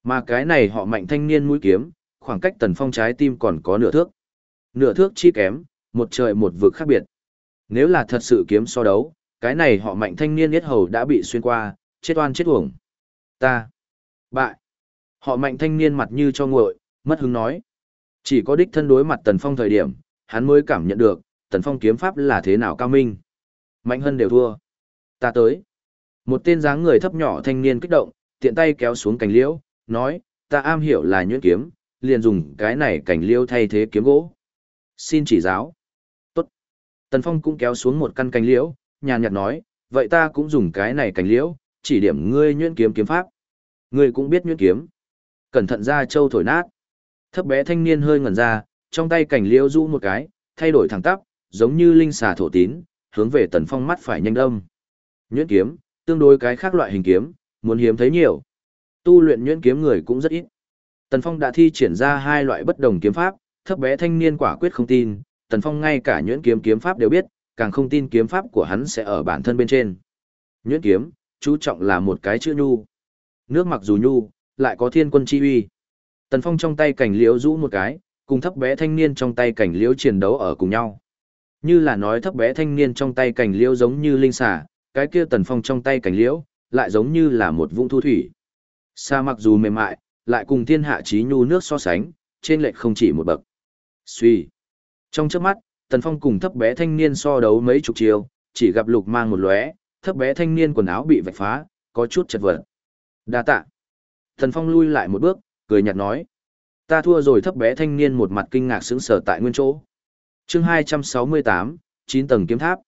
Mà cái này họ mạnh thanh niên mũi kiếm, khoảng cách Tần Phong trái tim còn có nửa thước. Nửa thước chi kém, một trời một vực khác biệt. Nếu là thật sự kiếm so đấu, cái này họ mạnh thanh niên yết hầu đã bị xuyên qua, chết oan chết uổng. Ta. Bại. Họ mạnh thanh niên mặt như cho nguội, mất hứng nói. Chỉ có đích thân đối mặt Tần Phong thời điểm, hắn mới cảm nhận được, Tần Phong kiếm pháp là thế nào cao minh. Mạnh hơn đều thua. Ta tới. Một tên dáng người thấp nhỏ thanh niên kích động, tiện tay kéo xuống cành liễu, nói, ta am hiểu là nhuyễn kiếm, liền dùng cái này cành liễu thay thế kiếm gỗ. Xin chỉ giáo. Tốt. Tần Phong cũng kéo xuống một căn cành liễu, nhàn nhạt nói, vậy ta cũng dùng cái này cành liễu, chỉ điểm ngươi nhuyễn kiếm kiếm pháp. Ngươi cũng biết nhuyễn kiếm. Cẩn thận ra châu thổi nát. Thấp bé thanh niên hơi ngẩn ra, trong tay cành liễu rũ một cái, thay đổi thẳng tắp, giống như linh xà thổ tín, hướng về tần phong mắt phải nhanh đông. Nhuyễn kiếm, tương đối cái khác loại hình kiếm, muốn hiếm thấy nhiều. Tu luyện nhuyễn kiếm người cũng rất ít. Tần Phong đã thi triển ra hai loại bất đồng kiếm pháp, thấp bé thanh niên quả quyết không tin, Tần Phong ngay cả nhuyễn kiếm kiếm pháp đều biết, càng không tin kiếm pháp của hắn sẽ ở bản thân bên trên. Nhuyễn kiếm, chú trọng là một cái chữ nhu. Nước mặc dù nhu, lại có thiên quân chi uy. Tần Phong trong tay cảnh liễu rũ một cái, cùng thấp bé thanh niên trong tay cảnh liễu chiến đấu ở cùng nhau. Như là nói thấp bé thanh niên trong tay cảnh liễu giống như linh xà, cái kia Tần Phong trong tay cảnh liễu, lại giống như là một vũng thu thủy. Sa mặc dù mềm mại, lại cùng thiên hạ trí nhu nước so sánh, trên lệch không chỉ một bậc. Suy. Trong chớp mắt, Tần Phong cùng thấp bé thanh niên so đấu mấy chục chiều, chỉ gặp lục mang một lóe, thấp bé thanh niên quần áo bị vạch phá, có chút chật vật. Đa tạ. Tần Phong lui lại một bước, cười nhạt nói. Ta thua rồi thấp bé thanh niên một mặt kinh ngạc sững sờ tại nguyên chỗ. chương 268, 9 tầng kiếm tháp.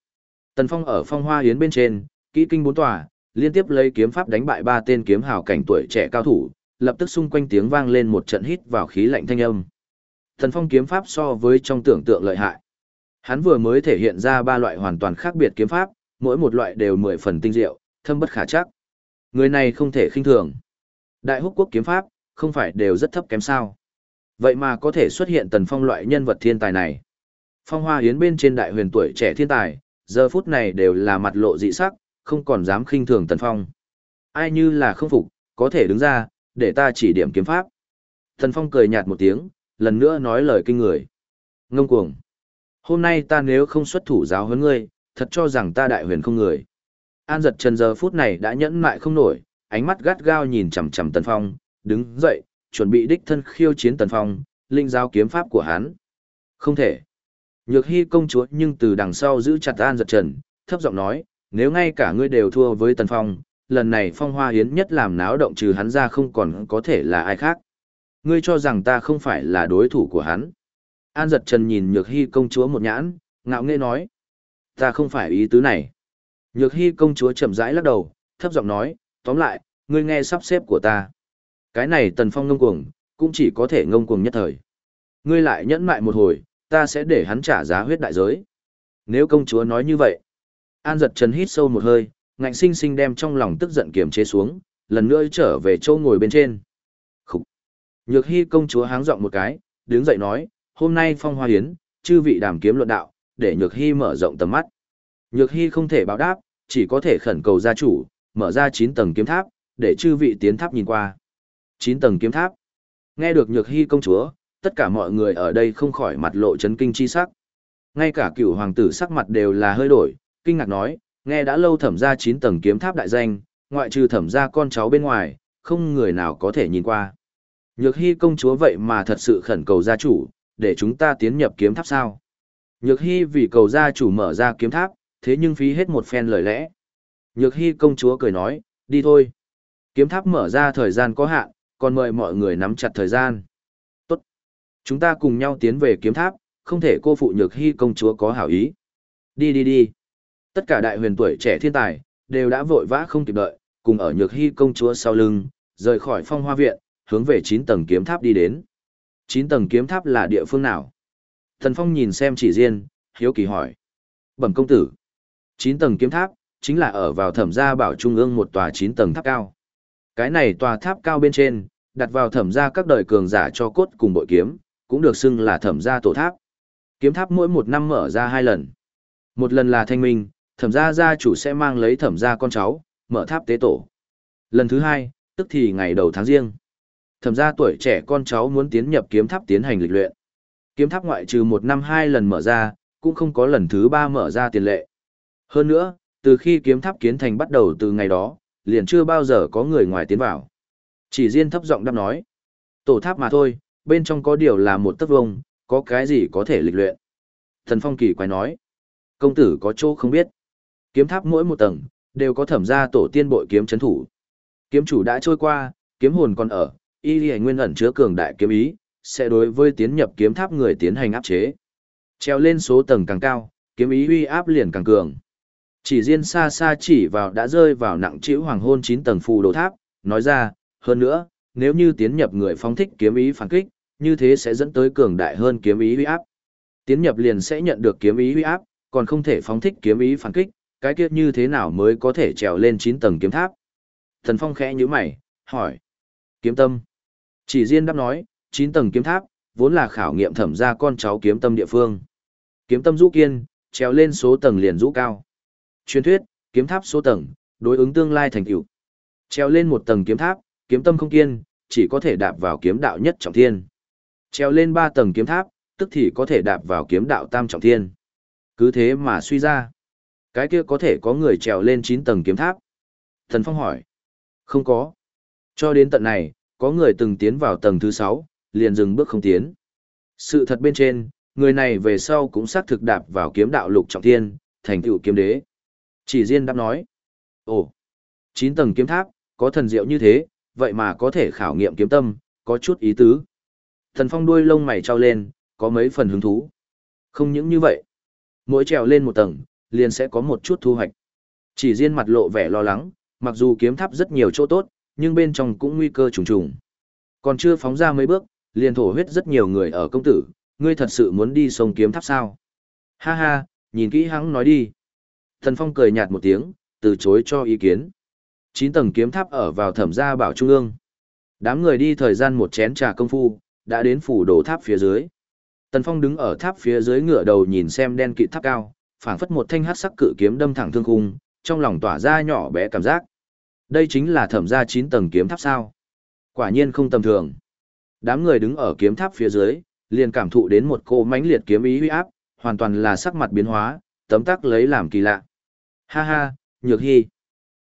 Tần Phong ở phong hoa hiến bên trên, kỹ kinh bốn tòa, liên tiếp lấy kiếm pháp đánh bại ba tên kiếm hào cảnh tuổi trẻ cao thủ, lập tức xung quanh tiếng vang lên một trận hít vào khí lạnh thanh âm. Thần phong kiếm pháp so với trong tưởng tượng lợi hại. Hắn vừa mới thể hiện ra ba loại hoàn toàn khác biệt kiếm pháp, mỗi một loại đều mười phần tinh diệu, thâm bất khả chắc. Người này không thể khinh thường. Đại húc quốc kiếm pháp, không phải đều rất thấp kém sao. Vậy mà có thể xuất hiện tần phong loại nhân vật thiên tài này. Phong hoa hiến bên trên đại huyền tuổi trẻ thiên tài, giờ phút này đều là mặt lộ dị sắc, không còn dám khinh thường tần phong. Ai như là không phục, có thể đứng ra, để ta chỉ điểm kiếm pháp. Tần phong cười nhạt một tiếng, lần nữa nói lời kinh người. Ngông cuồng. Hôm nay ta nếu không xuất thủ giáo huấn ngươi, thật cho rằng ta đại huyền không người. An giật trần giờ phút này đã nhẫn mại không nổi, ánh mắt gắt gao nhìn chằm chằm Tần Phong, đứng dậy, chuẩn bị đích thân khiêu chiến Tần Phong, linh giao kiếm pháp của hắn. Không thể. Nhược hy công chúa nhưng từ đằng sau giữ chặt An giật trần, thấp giọng nói, nếu ngay cả ngươi đều thua với Tần Phong, lần này Phong Hoa Hiến nhất làm náo động trừ hắn ra không còn có thể là ai khác. Ngươi cho rằng ta không phải là đối thủ của hắn. An giật trần nhìn nhược hy công chúa một nhãn, ngạo nghễ nói. Ta không phải ý tứ này. Nhược hy công chúa chậm rãi lắc đầu, thấp giọng nói, tóm lại, ngươi nghe sắp xếp của ta. Cái này tần phong ngông cuồng, cũng chỉ có thể ngông cuồng nhất thời. Ngươi lại nhẫn mại một hồi, ta sẽ để hắn trả giá huyết đại giới. Nếu công chúa nói như vậy, An giật trần hít sâu một hơi, ngạnh sinh sinh đem trong lòng tức giận kiềm chế xuống, lần nữa trở về châu ngồi bên trên. Khúc! Nhược hy công chúa háng giọng một cái, đứng dậy nói, hôm nay phong hoa hiến, chư vị đàm kiếm luận đạo, để nhược hy mở rộng tầm mắt. Nhược hy không thể báo đáp, chỉ có thể khẩn cầu gia chủ, mở ra 9 tầng kiếm tháp, để chư vị tiến tháp nhìn qua. 9 tầng kiếm tháp. Nghe được nhược hy công chúa, tất cả mọi người ở đây không khỏi mặt lộ chấn kinh chi sắc. Ngay cả cựu hoàng tử sắc mặt đều là hơi đổi, kinh ngạc nói, nghe đã lâu thẩm ra 9 tầng kiếm tháp đại danh, ngoại trừ thẩm ra con cháu bên ngoài, không người nào có thể nhìn qua. Nhược hy công chúa vậy mà thật sự khẩn cầu gia chủ, để chúng ta tiến nhập kiếm tháp sao. Nhược hy vì cầu gia chủ mở ra kiếm tháp, thế nhưng phí hết một phen lời lẽ. Nhược hy công chúa cười nói, đi thôi. Kiếm tháp mở ra thời gian có hạn, còn mời mọi người nắm chặt thời gian. Chúng ta cùng nhau tiến về kiếm tháp, không thể cô phụ nhược hy công chúa có hảo ý. Đi đi đi. Tất cả đại huyền tuổi trẻ thiên tài, đều đã vội vã không kịp đợi, cùng ở nhược hy công chúa sau lưng, rời khỏi phong hoa viện, hướng về 9 tầng kiếm tháp đi đến. 9 tầng kiếm tháp là địa phương nào? Thần Phong nhìn xem chỉ riêng, hiếu kỳ hỏi. Bẩm công tử. 9 tầng kiếm tháp, chính là ở vào thẩm gia bảo trung ương một tòa 9 tầng tháp cao. Cái này tòa tháp cao bên trên, đặt vào thẩm gia các đời cường giả cho cốt cùng bội kiếm, cũng được xưng là thẩm gia tổ tháp. Kiếm tháp mỗi một năm mở ra hai lần. Một lần là thanh minh, thẩm gia gia chủ sẽ mang lấy thẩm gia con cháu, mở tháp tế tổ. Lần thứ hai, tức thì ngày đầu tháng riêng. Thẩm gia tuổi trẻ con cháu muốn tiến nhập kiếm tháp tiến hành lịch luyện. Kiếm tháp ngoại trừ một năm hai lần mở ra, cũng không có lần thứ ba mở ra tiền lệ. Hơn nữa, từ khi kiếm tháp kiến thành bắt đầu từ ngày đó, liền chưa bao giờ có người ngoài tiến vào. Chỉ riêng thấp giọng đáp nói. Tổ tháp mà thôi, bên trong có điều là một tấc vông, có cái gì có thể lịch luyện. Thần Phong kỳ quái nói. Công tử có chỗ không biết. Kiếm tháp mỗi một tầng, đều có thẩm gia tổ tiên bội kiếm chấn thủ. Kiếm chủ đã trôi qua, kiếm hồn còn ở, y lì nguyên ẩn chứa cường đại kiếm ý, sẽ đối với tiến nhập kiếm tháp người tiến hành áp chế. Treo lên số tầng càng cao, kiếm ý uy áp liền càng cường. Chỉ riêng xa xa chỉ vào đã rơi vào nặng chịu hoàng hôn 9 tầng phù đồ tháp, nói ra, hơn nữa, nếu như tiến nhập người phóng thích kiếm ý phản kích, như thế sẽ dẫn tới cường đại hơn kiếm ý uy áp. Tiến nhập liền sẽ nhận được kiếm ý uy áp, còn không thể phóng thích kiếm ý phản kích, cái kia như thế nào mới có thể trèo lên 9 tầng kiếm tháp? Thần Phong khẽ nhíu mày, hỏi. Kiếm tâm. Chỉ riêng đáp nói, 9 tầng kiếm tháp, vốn là khảo nghiệm thẩm ra con cháu kiếm tâm địa phương. Kiếm tâm rũ kiên, trèo lên số tầng liền rũ cao. Truyền thuyết, kiếm tháp số tầng, đối ứng tương lai thành tựu. trèo lên một tầng kiếm tháp, kiếm tâm không kiên, chỉ có thể đạp vào kiếm đạo nhất trọng thiên. Treo lên ba tầng kiếm tháp, tức thì có thể đạp vào kiếm đạo tam trọng thiên. Cứ thế mà suy ra. Cái kia có thể có người trèo lên 9 tầng kiếm tháp. Thần Phong hỏi. Không có. Cho đến tận này, có người từng tiến vào tầng thứ 6, liền dừng bước không tiến. Sự thật bên trên, người này về sau cũng xác thực đạp vào kiếm đạo lục trọng thiên, thành tựu kiếm đế. Chỉ riêng đáp nói. Ồ, 9 tầng kiếm tháp, có thần diệu như thế, vậy mà có thể khảo nghiệm kiếm tâm, có chút ý tứ. Thần phong đuôi lông mày trao lên, có mấy phần hứng thú. Không những như vậy, mỗi trèo lên một tầng, liền sẽ có một chút thu hoạch. Chỉ riêng mặt lộ vẻ lo lắng, mặc dù kiếm tháp rất nhiều chỗ tốt, nhưng bên trong cũng nguy cơ trùng trùng. Còn chưa phóng ra mấy bước, liền thổ huyết rất nhiều người ở công tử, ngươi thật sự muốn đi sông kiếm tháp sao? Ha ha, nhìn kỹ hắn nói đi. Thần Phong cười nhạt một tiếng, từ chối cho ý kiến. Chín tầng kiếm tháp ở vào thẩm gia bảo trung ương. Đám người đi thời gian một chén trà công phu, đã đến phủ đổ tháp phía dưới. Tần Phong đứng ở tháp phía dưới ngựa đầu nhìn xem đen kịt tháp cao, phảng phất một thanh hắc sắc cự kiếm đâm thẳng thương khung, trong lòng tỏa ra nhỏ bé cảm giác. Đây chính là thẩm gia 9 tầng kiếm tháp sao? Quả nhiên không tầm thường. Đám người đứng ở kiếm tháp phía dưới, liền cảm thụ đến một cô mãnh liệt kiếm ý uy áp, hoàn toàn là sắc mặt biến hóa, tấm tắc lấy làm kỳ lạ. Ha ha, nhược hy.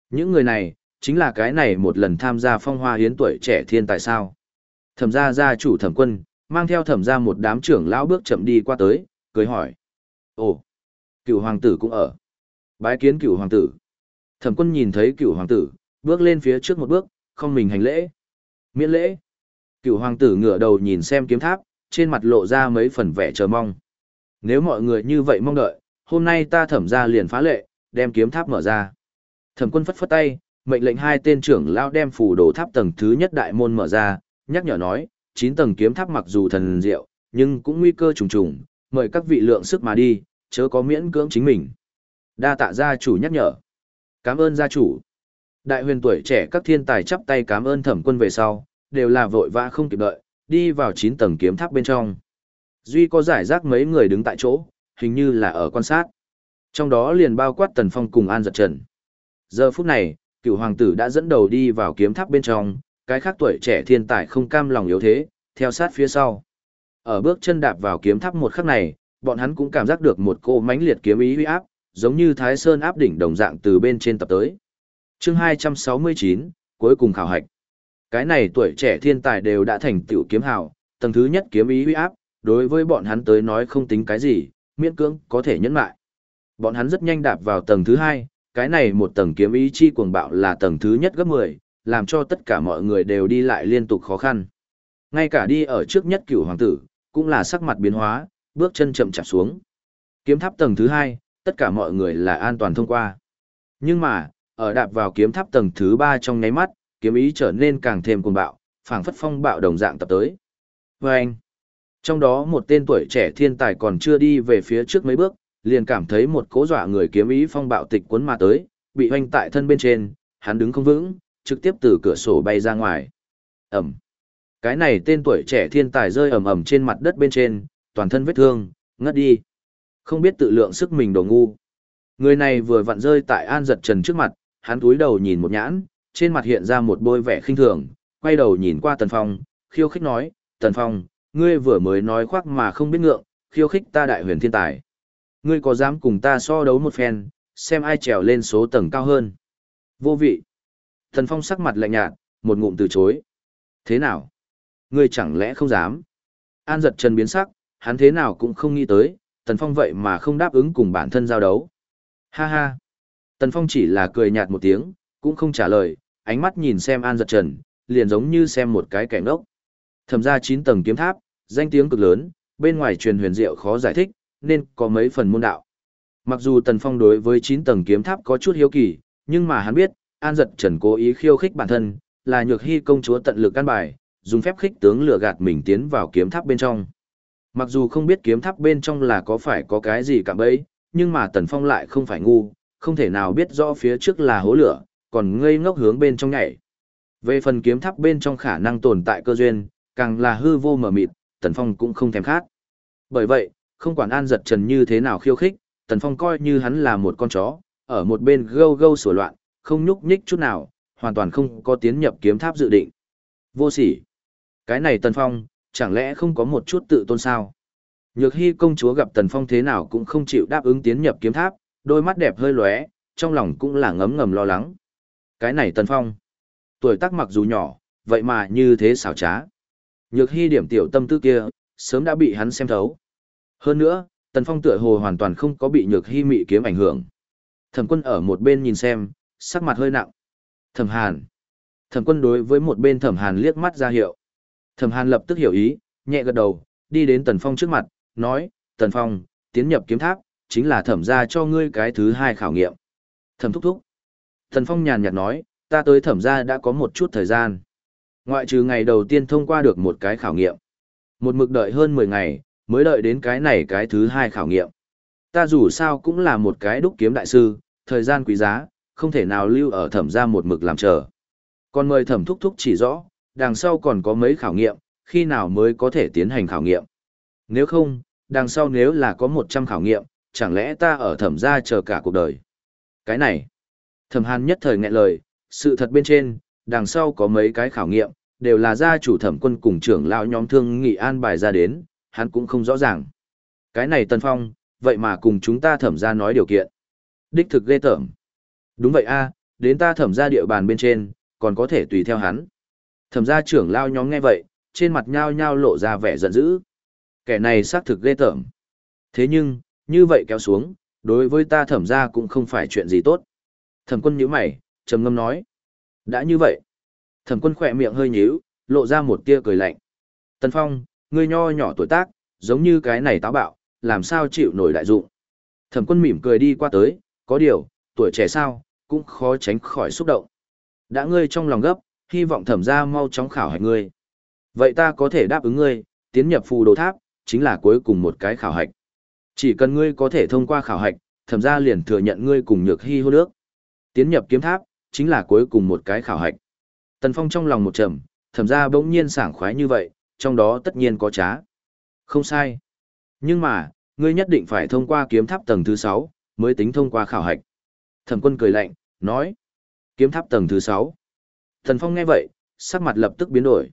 Những người này, chính là cái này một lần tham gia phong hoa hiến tuổi trẻ thiên tài sao. Thẩm gia gia chủ thẩm quân, mang theo thẩm gia một đám trưởng lão bước chậm đi qua tới, cười hỏi. Ồ, cựu hoàng tử cũng ở. Bái kiến cựu hoàng tử. Thẩm quân nhìn thấy cựu hoàng tử, bước lên phía trước một bước, không mình hành lễ. Miễn lễ. Cựu hoàng tử ngửa đầu nhìn xem kiếm tháp, trên mặt lộ ra mấy phần vẻ chờ mong. Nếu mọi người như vậy mong đợi, hôm nay ta thẩm ra liền phá lệ, đem kiếm tháp mở ra. Thẩm quân phất phất tay, mệnh lệnh hai tên trưởng lao đem phủ đồ tháp tầng thứ nhất đại môn mở ra, nhắc nhở nói, chín tầng kiếm tháp mặc dù thần diệu, nhưng cũng nguy cơ trùng trùng, mời các vị lượng sức mà đi, chớ có miễn cưỡng chính mình. Đa tạ gia chủ nhắc nhở. Cảm ơn gia chủ. Đại huyền tuổi trẻ các thiên tài chắp tay cảm ơn thẩm quân về sau, đều là vội vã không kịp đợi, đi vào 9 tầng kiếm tháp bên trong. Duy có giải rác mấy người đứng tại chỗ, hình như là ở quan sát. Trong đó liền bao quát Tần Phong cùng An Giật Trần. Giờ phút này, cựu hoàng tử đã dẫn đầu đi vào kiếm tháp bên trong, cái khác tuổi trẻ thiên tài không cam lòng yếu thế, theo sát phía sau. Ở bước chân đạp vào kiếm tháp một khắc này, bọn hắn cũng cảm giác được một cô mãnh liệt kiếm ý uy áp, giống như Thái Sơn áp đỉnh đồng dạng từ bên trên tập tới. Chương 269, cuối cùng khảo hạch. Cái này tuổi trẻ thiên tài đều đã thành tiểu kiếm hào, tầng thứ nhất kiếm ý uy áp, đối với bọn hắn tới nói không tính cái gì, miễn cưỡng có thể nhẫn lại. Bọn hắn rất nhanh đạp vào tầng thứ hai, cái này một tầng kiếm ý chi cuồng bạo là tầng thứ nhất gấp 10, làm cho tất cả mọi người đều đi lại liên tục khó khăn. Ngay cả đi ở trước nhất cửu hoàng tử, cũng là sắc mặt biến hóa, bước chân chậm chạp xuống. Kiếm tháp tầng thứ hai, tất cả mọi người là an toàn thông qua. Nhưng mà, ở đạp vào kiếm tháp tầng thứ ba trong nháy mắt, kiếm ý trở nên càng thêm cuồng bạo, phảng phất phong bạo đồng dạng tập tới. Và anh, trong đó một tên tuổi trẻ thiên tài còn chưa đi về phía trước mấy bước, liền cảm thấy một cố dọa người kiếm ý phong bạo tịch cuốn mà tới, bị hoanh tại thân bên trên, hắn đứng không vững, trực tiếp từ cửa sổ bay ra ngoài. Ẩm. Cái này tên tuổi trẻ thiên tài rơi ầm ầm trên mặt đất bên trên, toàn thân vết thương, ngất đi. Không biết tự lượng sức mình đồ ngu. Người này vừa vặn rơi tại An Giật Trần trước mặt, hắn túi đầu nhìn một nhãn, trên mặt hiện ra một bôi vẻ khinh thường, quay đầu nhìn qua Tần Phong, khiêu khích nói, Tần Phong, ngươi vừa mới nói khoác mà không biết ngượng, khiêu khích ta đại huyền thiên tài. Ngươi có dám cùng ta so đấu một phen, xem ai trèo lên số tầng cao hơn. Vô vị. Thần Phong sắc mặt lạnh nhạt, một ngụm từ chối. Thế nào? Ngươi chẳng lẽ không dám? An giật trần biến sắc, hắn thế nào cũng không nghĩ tới, Tần Phong vậy mà không đáp ứng cùng bản thân giao đấu. Ha ha. Tần Phong chỉ là cười nhạt một tiếng, cũng không trả lời, ánh mắt nhìn xem An Giật Trần, liền giống như xem một cái kẻ ngốc. Thẩm ra 9 tầng kiếm tháp, danh tiếng cực lớn, bên ngoài truyền huyền diệu khó giải thích, nên có mấy phần môn đạo. Mặc dù Tần Phong đối với 9 tầng kiếm tháp có chút hiếu kỳ, nhưng mà hắn biết, An Giật Trần cố ý khiêu khích bản thân, là nhược hy công chúa tận lực căn bài, dùng phép khích tướng lừa gạt mình tiến vào kiếm tháp bên trong. Mặc dù không biết kiếm tháp bên trong là có phải có cái gì cả bấy, nhưng mà Tần Phong lại không phải ngu, không thể nào biết rõ phía trước là hố lửa, còn ngây ngốc hướng bên trong nhảy. Về phần kiếm tháp bên trong khả năng tồn tại cơ duyên, càng là hư vô mờ mịt, Tần Phong cũng không thèm khát. Bởi vậy, không quản An giật trần như thế nào khiêu khích, Tần Phong coi như hắn là một con chó, ở một bên gâu gâu sủa loạn, không nhúc nhích chút nào, hoàn toàn không có tiến nhập kiếm tháp dự định. Vô sỉ. Cái này Tần Phong, chẳng lẽ không có một chút tự tôn sao? Nhược hy công chúa gặp Tần Phong thế nào cũng không chịu đáp ứng tiến nhập kiếm tháp, đôi mắt đẹp hơi lóe, trong lòng cũng là ngấm ngầm lo lắng. Cái này Tần Phong, tuổi tác mặc dù nhỏ, vậy mà như thế xảo trá. Nhược hy điểm tiểu tâm tư kia, sớm đã bị hắn xem thấu. Hơn nữa, Tần Phong tựa hồ hoàn toàn không có bị nhược hy mị kiếm ảnh hưởng. Thẩm quân ở một bên nhìn xem, sắc mặt hơi nặng. Thẩm hàn. Thẩm quân đối với một bên thẩm hàn liếc mắt ra hiệu. Thẩm hàn lập tức hiểu ý, nhẹ gật đầu, đi đến Tần Phong trước mặt, nói, Tần Phong, tiến nhập kiếm tháp, chính là thẩm ra cho ngươi cái thứ hai khảo nghiệm. Thẩm thúc thúc. Tần Phong nhàn nhạt nói, ta tới thẩm ra đã có một chút thời gian. Ngoại trừ ngày đầu tiên thông qua được một cái khảo nghiệm. Một mực đợi hơn 10 ngày, mới đợi đến cái này cái thứ hai khảo nghiệm. Ta dù sao cũng là một cái đúc kiếm đại sư, thời gian quý giá, không thể nào lưu ở thẩm gia một mực làm chờ. Còn mời thẩm thúc thúc chỉ rõ, đằng sau còn có mấy khảo nghiệm, khi nào mới có thể tiến hành khảo nghiệm. Nếu không, đằng sau nếu là có 100 khảo nghiệm, chẳng lẽ ta ở thẩm gia chờ cả cuộc đời. Cái này, thẩm hàn nhất thời nghẹn lời, sự thật bên trên, đằng sau có mấy cái khảo nghiệm, đều là gia chủ thẩm quân cùng trưởng lão nhóm thương nghị an bài ra đến, hắn cũng không rõ ràng. Cái này Tân Phong, vậy mà cùng chúng ta thẩm ra nói điều kiện. Đích thực ghê tởm. Đúng vậy a, đến ta thẩm ra địa bàn bên trên, còn có thể tùy theo hắn. Thẩm gia trưởng lao nhóm nghe vậy, trên mặt nhao nhao lộ ra vẻ giận dữ. Kẻ này xác thực ghê tởm. Thế nhưng, như vậy kéo xuống, đối với ta thẩm ra cũng không phải chuyện gì tốt. Thẩm quân nhíu mày, trầm ngâm nói. Đã như vậy. Thẩm quân khỏe miệng hơi nhíu, lộ ra một tia cười lạnh. Tần Phong, ngươi nho nhỏ tuổi tác, giống như cái này táo bạo, làm sao chịu nổi đại dụng. Thẩm quân mỉm cười đi qua tới, có điều, tuổi trẻ sao, cũng khó tránh khỏi xúc động. Đã ngươi trong lòng gấp, hy vọng thẩm ra mau chóng khảo hạch ngươi. Vậy ta có thể đáp ứng ngươi, tiến nhập phù đồ tháp, chính là cuối cùng một cái khảo hạch. Chỉ cần ngươi có thể thông qua khảo hạch, thẩm ra liền thừa nhận ngươi cùng nhược hy hô nước. Tiến nhập kiếm tháp, chính là cuối cùng một cái khảo hạch. Tần Phong trong lòng một trầm, thẩm ra bỗng nhiên sảng khoái như vậy, trong đó tất nhiên có trá. Không sai. Nhưng mà, ngươi nhất định phải thông qua kiếm tháp tầng thứ 6, mới tính thông qua khảo hạch. Thẩm quân cười lạnh, nói. Kiếm tháp tầng thứ 6. Thần Phong nghe vậy, sắc mặt lập tức biến đổi.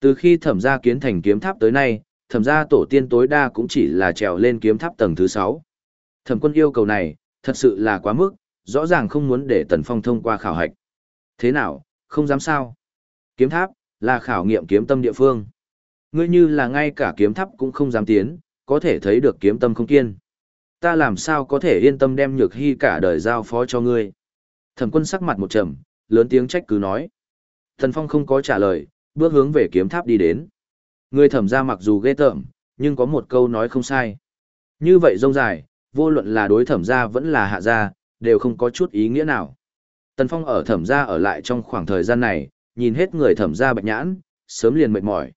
Từ khi thẩm gia kiến thành kiếm tháp tới nay, thẩm gia tổ tiên tối đa cũng chỉ là trèo lên kiếm tháp tầng thứ 6. Thẩm quân yêu cầu này, thật sự là quá mức, rõ ràng không muốn để Tần Phong thông qua khảo hạch. Thế nào, không dám sao? Kiếm tháp, là khảo nghiệm kiếm tâm địa phương. Ngươi như là ngay cả kiếm tháp cũng không dám tiến, có thể thấy được kiếm tâm không kiên. Ta làm sao có thể yên tâm đem nhược hy cả đời giao phó cho ngươi. Thẩm quân sắc mặt một trầm, lớn tiếng trách cứ nói. Thần Phong không có trả lời, bước hướng về kiếm tháp đi đến. Người thẩm ra mặc dù ghê tởm, nhưng có một câu nói không sai. Như vậy rông dài, vô luận là đối thẩm ra vẫn là hạ ra, đều không có chút ý nghĩa nào. Tần Phong ở thẩm ra ở lại trong khoảng thời gian này, nhìn hết người thẩm ra bạch nhãn, sớm liền mệt mỏi.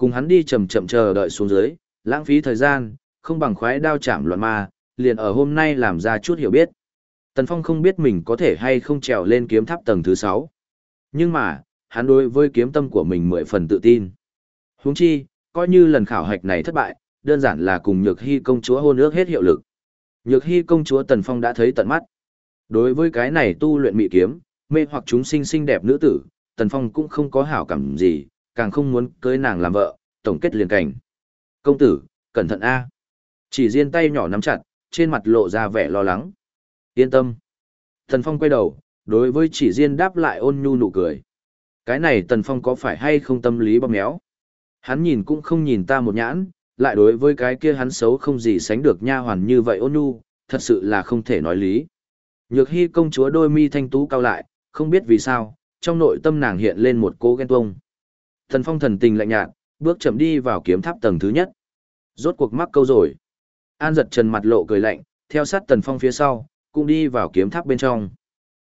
Cùng hắn đi chậm chậm chờ đợi xuống dưới, lãng phí thời gian, không bằng khoái đao chạm loạn ma, liền ở hôm nay làm ra chút hiểu biết. Tần Phong không biết mình có thể hay không trèo lên kiếm tháp tầng thứ 6. Nhưng mà, hắn đối với kiếm tâm của mình mười phần tự tin. Huống chi, coi như lần khảo hạch này thất bại, đơn giản là cùng Nhược Hy công chúa hôn ước hết hiệu lực. Nhược Hy công chúa Tần Phong đã thấy tận mắt. Đối với cái này tu luyện mị kiếm, mê hoặc chúng sinh xinh đẹp nữ tử, Tần Phong cũng không có hảo cảm gì, càng không muốn cưới nàng làm vợ, tổng kết liền cảnh. Công tử, cẩn thận a. Chỉ riêng tay nhỏ nắm chặt, trên mặt lộ ra vẻ lo lắng. Yên tâm. thần Phong quay đầu, đối với chỉ riêng đáp lại ôn nhu nụ cười. Cái này Tần Phong có phải hay không tâm lý bóp méo? Hắn nhìn cũng không nhìn ta một nhãn, lại đối với cái kia hắn xấu không gì sánh được nha hoàn như vậy ôn nhu, thật sự là không thể nói lý. Nhược hy công chúa đôi mi thanh tú cao lại, không biết vì sao, trong nội tâm nàng hiện lên một cô ghen tuông. Thần phong thần tình lạnh nhạt, bước chậm đi vào kiếm tháp tầng thứ nhất. Rốt cuộc mắc câu rồi. An giật trần mặt lộ cười lạnh, theo sát tần phong phía sau, cũng đi vào kiếm tháp bên trong.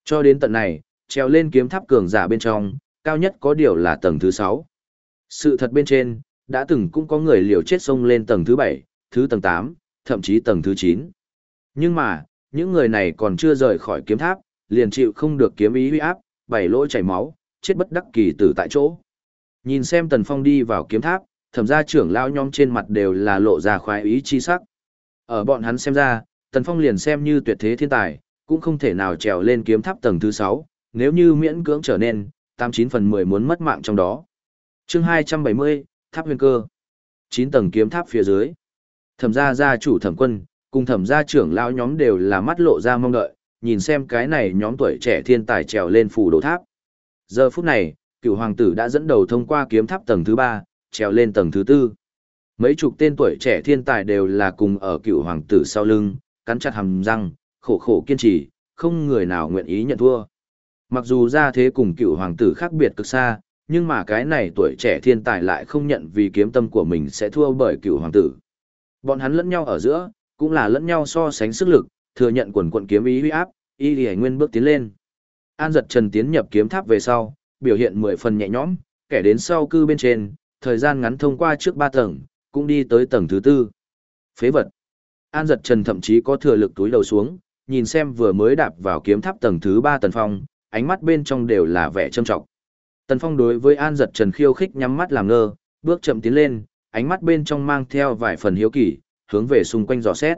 Cho đến tận này, treo lên kiếm tháp cường giả bên trong, cao nhất có điều là tầng thứ 6. Sự thật bên trên, đã từng cũng có người liều chết xông lên tầng thứ 7, thứ tầng 8, thậm chí tầng thứ 9. Nhưng mà, những người này còn chưa rời khỏi kiếm tháp, liền chịu không được kiếm ý huy áp, bảy lỗ chảy máu, chết bất đắc kỳ tử tại chỗ. Nhìn xem Tần Phong đi vào kiếm tháp, thẩm gia trưởng lao nhóm trên mặt đều là lộ ra khoái ý chi sắc. Ở bọn hắn xem ra, Tần Phong liền xem như tuyệt thế thiên tài, cũng không thể nào trèo lên kiếm tháp tầng thứ 6, nếu như miễn cưỡng trở nên, 89 phần 10 muốn mất mạng trong đó. chương 270, Tháp huyền cơ. 9 tầng kiếm tháp phía dưới. Thẩm gia gia chủ thẩm quân, cùng thẩm gia trưởng lão nhóm đều là mắt lộ ra mong đợi, nhìn xem cái này nhóm tuổi trẻ thiên tài trèo lên phủ đồ tháp. Giờ phút này, cựu hoàng tử đã dẫn đầu thông qua kiếm tháp tầng thứ ba, trèo lên tầng thứ tư. Mấy chục tên tuổi trẻ thiên tài đều là cùng ở cựu hoàng tử sau lưng, cắn chặt hàm răng, khổ khổ kiên trì, không người nào nguyện ý nhận thua. Mặc dù ra thế cùng cựu hoàng tử khác biệt cực xa, nhưng mà cái này tuổi trẻ thiên tài lại không nhận vì kiếm tâm của mình sẽ thua bởi cựu hoàng tử. Bọn hắn lẫn nhau ở giữa, cũng là lẫn nhau so sánh sức lực, thừa nhận quần quận kiếm ý huy áp, y lì nguyên bước tiến lên. An giật trần tiến nhập kiếm tháp về sau, biểu hiện mười phần nhẹ nhõm, kẻ đến sau cư bên trên, thời gian ngắn thông qua trước ba tầng, cũng đi tới tầng thứ tư. Phế vật. An giật trần thậm chí có thừa lực túi đầu xuống, nhìn xem vừa mới đạp vào kiếm tháp tầng thứ ba tần phong, ánh mắt bên trong đều là vẻ trâm trọng. Tần phong đối với An giật trần khiêu khích nhắm mắt làm ngơ, bước chậm tiến lên, ánh mắt bên trong mang theo vài phần hiếu kỳ, hướng về xung quanh dò xét.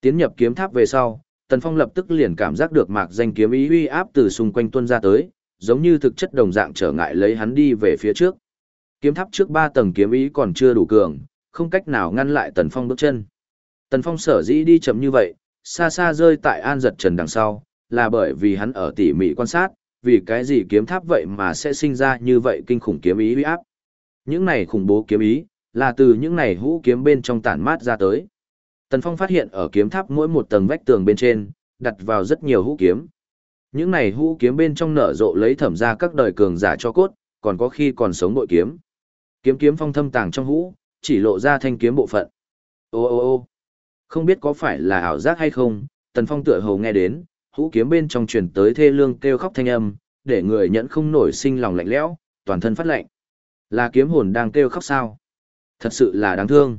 Tiến nhập kiếm tháp về sau, Tần Phong lập tức liền cảm giác được mạc danh kiếm ý uy áp từ xung quanh tuôn ra tới, giống như thực chất đồng dạng trở ngại lấy hắn đi về phía trước. Kiếm tháp trước ba tầng kiếm ý còn chưa đủ cường, không cách nào ngăn lại Tần Phong bước chân. Tần Phong sở dĩ đi chậm như vậy, xa xa rơi tại an giật trần đằng sau, là bởi vì hắn ở tỉ mỉ quan sát, vì cái gì kiếm tháp vậy mà sẽ sinh ra như vậy kinh khủng kiếm ý uy áp. Những này khủng bố kiếm ý, là từ những này hũ kiếm bên trong tản mát ra tới. Tần Phong phát hiện ở kiếm tháp mỗi một tầng vách tường bên trên, đặt vào rất nhiều hũ kiếm. Những này hũ kiếm bên trong nở rộ lấy thẩm ra các đời cường giả cho cốt, còn có khi còn sống bội kiếm. Kiếm kiếm phong thâm tàng trong hũ, chỉ lộ ra thanh kiếm bộ phận. Ô ô ô không biết có phải là ảo giác hay không, Tần Phong tựa hồ nghe đến, hũ kiếm bên trong truyền tới thê lương kêu khóc thanh âm, để người nhẫn không nổi sinh lòng lạnh lẽo, toàn thân phát lạnh. Là kiếm hồn đang kêu khóc sao? Thật sự là đáng thương.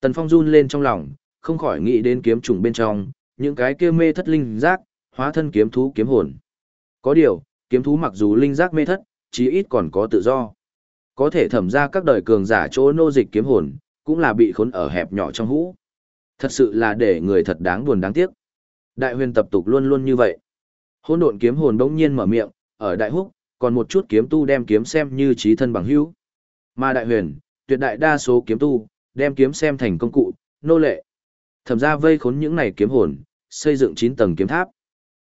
Tần Phong run lên trong lòng, không khỏi nghĩ đến kiếm trùng bên trong, những cái kia mê thất linh giác, hóa thân kiếm thú kiếm hồn. Có điều, kiếm thú mặc dù linh giác mê thất, chí ít còn có tự do. Có thể thẩm ra các đời cường giả chỗ nô dịch kiếm hồn, cũng là bị khốn ở hẹp nhỏ trong hũ. Thật sự là để người thật đáng buồn đáng tiếc. Đại huyền tập tục luôn luôn như vậy. Hỗn độn kiếm hồn bỗng nhiên mở miệng, ở đại húc, còn một chút kiếm tu đem kiếm xem như trí thân bằng hữu. Mà đại huyền, tuyệt đại đa số kiếm tu, đem kiếm xem thành công cụ, nô lệ. Thẩm ra vây khốn những này kiếm hồn, xây dựng 9 tầng kiếm tháp.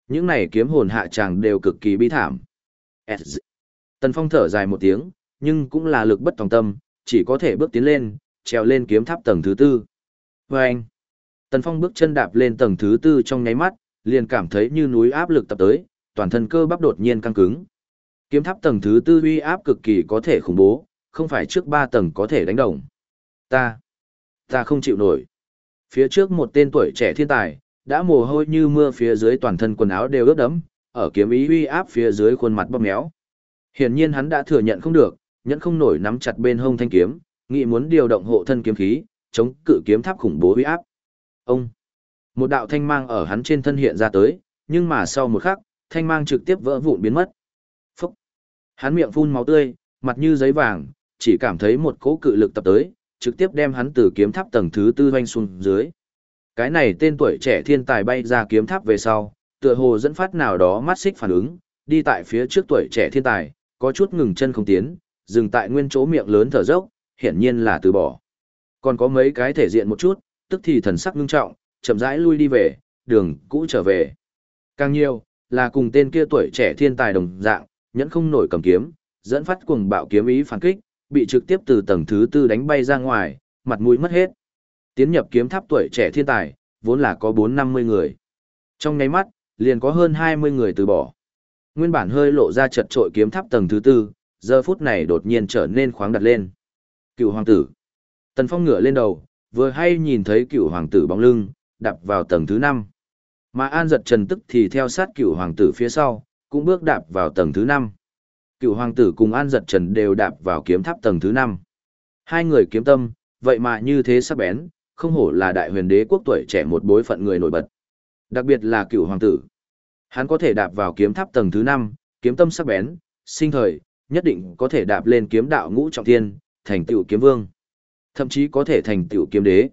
Những này kiếm hồn hạ tràng đều cực kỳ bi thảm. Tần Phong thở dài một tiếng, nhưng cũng là lực bất tòng tâm, chỉ có thể bước tiến lên, trèo lên kiếm tháp tầng thứ tư. Và anh, Tần Phong bước chân đạp lên tầng thứ tư trong nháy mắt, liền cảm thấy như núi áp lực tập tới, toàn thân cơ bắp đột nhiên căng cứng. Kiếm tháp tầng thứ tư uy áp cực kỳ có thể khủng bố, không phải trước ba tầng có thể đánh đồng. Ta, ta không chịu nổi. Phía trước một tên tuổi trẻ thiên tài, đã mồ hôi như mưa phía dưới toàn thân quần áo đều ướt đẫm, ở kiếm ý uy áp phía dưới khuôn mặt bóp méo. Hiển nhiên hắn đã thừa nhận không được, nhẫn không nổi nắm chặt bên hông thanh kiếm, nghĩ muốn điều động hộ thân kiếm khí, chống cự kiếm tháp khủng bố uy áp. Ông, một đạo thanh mang ở hắn trên thân hiện ra tới, nhưng mà sau một khắc, thanh mang trực tiếp vỡ vụn biến mất. Phúc, hắn miệng phun máu tươi, mặt như giấy vàng, chỉ cảm thấy một cỗ cự lực tập tới, trực tiếp đem hắn từ kiếm tháp tầng thứ tư hoanh xuống dưới. Cái này tên tuổi trẻ thiên tài bay ra kiếm tháp về sau, tựa hồ dẫn phát nào đó mắt xích phản ứng, đi tại phía trước tuổi trẻ thiên tài, có chút ngừng chân không tiến, dừng tại nguyên chỗ miệng lớn thở dốc, hiển nhiên là từ bỏ. Còn có mấy cái thể diện một chút, tức thì thần sắc ngưng trọng, chậm rãi lui đi về, đường cũ trở về. Càng nhiều, là cùng tên kia tuổi trẻ thiên tài đồng dạng, nhẫn không nổi cầm kiếm, dẫn phát cuồng bạo kiếm ý phản kích, bị trực tiếp từ tầng thứ tư đánh bay ra ngoài, mặt mũi mất hết. Tiến nhập kiếm tháp tuổi trẻ thiên tài, vốn là có 4-50 người. Trong nháy mắt, liền có hơn 20 người từ bỏ. Nguyên bản hơi lộ ra chật trội kiếm tháp tầng thứ tư, giờ phút này đột nhiên trở nên khoáng đặt lên. Cựu hoàng tử. Tần Phong ngửa lên đầu, vừa hay nhìn thấy cựu hoàng tử bóng lưng, đạp vào tầng thứ 5. Mà An giật trần tức thì theo sát cựu hoàng tử phía sau, cũng bước đạp vào tầng thứ 5. Cựu hoàng tử cùng An giật trần đều đạp vào kiếm tháp tầng thứ 5. Hai người kiếm tâm, vậy mà như thế sắp bén, không hổ là đại huyền đế quốc tuổi trẻ một bối phận người nổi bật. Đặc biệt là cựu hoàng tử. Hắn có thể đạp vào kiếm tháp tầng thứ 5, kiếm tâm sắc bén, sinh thời, nhất định có thể đạp lên kiếm đạo ngũ trọng thiên, thành tựu kiếm vương. Thậm chí có thể thành tựu kiếm đế.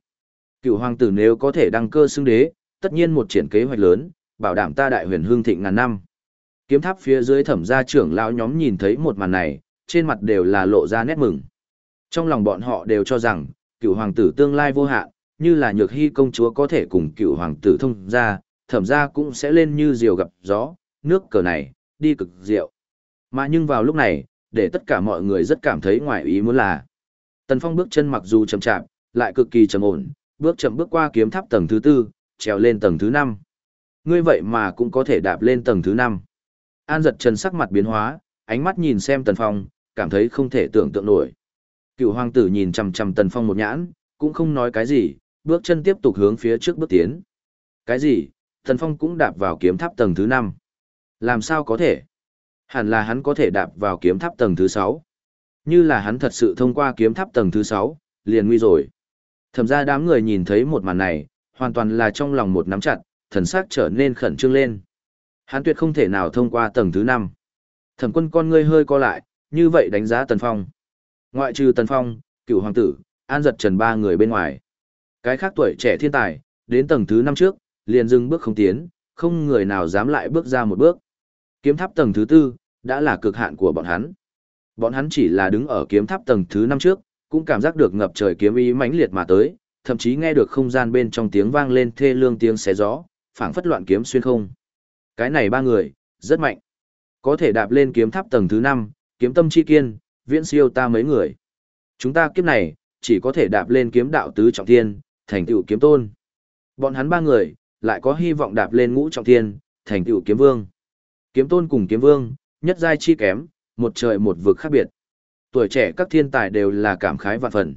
Cựu hoàng tử nếu có thể đăng cơ xưng đế, tất nhiên một triển kế hoạch lớn, bảo đảm ta đại huyền hương thịnh ngàn năm. Kiếm tháp phía dưới thẩm gia trưởng lão nhóm nhìn thấy một màn này, trên mặt đều là lộ ra nét mừng. Trong lòng bọn họ đều cho rằng, cựu hoàng tử tương lai vô hạn, như là nhược hy công chúa có thể cùng cựu hoàng tử thông ra, thẩm ra cũng sẽ lên như diều gặp gió, nước cờ này, đi cực diệu. Mà nhưng vào lúc này, để tất cả mọi người rất cảm thấy ngoài ý muốn là. Tần Phong bước chân mặc dù chậm chạp, lại cực kỳ trầm ổn, bước chậm bước qua kiếm tháp tầng thứ tư, trèo lên tầng thứ năm. Ngươi vậy mà cũng có thể đạp lên tầng thứ năm. An giật trần sắc mặt biến hóa, ánh mắt nhìn xem Tần Phong, cảm thấy không thể tưởng tượng nổi. Cựu hoàng tử nhìn chằm chằm Tần Phong một nhãn, cũng không nói cái gì, bước chân tiếp tục hướng phía trước bước tiến. Cái gì? Thần Phong cũng đạp vào kiếm tháp tầng thứ 5. Làm sao có thể? Hẳn là hắn có thể đạp vào kiếm tháp tầng thứ 6. Như là hắn thật sự thông qua kiếm tháp tầng thứ 6, liền nguy rồi. Thẩm ra đám người nhìn thấy một màn này, hoàn toàn là trong lòng một nắm chặt, thần sắc trở nên khẩn trương lên. Hắn tuyệt không thể nào thông qua tầng thứ 5. Thẩm quân con ngươi hơi co lại, như vậy đánh giá Tần Phong. Ngoại trừ Tần Phong, cựu hoàng tử, an giật trần ba người bên ngoài. Cái khác tuổi trẻ thiên tài, đến tầng thứ 5 trước, liền dừng bước không tiến, không người nào dám lại bước ra một bước. Kiếm tháp tầng thứ 4, đã là cực hạn của bọn hắn. Bọn hắn chỉ là đứng ở kiếm tháp tầng thứ 5 trước, cũng cảm giác được ngập trời kiếm ý mãnh liệt mà tới, thậm chí nghe được không gian bên trong tiếng vang lên thê lương tiếng xé gió, phảng phất loạn kiếm xuyên không. Cái này ba người, rất mạnh. Có thể đạp lên kiếm tháp tầng thứ 5, kiếm tâm chi kiên, viễn siêu ta mấy người. Chúng ta kiếp này, chỉ có thể đạp lên kiếm đạo tứ trọng thiên, thành tựu kiếm tôn. Bọn hắn ba người, lại có hy vọng đạp lên ngũ trọng thiên, thành tựu kiếm vương. Kiếm tôn cùng kiếm vương, nhất giai chi kém, một trời một vực khác biệt. Tuổi trẻ các thiên tài đều là cảm khái vạn phần.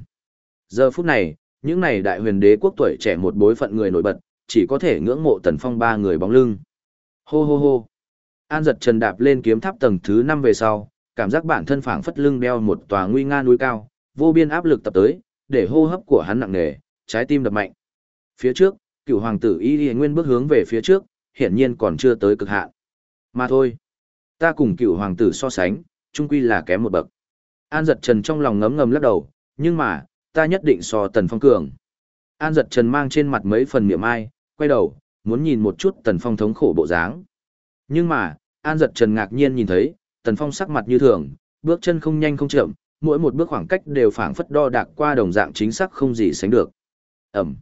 Giờ phút này, những này đại huyền đế quốc tuổi trẻ một bối phận người nổi bật, chỉ có thể ngưỡng mộ tần phong ba người bóng lưng. Hô hô hô. An giật trần đạp lên kiếm tháp tầng thứ 5 về sau, cảm giác bản thân phảng phất lưng đeo một tòa nguy nga núi cao, vô biên áp lực tập tới, để hô hấp của hắn nặng nề, trái tim đập mạnh. Phía trước, cựu hoàng tử Y Y Nguyên bước hướng về phía trước, hiển nhiên còn chưa tới cực hạn. Mà thôi, ta cùng cựu hoàng tử so sánh, chung quy là kém một bậc. An giật trần trong lòng ngấm ngầm lắc đầu, nhưng mà, ta nhất định so tần phong cường. An giật trần mang trên mặt mấy phần miệng ai, quay đầu, muốn nhìn một chút tần phong thống khổ bộ dáng. Nhưng mà, An giật trần ngạc nhiên nhìn thấy, tần phong sắc mặt như thường, bước chân không nhanh không chậm, mỗi một bước khoảng cách đều phảng phất đo đạc qua đồng dạng chính xác không gì sánh được. Ẩm.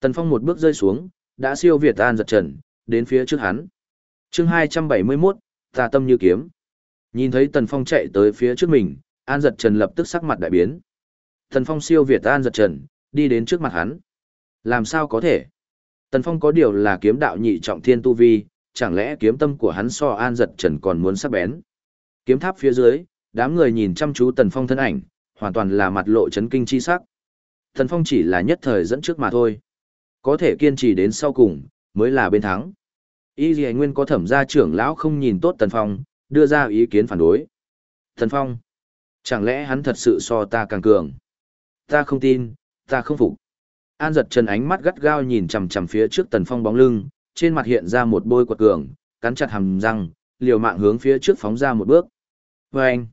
Tần phong một bước rơi xuống, đã siêu việt An giật trần, đến phía trước hắn. chương 271, tà tâm như kiếm. Nhìn thấy tần phong chạy tới phía trước mình, An giật trần lập tức sắc mặt đại biến. Tần phong siêu việt An giật trần, đi đến trước mặt hắn. Làm sao có thể? Tần phong có điều là kiếm đạo nhị trọng thiên tu vi, chẳng lẽ kiếm tâm của hắn so An giật trần còn muốn sắc bén? Kiếm tháp phía dưới, đám người nhìn chăm chú Tần Phong thân ảnh, hoàn toàn là mặt lộ chấn kinh chi sắc. Tần Phong chỉ là nhất thời dẫn trước mà thôi. Có thể kiên trì đến sau cùng, mới là bên thắng. Y Dì Nguyên có thẩm gia trưởng lão không nhìn tốt Tần Phong, đưa ra ý kiến phản đối. Tần Phong, chẳng lẽ hắn thật sự so ta càng cường? Ta không tin, ta không phục. An giật chân ánh mắt gắt gao nhìn chằm chằm phía trước Tần Phong bóng lưng, trên mặt hiện ra một bôi quật cường, cắn chặt hàm răng, liều mạng hướng phía trước phóng ra một bước. Và anh,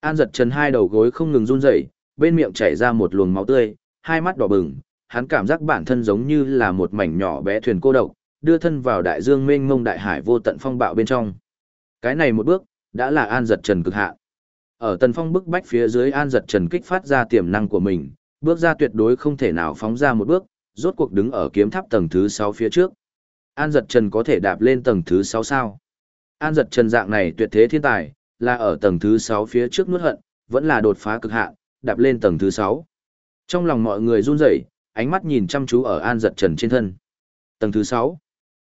An giật chân hai đầu gối không ngừng run rẩy, bên miệng chảy ra một luồng máu tươi, hai mắt đỏ bừng, hắn cảm giác bản thân giống như là một mảnh nhỏ bé thuyền cô độc, đưa thân vào đại dương mênh mông đại hải vô tận phong bạo bên trong. Cái này một bước, đã là An giật trần cực hạn. Ở tần phong bức bách phía dưới An giật trần kích phát ra tiềm năng của mình, bước ra tuyệt đối không thể nào phóng ra một bước, rốt cuộc đứng ở kiếm tháp tầng thứ 6 phía trước. An giật trần có thể đạp lên tầng thứ 6 sao? An giật trần dạng này tuyệt thế thiên tài, là ở tầng thứ 6 phía trước nuốt hận, vẫn là đột phá cực hạn, đạp lên tầng thứ 6. Trong lòng mọi người run rẩy, ánh mắt nhìn chăm chú ở An giật trần trên thân. Tầng thứ 6.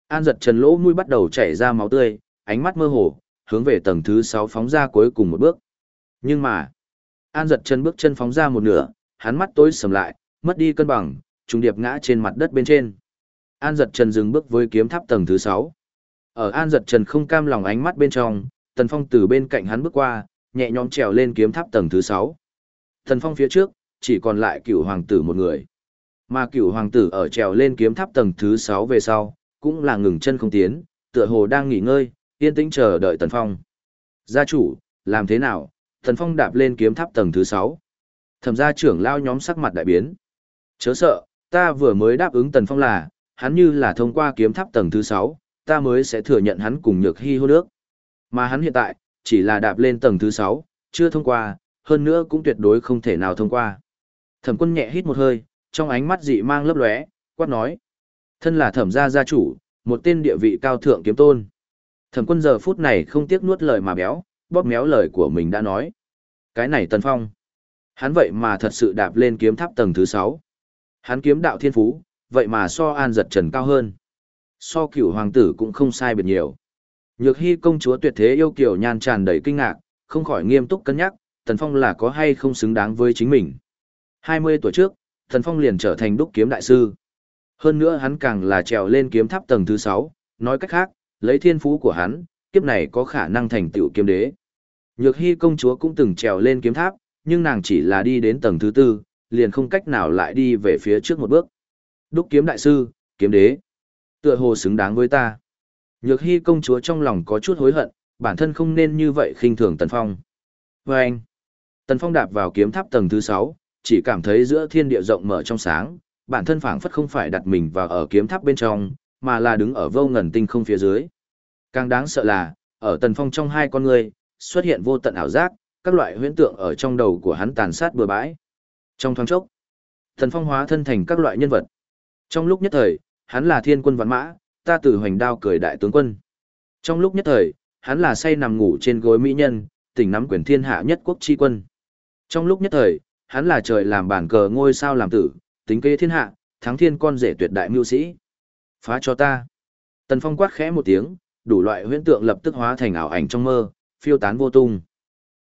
An giật trần lỗ mũi bắt đầu chảy ra máu tươi, ánh mắt mơ hồ, hướng về tầng thứ 6 phóng ra cuối cùng một bước. Nhưng mà, An giật trần bước chân phóng ra một nửa, hắn mắt tối sầm lại, mất đi cân bằng, trùng điệp ngã trên mặt đất bên trên. An giật trần dừng bước với kiếm tháp tầng thứ 6. Ở An giật trần không cam lòng ánh mắt bên trong, Tần Phong từ bên cạnh hắn bước qua, nhẹ nhõm trèo lên kiếm tháp tầng thứ 6. Tần Phong phía trước, chỉ còn lại cựu hoàng tử một người. Mà cựu hoàng tử ở trèo lên kiếm tháp tầng thứ 6 về sau, cũng là ngừng chân không tiến, tựa hồ đang nghỉ ngơi, yên tĩnh chờ đợi Tần Phong. Gia chủ, làm thế nào? Tần Phong đạp lên kiếm tháp tầng thứ 6. Thẩm gia trưởng lao nhóm sắc mặt đại biến. Chớ sợ, ta vừa mới đáp ứng Tần Phong là, hắn như là thông qua kiếm tháp tầng thứ 6, ta mới sẽ thừa nhận hắn cùng nhược hy hô nước. Mà hắn hiện tại, chỉ là đạp lên tầng thứ 6, chưa thông qua, hơn nữa cũng tuyệt đối không thể nào thông qua. Thẩm quân nhẹ hít một hơi, trong ánh mắt dị mang lấp lóe, quát nói. Thân là thẩm gia gia chủ, một tên địa vị cao thượng kiếm tôn. Thẩm quân giờ phút này không tiếc nuốt lời mà béo, bóp méo lời của mình đã nói. Cái này tần phong. Hắn vậy mà thật sự đạp lên kiếm tháp tầng thứ 6. Hắn kiếm đạo thiên phú, vậy mà so an giật trần cao hơn. So cửu hoàng tử cũng không sai biệt nhiều. Nhược hy công chúa tuyệt thế yêu kiểu nhan tràn đầy kinh ngạc, không khỏi nghiêm túc cân nhắc, Tần Phong là có hay không xứng đáng với chính mình. 20 tuổi trước, thần Phong liền trở thành đúc kiếm đại sư. Hơn nữa hắn càng là trèo lên kiếm tháp tầng thứ 6, nói cách khác, lấy thiên phú của hắn, kiếp này có khả năng thành tựu kiếm đế. Nhược hy công chúa cũng từng trèo lên kiếm tháp, nhưng nàng chỉ là đi đến tầng thứ tư, liền không cách nào lại đi về phía trước một bước. Đúc kiếm đại sư, kiếm đế. Tựa hồ xứng đáng với ta. Nhược hy công chúa trong lòng có chút hối hận, bản thân không nên như vậy khinh thường Tần Phong. Và anh, Tần Phong đạp vào kiếm tháp tầng thứ 6, chỉ cảm thấy giữa thiên địa rộng mở trong sáng, bản thân phảng phất không phải đặt mình vào ở kiếm tháp bên trong, mà là đứng ở vô ngần tinh không phía dưới. Càng đáng sợ là, ở Tần Phong trong hai con người, xuất hiện vô tận ảo giác, các loại huyễn tượng ở trong đầu của hắn tàn sát bừa bãi. Trong thoáng chốc, Tần Phong hóa thân thành các loại nhân vật. Trong lúc nhất thời, hắn là thiên quân văn mã, ta từ hoành đao cười đại tướng quân. Trong lúc nhất thời, hắn là say nằm ngủ trên gối mỹ nhân, tỉnh nắm quyền thiên hạ nhất quốc chi quân. Trong lúc nhất thời, hắn là trời làm bản cờ ngôi sao làm tử, tính kế thiên hạ, thắng thiên con rể tuyệt đại mưu sĩ. Phá cho ta. Tần Phong quát khẽ một tiếng, đủ loại huyễn tượng lập tức hóa thành ảo ảnh trong mơ, phiêu tán vô tung.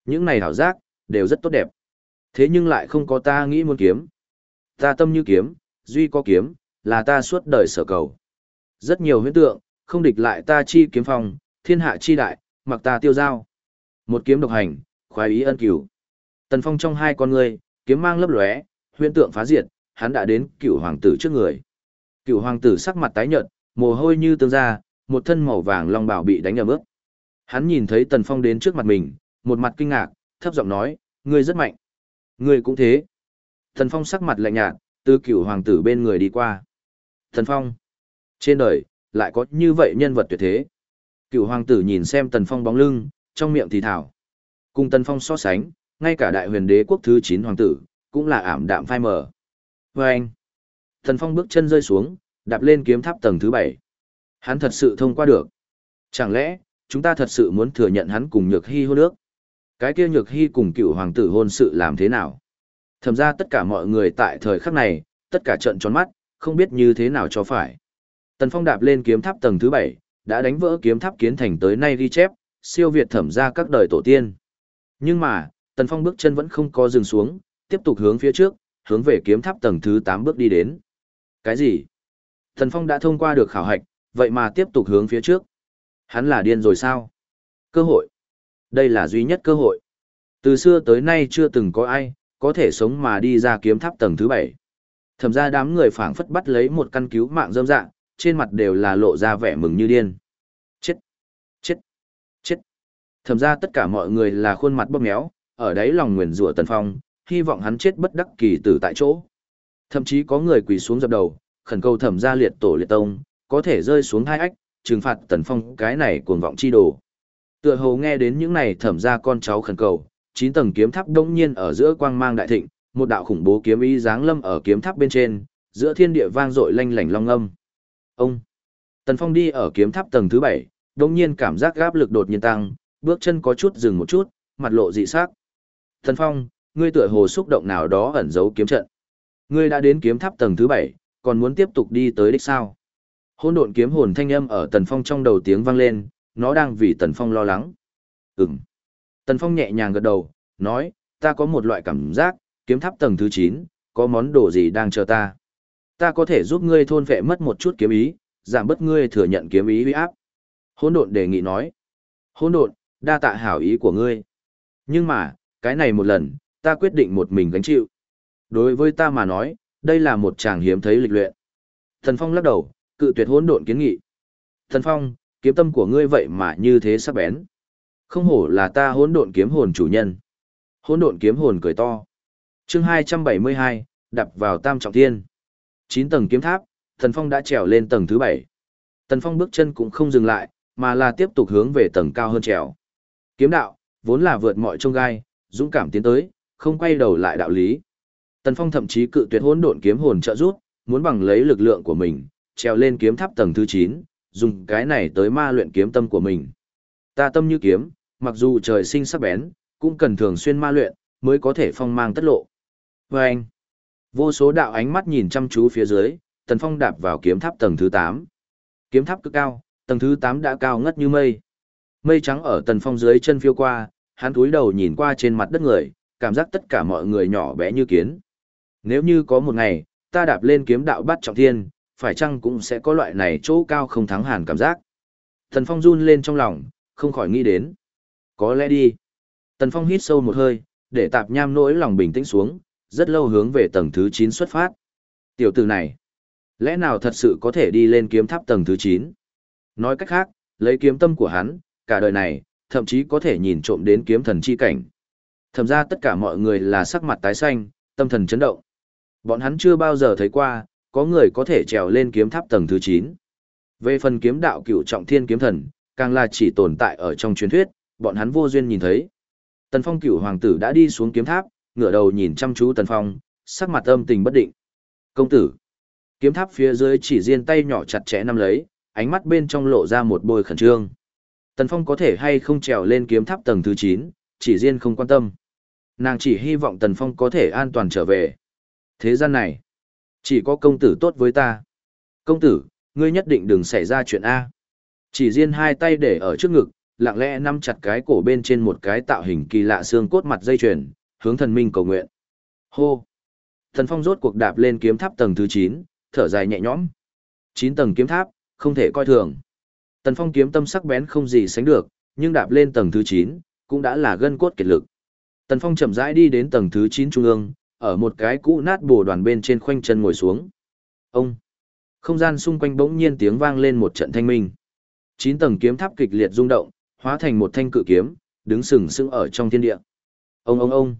Những này ảo giác, đều rất tốt đẹp. Thế nhưng lại không có ta nghĩ muốn kiếm. Ta tâm như kiếm, duy có kiếm, là ta suốt đời sở cầu. Rất nhiều huyễn tượng, không địch lại ta chi kiếm phong, thiên hạ chi đại, mặc ta tiêu giao. Một kiếm độc hành, khoái ý ân cửu. Tần Phong trong hai con người, kiếm mang lấp lóe, huyễn tượng phá diệt, hắn đã đến cựu hoàng tử trước người. Cựu hoàng tử sắc mặt tái nhợt, mồ hôi như tương ra, một thân màu vàng long bảo bị đánh ầm bước. Hắn nhìn thấy Tần Phong đến trước mặt mình, một mặt kinh ngạc, thấp giọng nói, ngươi rất mạnh. Ngươi cũng thế. Tần Phong sắc mặt lạnh nhạt, từ cựu hoàng tử bên người đi qua. Tần Phong. Trên đời, lại có như vậy nhân vật tuyệt thế. Cựu hoàng tử nhìn xem Tần Phong bóng lưng, trong miệng thì thảo. Cùng Tần Phong so sánh, ngay cả đại huyền đế quốc thứ 9 hoàng tử, cũng là ảm đạm phai mờ. Và anh, Tần Phong bước chân rơi xuống, đạp lên kiếm tháp tầng thứ 7. Hắn thật sự thông qua được. Chẳng lẽ, chúng ta thật sự muốn thừa nhận hắn cùng Nhược Hy hôn nước? Cái kia Nhược Hy cùng cựu hoàng tử hôn sự làm thế nào? Thầm ra tất cả mọi người tại thời khắc này, tất cả trận tròn mắt, không biết như thế nào cho phải. Tần Phong đạp lên kiếm tháp tầng thứ 7, đã đánh vỡ kiếm tháp kiến thành tới nay ghi chép, siêu việt thẩm ra các đời tổ tiên. Nhưng mà, Tần Phong bước chân vẫn không có dừng xuống, tiếp tục hướng phía trước, hướng về kiếm tháp tầng thứ 8 bước đi đến. Cái gì? Tần Phong đã thông qua được khảo hạch, vậy mà tiếp tục hướng phía trước. Hắn là điên rồi sao? Cơ hội. Đây là duy nhất cơ hội. Từ xưa tới nay chưa từng có ai, có thể sống mà đi ra kiếm tháp tầng thứ 7. Thẩm ra đám người phảng phất bắt lấy một căn cứu mạng dâm dạng, trên mặt đều là lộ ra vẻ mừng như điên. Chết! Chết! Chết! Thẩm ra tất cả mọi người là khuôn mặt bóp méo, ở đấy lòng nguyền rủa Tần Phong, hy vọng hắn chết bất đắc kỳ tử tại chỗ. Thậm chí có người quỳ xuống dập đầu, khẩn cầu thẩm gia liệt tổ liệt tông, có thể rơi xuống hai ách, trừng phạt Tần Phong cái này cuồng vọng chi đồ. Tựa hồ nghe đến những này thẩm gia con cháu khẩn cầu, chín tầng kiếm tháp đông nhiên ở giữa quang mang đại thịnh, một đạo khủng bố kiếm ý giáng lâm ở kiếm tháp bên trên, giữa thiên địa vang dội lanh lảnh long âm. Ông Tần Phong đi ở kiếm tháp tầng thứ bảy, đông nhiên cảm giác gáp lực đột nhiên tăng, bước chân có chút dừng một chút, mặt lộ dị sắc. Tần Phong, ngươi tựa hồ xúc động nào đó ẩn giấu kiếm trận. Ngươi đã đến kiếm tháp tầng thứ bảy, còn muốn tiếp tục đi tới đích sao? Hôn độn kiếm hồn thanh âm ở Tần Phong trong đầu tiếng vang lên, nó đang vì Tần Phong lo lắng. Ừm. Tần Phong nhẹ nhàng gật đầu, nói, ta có một loại cảm giác, kiếm tháp tầng thứ chín, có món đồ gì đang chờ ta. Ta có thể giúp ngươi thôn vệ mất một chút kiếm ý, giảm bớt ngươi thừa nhận kiếm ý uy áp. Hôn độn đề nghị nói. Hôn độn, đa tạ hảo ý của ngươi. Nhưng mà, cái này một lần, ta quyết định một mình gánh chịu. Đối với ta mà nói, đây là một chàng hiếm thấy lịch luyện. Thần Phong lắc đầu, cự tuyệt hỗn độn kiến nghị. Thần Phong, kiếm tâm của ngươi vậy mà như thế sắc bén. Không hổ là ta hỗn độn kiếm hồn chủ nhân. Hỗn độn kiếm hồn cười to. Chương 272, đập vào Tam trọng thiên. 9 tầng kiếm tháp, Thần Phong đã trèo lên tầng thứ 7. thần Phong bước chân cũng không dừng lại, mà là tiếp tục hướng về tầng cao hơn trèo. Kiếm đạo, vốn là vượt mọi trông gai, dũng cảm tiến tới, không quay đầu lại đạo lý. Tần Phong thậm chí cự tuyệt hỗn độn kiếm hồn trợ giúp, muốn bằng lấy lực lượng của mình, treo lên kiếm tháp tầng thứ 9, dùng cái này tới ma luyện kiếm tâm của mình. Ta tâm như kiếm, mặc dù trời sinh sắc bén, cũng cần thường xuyên ma luyện, mới có thể phong mang tất lộ. Và anh, vô số đạo ánh mắt nhìn chăm chú phía dưới, Tần Phong đạp vào kiếm tháp tầng thứ 8. Kiếm tháp cực cao, tầng thứ 8 đã cao ngất như mây. Mây trắng ở Tần Phong dưới chân phiêu qua, hắn cúi đầu nhìn qua trên mặt đất người, cảm giác tất cả mọi người nhỏ bé như kiến. Nếu như có một ngày, ta đạp lên kiếm đạo bắt trọng thiên, phải chăng cũng sẽ có loại này chỗ cao không thắng hàn cảm giác. Tần Phong run lên trong lòng, không khỏi nghĩ đến. Có lẽ đi. Tần Phong hít sâu một hơi, để tạp nham nỗi lòng bình tĩnh xuống, rất lâu hướng về tầng thứ 9 xuất phát. Tiểu tử này, lẽ nào thật sự có thể đi lên kiếm tháp tầng thứ 9? Nói cách khác, lấy kiếm tâm của hắn, cả đời này, thậm chí có thể nhìn trộm đến kiếm thần chi cảnh. Thậm ra tất cả mọi người là sắc mặt tái xanh, tâm thần chấn động. Bọn hắn chưa bao giờ thấy qua, có người có thể trèo lên kiếm tháp tầng thứ 9. Về phần kiếm đạo cựu trọng thiên kiếm thần, càng là chỉ tồn tại ở trong truyền thuyết, bọn hắn vô duyên nhìn thấy. Tần Phong cựu hoàng tử đã đi xuống kiếm tháp, ngửa đầu nhìn chăm chú Tần Phong, sắc mặt âm tình bất định. Công tử. Kiếm tháp phía dưới chỉ riêng tay nhỏ chặt chẽ nắm lấy, ánh mắt bên trong lộ ra một bôi khẩn trương. Tần Phong có thể hay không trèo lên kiếm tháp tầng thứ 9, chỉ riêng không quan tâm. Nàng chỉ hy vọng Tần Phong có thể an toàn trở về. Thế gian này, chỉ có công tử tốt với ta. Công tử, ngươi nhất định đừng xảy ra chuyện A. Chỉ riêng hai tay để ở trước ngực, lặng lẽ nắm chặt cái cổ bên trên một cái tạo hình kỳ lạ xương cốt mặt dây chuyền, hướng thần minh cầu nguyện. Hô! Thần phong rốt cuộc đạp lên kiếm tháp tầng thứ 9, thở dài nhẹ nhõm. 9 tầng kiếm tháp, không thể coi thường. Tần phong kiếm tâm sắc bén không gì sánh được, nhưng đạp lên tầng thứ 9, cũng đã là gân cốt kiệt lực. Tần phong chậm rãi đi đến tầng thứ 9 trung ương, ở một cái cũ nát bồ đoàn bên trên khoanh chân ngồi xuống. Ông! Không gian xung quanh bỗng nhiên tiếng vang lên một trận thanh minh. 9 tầng kiếm tháp kịch liệt rung động, hóa thành một thanh cự kiếm, đứng sừng sững ở trong thiên địa. Ông ông ông.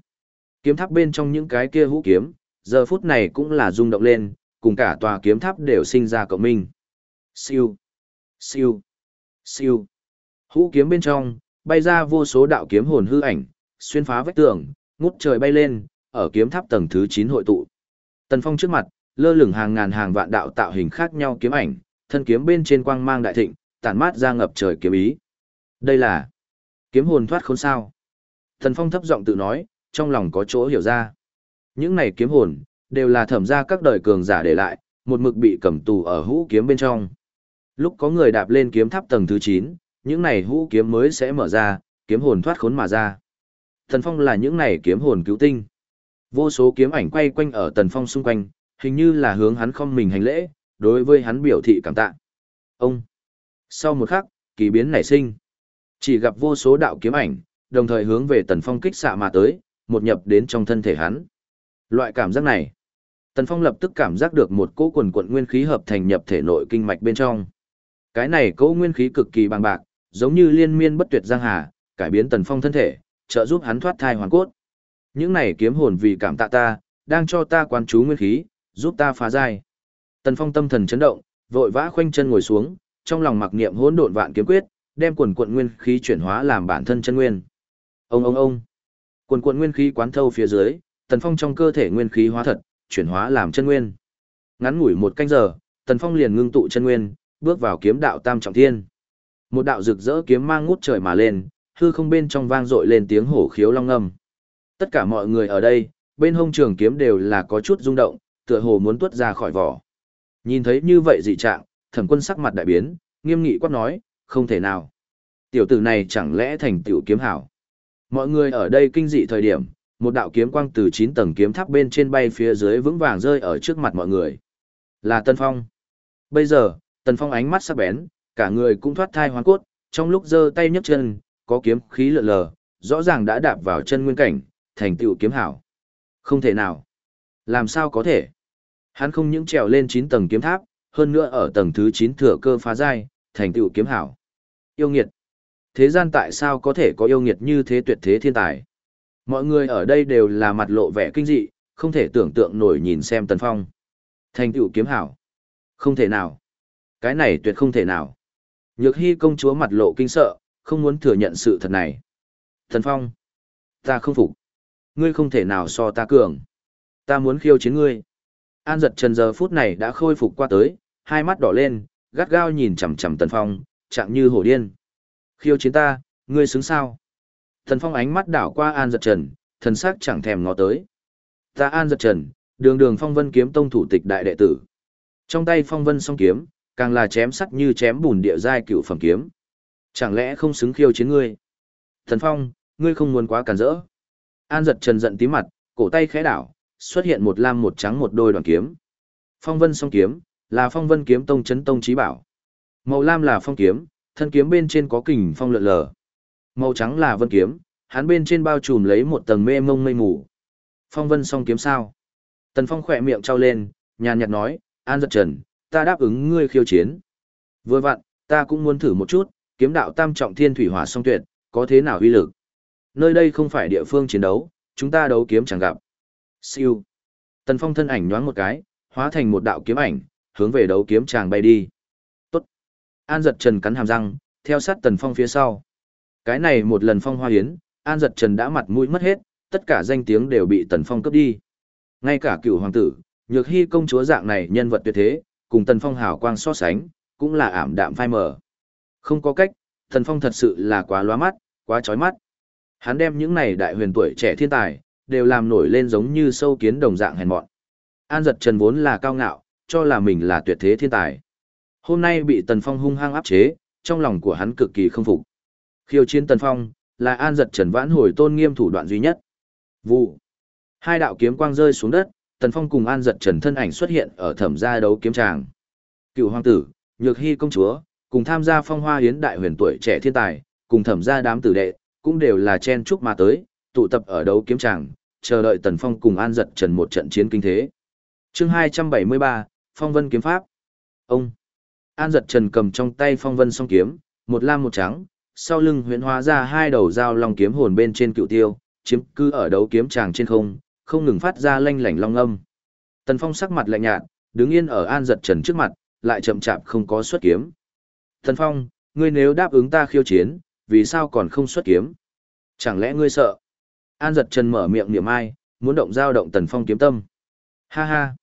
Kiếm tháp bên trong những cái kia hũ kiếm, giờ phút này cũng là rung động lên, cùng cả tòa kiếm tháp đều sinh ra cộng minh. Siêu, siêu, siêu. Hũ kiếm bên trong, bay ra vô số đạo kiếm hồn hư ảnh, xuyên phá vách tường, ngút trời bay lên, ở kiếm tháp tầng thứ 9 hội tụ. Tần Phong trước mặt, lơ lửng hàng ngàn hàng vạn đạo tạo hình khác nhau kiếm ảnh, thân kiếm bên trên quang mang đại thịnh, tản mát ra ngập trời kiếm ý. Đây là kiếm hồn thoát khốn sao. Thần Phong thấp giọng tự nói, trong lòng có chỗ hiểu ra. Những này kiếm hồn, đều là thẩm ra các đời cường giả để lại, một mực bị cầm tù ở hũ kiếm bên trong. Lúc có người đạp lên kiếm tháp tầng thứ 9, những này hũ kiếm mới sẽ mở ra, kiếm hồn thoát khốn mà ra. Tần Phong là những này kiếm hồn cứu tinh. Vô số kiếm ảnh quay quanh ở Tần Phong xung quanh, hình như là hướng hắn không mình hành lễ, đối với hắn biểu thị cảm tạ. Ông. Sau một khắc, kỳ biến nảy sinh. Chỉ gặp vô số đạo kiếm ảnh, đồng thời hướng về Tần Phong kích xạ mà tới, một nhập đến trong thân thể hắn. Loại cảm giác này, Tần Phong lập tức cảm giác được một cỗ quần quận nguyên khí hợp thành nhập thể nội kinh mạch bên trong. Cái này cỗ nguyên khí cực kỳ bằng bạc, giống như liên miên bất tuyệt giang hà, cải biến Tần Phong thân thể, trợ giúp hắn thoát thai hoàn cốt. Những này kiếm hồn vì cảm tạ ta, đang cho ta quan chú nguyên khí, giúp ta phá giai. Tần Phong tâm thần chấn động, vội vã khoanh chân ngồi xuống, trong lòng mặc niệm hỗn độn vạn kiếm quyết, đem quần quận nguyên khí chuyển hóa làm bản thân chân nguyên. Ông ông ông. Quần quận nguyên khí quán thâu phía dưới, Tần Phong trong cơ thể nguyên khí hóa thật, chuyển hóa làm chân nguyên. Ngắn ngủi một canh giờ, Tần Phong liền ngưng tụ chân nguyên, bước vào kiếm đạo tam trọng thiên. Một đạo rực rỡ kiếm mang ngút trời mà lên, hư không bên trong vang dội lên tiếng hổ khiếu long ngâm. Tất cả mọi người ở đây, bên hông trường kiếm đều là có chút rung động, tựa hồ muốn tuốt ra khỏi vỏ. Nhìn thấy như vậy dị trạng, thẩm quân sắc mặt đại biến, nghiêm nghị quát nói, không thể nào. Tiểu tử này chẳng lẽ thành tiểu kiếm hảo. Mọi người ở đây kinh dị thời điểm, một đạo kiếm quang từ 9 tầng kiếm tháp bên trên bay phía dưới vững vàng rơi ở trước mặt mọi người. Là Tân Phong. Bây giờ, Tần Phong ánh mắt sắc bén, cả người cũng thoát thai hoàn cốt, trong lúc giơ tay nhấc chân, có kiếm khí lượn lờ, rõ ràng đã đạp vào chân nguyên cảnh, thành tựu kiếm hảo. Không thể nào. Làm sao có thể? Hắn không những trèo lên 9 tầng kiếm tháp, hơn nữa ở tầng thứ 9 thừa cơ phá giai, thành tựu kiếm hảo. Yêu nghiệt. Thế gian tại sao có thể có yêu nghiệt như thế tuyệt thế thiên tài? Mọi người ở đây đều là mặt lộ vẻ kinh dị, không thể tưởng tượng nổi nhìn xem Tần Phong. Thành tựu kiếm hảo. Không thể nào. Cái này tuyệt không thể nào. Nhược hy công chúa mặt lộ kinh sợ, không muốn thừa nhận sự thật này. thần Phong. Ta không phục. Ngươi không thể nào so ta cường. Ta muốn khiêu chiến ngươi. An giật trần giờ phút này đã khôi phục qua tới, hai mắt đỏ lên, gắt gao nhìn chằm chằm Tần Phong, trạng như hổ điên. Khiêu chiến ta, ngươi xứng sao? Tần Phong ánh mắt đảo qua An giật trần, thần sắc chẳng thèm ngó tới. Ta An giật trần, đường đường phong vân kiếm tông thủ tịch đại đệ tử. Trong tay phong vân song kiếm, càng là chém sắc như chém bùn địa giai cựu phẩm kiếm. Chẳng lẽ không xứng khiêu chiến ngươi? Thần Phong, ngươi không muốn quá cản rỡ. An giật trần giận tí mặt, cổ tay khẽ đảo, xuất hiện một lam một trắng một đôi đoàn kiếm. Phong vân song kiếm, là phong vân kiếm tông chấn tông trí bảo. Màu lam là phong kiếm, thân kiếm bên trên có kình phong lượn lờ. Màu trắng là vân kiếm, hắn bên trên bao trùm lấy một tầng mê mông mây mù. Phong vân song kiếm sao? Tần Phong khỏe miệng trao lên, nhàn nhạt nói, An giật trần, ta đáp ứng ngươi khiêu chiến. Vừa vặn, ta cũng muốn thử một chút, kiếm đạo tam trọng thiên thủy hỏa song tuyệt, có thế nào uy lực. Nơi đây không phải địa phương chiến đấu, chúng ta đấu kiếm chẳng gặp. Siêu. Tần Phong thân ảnh nhoáng một cái, hóa thành một đạo kiếm ảnh, hướng về đấu kiếm chàng bay đi. Tốt. An giật trần cắn hàm răng, theo sát Tần Phong phía sau. Cái này một lần phong hoa hiến, An giật trần đã mặt mũi mất hết, tất cả danh tiếng đều bị Tần Phong cướp đi. Ngay cả cựu hoàng tử, nhược hy công chúa dạng này nhân vật tuyệt thế, cùng Tần Phong hào quang so sánh, cũng là ảm đạm phai mờ. Không có cách, Tần Phong thật sự là quá loa mắt, quá chói mắt. Hắn đem những này đại huyền tuổi trẻ thiên tài, đều làm nổi lên giống như sâu kiến đồng dạng hèn mọn. An giật trần vốn là cao ngạo, cho là mình là tuyệt thế thiên tài. Hôm nay bị Tần Phong hung hăng áp chế, trong lòng của hắn cực kỳ không phục. Khiêu chiến Tần Phong, là An giật trần vãn hồi tôn nghiêm thủ đoạn duy nhất. Vụ. Hai đạo kiếm quang rơi xuống đất, Tần Phong cùng An giật trần thân ảnh xuất hiện ở thẩm gia đấu kiếm tràng. Cựu hoàng tử, Nhược Hy công chúa, cùng tham gia phong hoa hiến đại huyền tuổi trẻ thiên tài, cùng thẩm gia đám tử đệ, cũng đều là chen chúc mà tới, tụ tập ở đấu kiếm tràng, chờ đợi Tần Phong cùng An giật trần một trận chiến kinh thế. chương 273, Phong Vân kiếm pháp. Ông. An giật trần cầm trong tay Phong Vân song kiếm, một lam một trắng, sau lưng huyễn hóa ra hai đầu dao long kiếm hồn bên trên cựu tiêu, chiếm cứ ở đấu kiếm tràng trên không, không ngừng phát ra lanh lảnh long âm. Tần Phong sắc mặt lạnh nhạt, đứng yên ở An giật trần trước mặt, lại chậm chạp không có xuất kiếm. Tần Phong, ngươi nếu đáp ứng ta khiêu chiến, vì sao còn không xuất kiếm? Chẳng lẽ ngươi sợ? An giật trần mở miệng niệm ai, muốn động giao động Tần Phong kiếm tâm. Ha ha.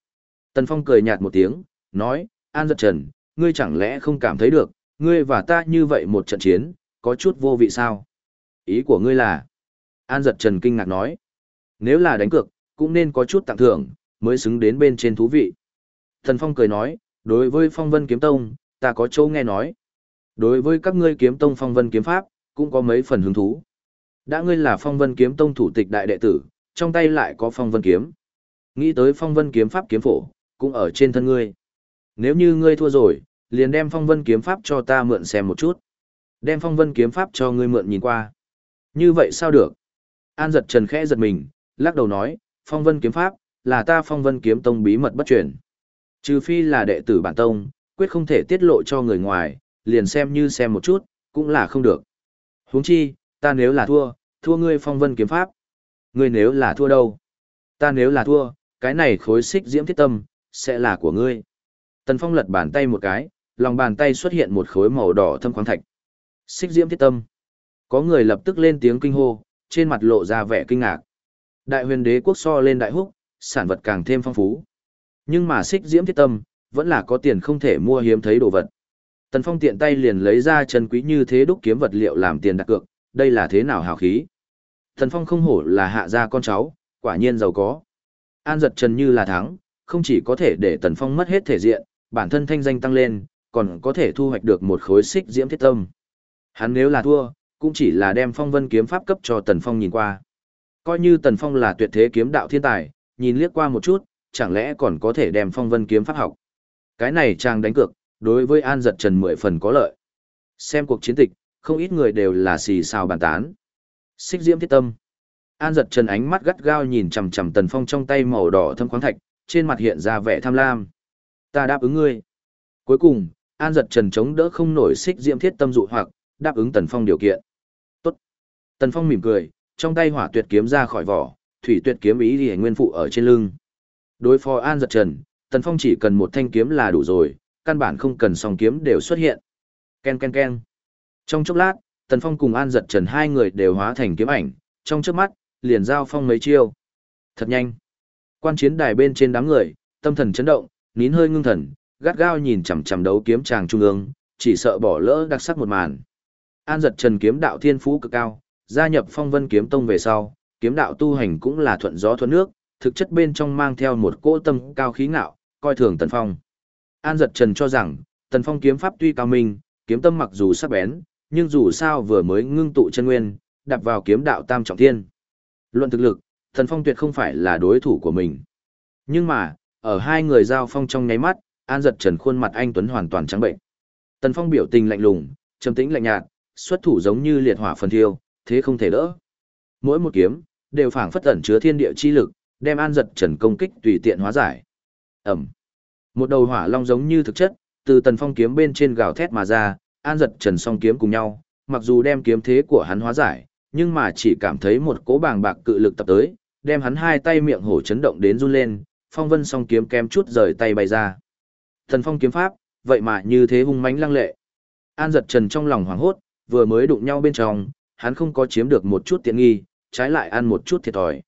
Tần Phong cười nhạt một tiếng, nói, An giật trần, ngươi chẳng lẽ không cảm thấy được, ngươi và ta như vậy một trận chiến, có chút vô vị sao? Ý của ngươi là? An giật trần kinh ngạc nói. Nếu là đánh cược, cũng nên có chút tặng thưởng, mới xứng đến bên trên thú vị. Thần Phong cười nói, đối với phong vân kiếm tông, ta có chỗ nghe nói. Đối với các ngươi kiếm tông phong vân kiếm pháp, cũng có mấy phần hứng thú. Đã ngươi là phong vân kiếm tông thủ tịch đại đệ tử, trong tay lại có phong vân kiếm. Nghĩ tới phong vân kiếm pháp kiếm phổ, cũng ở trên thân ngươi. Nếu như ngươi thua rồi, liền đem phong vân kiếm pháp cho ta mượn xem một chút. Đem phong vân kiếm pháp cho ngươi mượn nhìn qua. Như vậy sao được? An giật trần khẽ giật mình, lắc đầu nói, phong vân kiếm pháp, là ta phong vân kiếm tông bí mật bất truyền. Trừ phi là đệ tử bản tông, quyết không thể tiết lộ cho người ngoài, liền xem như xem một chút, cũng là không được. huống chi, ta nếu là thua, thua ngươi phong vân kiếm pháp. Ngươi nếu là thua đâu? Ta nếu là thua, cái này khối xích diễm thiết tâm, sẽ là của ngươi. Tần Phong lật bàn tay một cái, lòng bàn tay xuất hiện một khối màu đỏ thâm khoáng thạch. Xích diễm thiết tâm. Có người lập tức lên tiếng kinh hô, trên mặt lộ ra vẻ kinh ngạc. Đại huyền đế quốc so lên đại húc, sản vật càng thêm phong phú. Nhưng mà xích diễm thiết tâm, vẫn là có tiền không thể mua hiếm thấy đồ vật. Tần Phong tiện tay liền lấy ra chân quý như thế đúc kiếm vật liệu làm tiền đặt cược, đây là thế nào hào khí. Tần Phong không hổ là hạ gia con cháu, quả nhiên giàu có. An giật trần như là thắng, không chỉ có thể để Tần Phong mất hết thể diện, bản thân thanh danh tăng lên, còn có thể thu hoạch được một khối xích diễm thiết tâm. Hắn nếu là thua, cũng chỉ là đem phong vân kiếm pháp cấp cho Tần Phong nhìn qua. Coi như Tần Phong là tuyệt thế kiếm đạo thiên tài, nhìn liếc qua một chút, chẳng lẽ còn có thể đem phong vân kiếm pháp học. Cái này chàng đánh cược, đối với An giật trần mười phần có lợi. Xem cuộc chiến tịch, không ít người đều là xì xào bàn tán. Xích diễm thiết tâm. An giật trần ánh mắt gắt gao nhìn chằm chằm Tần Phong trong tay màu đỏ thâm khoáng thạch, trên mặt hiện ra vẻ tham lam. Ta đáp ứng ngươi. Cuối cùng, An giật trần chống đỡ không nổi xích diễm thiết tâm dụ hoặc, đáp ứng Tần Phong điều kiện. Tốt. Tần Phong mỉm cười, trong tay hỏa tuyệt kiếm ra khỏi vỏ, thủy tuyệt kiếm ý thì nguyên phụ ở trên lưng. Đối phó An giật trần, Tần Phong chỉ cần một thanh kiếm là đủ rồi, căn bản không cần song kiếm đều xuất hiện. Ken ken ken. Trong chốc lát, Tần Phong cùng An giật trần hai người đều hóa thành kiếm ảnh, trong chớp mắt, liền giao phong mấy chiêu. Thật nhanh. Quan chiến đài bên trên đám người, tâm thần chấn động, nín hơi ngưng thần, gắt gao nhìn chằm chằm đấu kiếm chàng trung ương, chỉ sợ bỏ lỡ đặc sắc một màn. An giật trần kiếm đạo thiên phú cực cao, gia nhập phong vân kiếm tông về sau, kiếm đạo tu hành cũng là thuận gió thuận nước, thực chất bên trong mang theo một cỗ tâm cao khí ngạo, coi thường Tần Phong. An giật trần cho rằng, Tần Phong kiếm pháp tuy cao minh, kiếm tâm mặc dù sắc bén, nhưng dù sao vừa mới ngưng tụ chân nguyên, đạp vào kiếm đạo tam trọng thiên. Luận thực lực, Tần Phong tuyệt không phải là đối thủ của mình. Nhưng mà, ở hai người giao phong trong nháy mắt, An giật trần khuôn mặt anh Tuấn hoàn toàn trắng bệnh. Tần Phong biểu tình lạnh lùng, trầm tĩnh lạnh nhạt, xuất thủ giống như liệt hỏa phần thiêu, thế không thể đỡ. Mỗi một kiếm, đều phảng phất ẩn chứa thiên địa chi lực, đem An Giật Trần công kích tùy tiện hóa giải. ầm! Một đầu hỏa long giống như thực chất, từ tần phong kiếm bên trên gào thét mà ra, An Giật Trần song kiếm cùng nhau, mặc dù đem kiếm thế của hắn hóa giải, nhưng mà chỉ cảm thấy một cỗ bàng bạc cự lực tập tới, đem hắn hai tay miệng hổ chấn động đến run lên, phong vân song kiếm kém chút rời tay bay ra. Thần phong kiếm pháp, vậy mà như thế hung mãnh lăng lệ. An giật trần trong lòng hoảng hốt, vừa mới đụng nhau bên trong, hắn không có chiếm được một chút tiện nghi, trái lại ăn một chút thiệt thòi.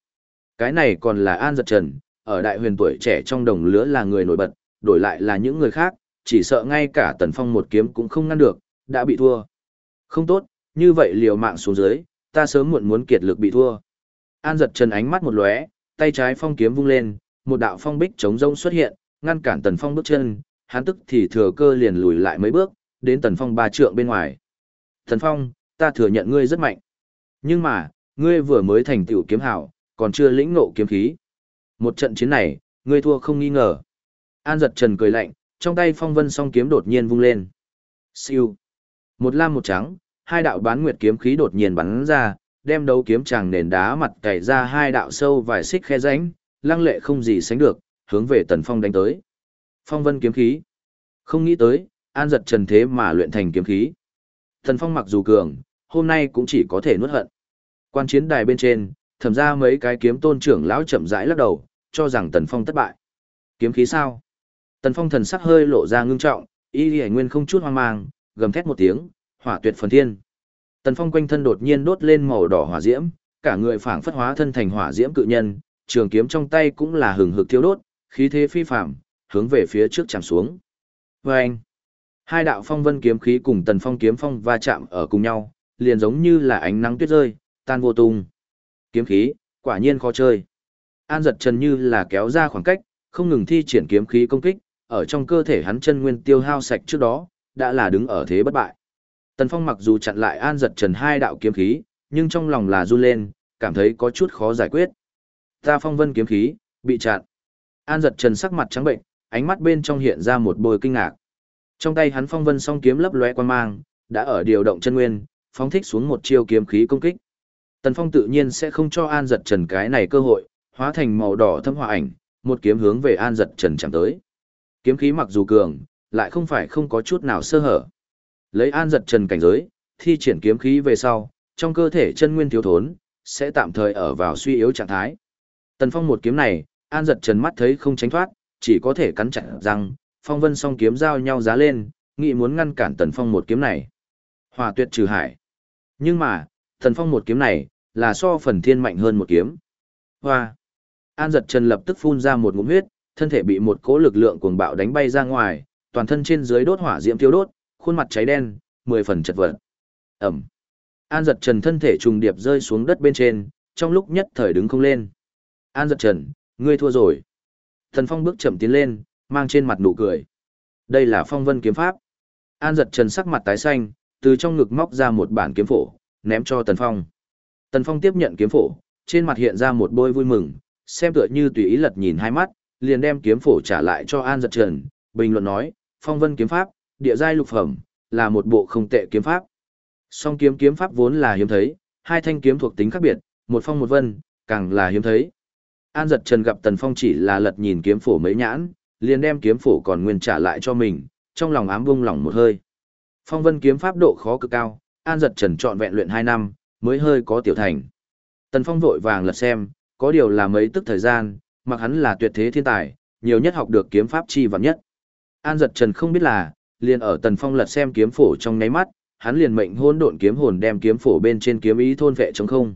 Cái này còn là An giật trần, ở đại huyền tuổi trẻ trong đồng lứa là người nổi bật, đổi lại là những người khác, chỉ sợ ngay cả tần phong một kiếm cũng không ngăn được, đã bị thua. Không tốt, như vậy liều mạng xuống dưới, ta sớm muộn muốn kiệt lực bị thua. An giật trần ánh mắt một lóe, tay trái phong kiếm vung lên, một đạo phong bích chống rông xuất hiện, ngăn cản tần phong bước chân, hắn tức thì thừa cơ liền lùi lại mấy bước, đến tần phong ba trượng bên ngoài. Tần phong, ta thừa nhận ngươi rất mạnh. Nhưng mà, ngươi vừa mới thành tựu kiếm hảo, còn chưa lĩnh ngộ kiếm khí. Một trận chiến này, ngươi thua không nghi ngờ. An giật trần cười lạnh, trong tay phong vân song kiếm đột nhiên vung lên. Siêu. Một lam một trắng, hai đạo bán nguyệt kiếm khí đột nhiên bắn ra, đem đấu kiếm chàng nền đá mặt cày ra hai đạo sâu vài xích khe rãnh, lăng lệ không gì sánh được, hướng về Tần Phong đánh tới. Phong vân kiếm khí. Không nghĩ tới, an giật trần thế mà luyện thành kiếm khí. Tần Phong mặc dù cường, hôm nay cũng chỉ có thể nuốt hận. Quan chiến đài bên trên, thẩm ra mấy cái kiếm tôn trưởng lão chậm rãi lắc đầu, cho rằng Tần Phong thất bại. Kiếm khí sao? Tần Phong thần sắc hơi lộ ra ngưng trọng, y lì nguyên không chút hoang mang, gầm thét một tiếng, hỏa tuyệt phần thiên. Tần Phong quanh thân đột nhiên đốt lên màu đỏ hỏa diễm, cả người phảng phất hóa thân thành hỏa diễm cự nhân, trường kiếm trong tay cũng là hừng hực thiêu đốt, khí thế phi phàm, hướng về phía trước chạm xuống. Oeng! Hai đạo phong vân kiếm khí cùng Tần Phong kiếm phong va chạm ở cùng nhau, liền giống như là ánh nắng tuyết rơi, tan vô tung. Kiếm khí, quả nhiên khó chơi. An giật trần như là kéo ra khoảng cách, không ngừng thi triển kiếm khí công kích, ở trong cơ thể hắn chân nguyên tiêu hao sạch trước đó, đã là đứng ở thế bất bại. Tần Phong mặc dù chặn lại An giật trần hai đạo kiếm khí, nhưng trong lòng là run lên, cảm thấy có chút khó giải quyết. Ta phong vân kiếm khí, bị chặn. An giật trần sắc mặt trắng bệnh, ánh mắt bên trong hiện ra một bồi kinh ngạc. Trong tay hắn phong vân song kiếm lấp lóe quan mang, đã ở điều động chân nguyên, phóng thích xuống một chiêu kiếm khí công kích. Tần Phong tự nhiên sẽ không cho An giật trần cái này cơ hội, hóa thành màu đỏ thâm hỏa ảnh, một kiếm hướng về An giật trần chạm tới. Kiếm khí mặc dù cường, lại không phải không có chút nào sơ hở. Lấy an giật trần cảnh giới, thi triển kiếm khí về sau, trong cơ thể chân nguyên thiếu thốn, sẽ tạm thời ở vào suy yếu trạng thái. Tần Phong một kiếm này, an giật trần mắt thấy không tránh thoát, chỉ có thể cắn chặt răng, phong vân song kiếm giao nhau giá lên, nghị muốn ngăn cản Tần Phong một kiếm này. Hòa tuyệt trừ hải. Nhưng mà, thần Phong một kiếm này, là so phần thiên mạnh hơn một kiếm. Hoa. An giật trần lập tức phun ra một ngụm huyết, thân thể bị một cỗ lực lượng cuồng bạo đánh bay ra ngoài, toàn thân trên dưới đốt hỏa diễm thiêu đốt, khuôn mặt cháy đen, mười phần chật vật. Ẩm. An giật trần thân thể trùng điệp rơi xuống đất bên trên, trong lúc nhất thời đứng không lên. An giật trần, ngươi thua rồi. Thần phong bước chậm tiến lên, mang trên mặt nụ cười. Đây là phong vân kiếm pháp. An giật trần sắc mặt tái xanh, từ trong ngực móc ra một bản kiếm phổ, ném cho tần phong. Tần phong tiếp nhận kiếm phổ, trên mặt hiện ra một bôi vui mừng, xem tựa như tùy ý lật nhìn hai mắt, liền đem kiếm phổ trả lại cho An giật trần, bình luận nói, phong vân kiếm pháp, địa giai lục phẩm, là một bộ không tệ kiếm pháp. Song kiếm kiếm pháp vốn là hiếm thấy, hai thanh kiếm thuộc tính khác biệt, một phong một vân, càng là hiếm thấy. An giật trần gặp Tần Phong chỉ là lật nhìn kiếm phổ mấy nhãn, liền đem kiếm phổ còn nguyên trả lại cho mình, trong lòng ám bung lỏng một hơi. Phong vân kiếm pháp độ khó cực cao, An giật trần chọn vẹn luyện 2 năm, mới hơi có tiểu thành. Tần Phong vội vàng lật xem, có điều là mấy tức thời gian, mặc hắn là tuyệt thế thiên tài, nhiều nhất học được kiếm pháp chi vật nhất. An giật trần không biết là, liền ở tần phong lật xem kiếm phổ trong nháy mắt, hắn liền mệnh hôn độn kiếm hồn đem kiếm phổ bên trên kiếm ý thôn vệ chống không.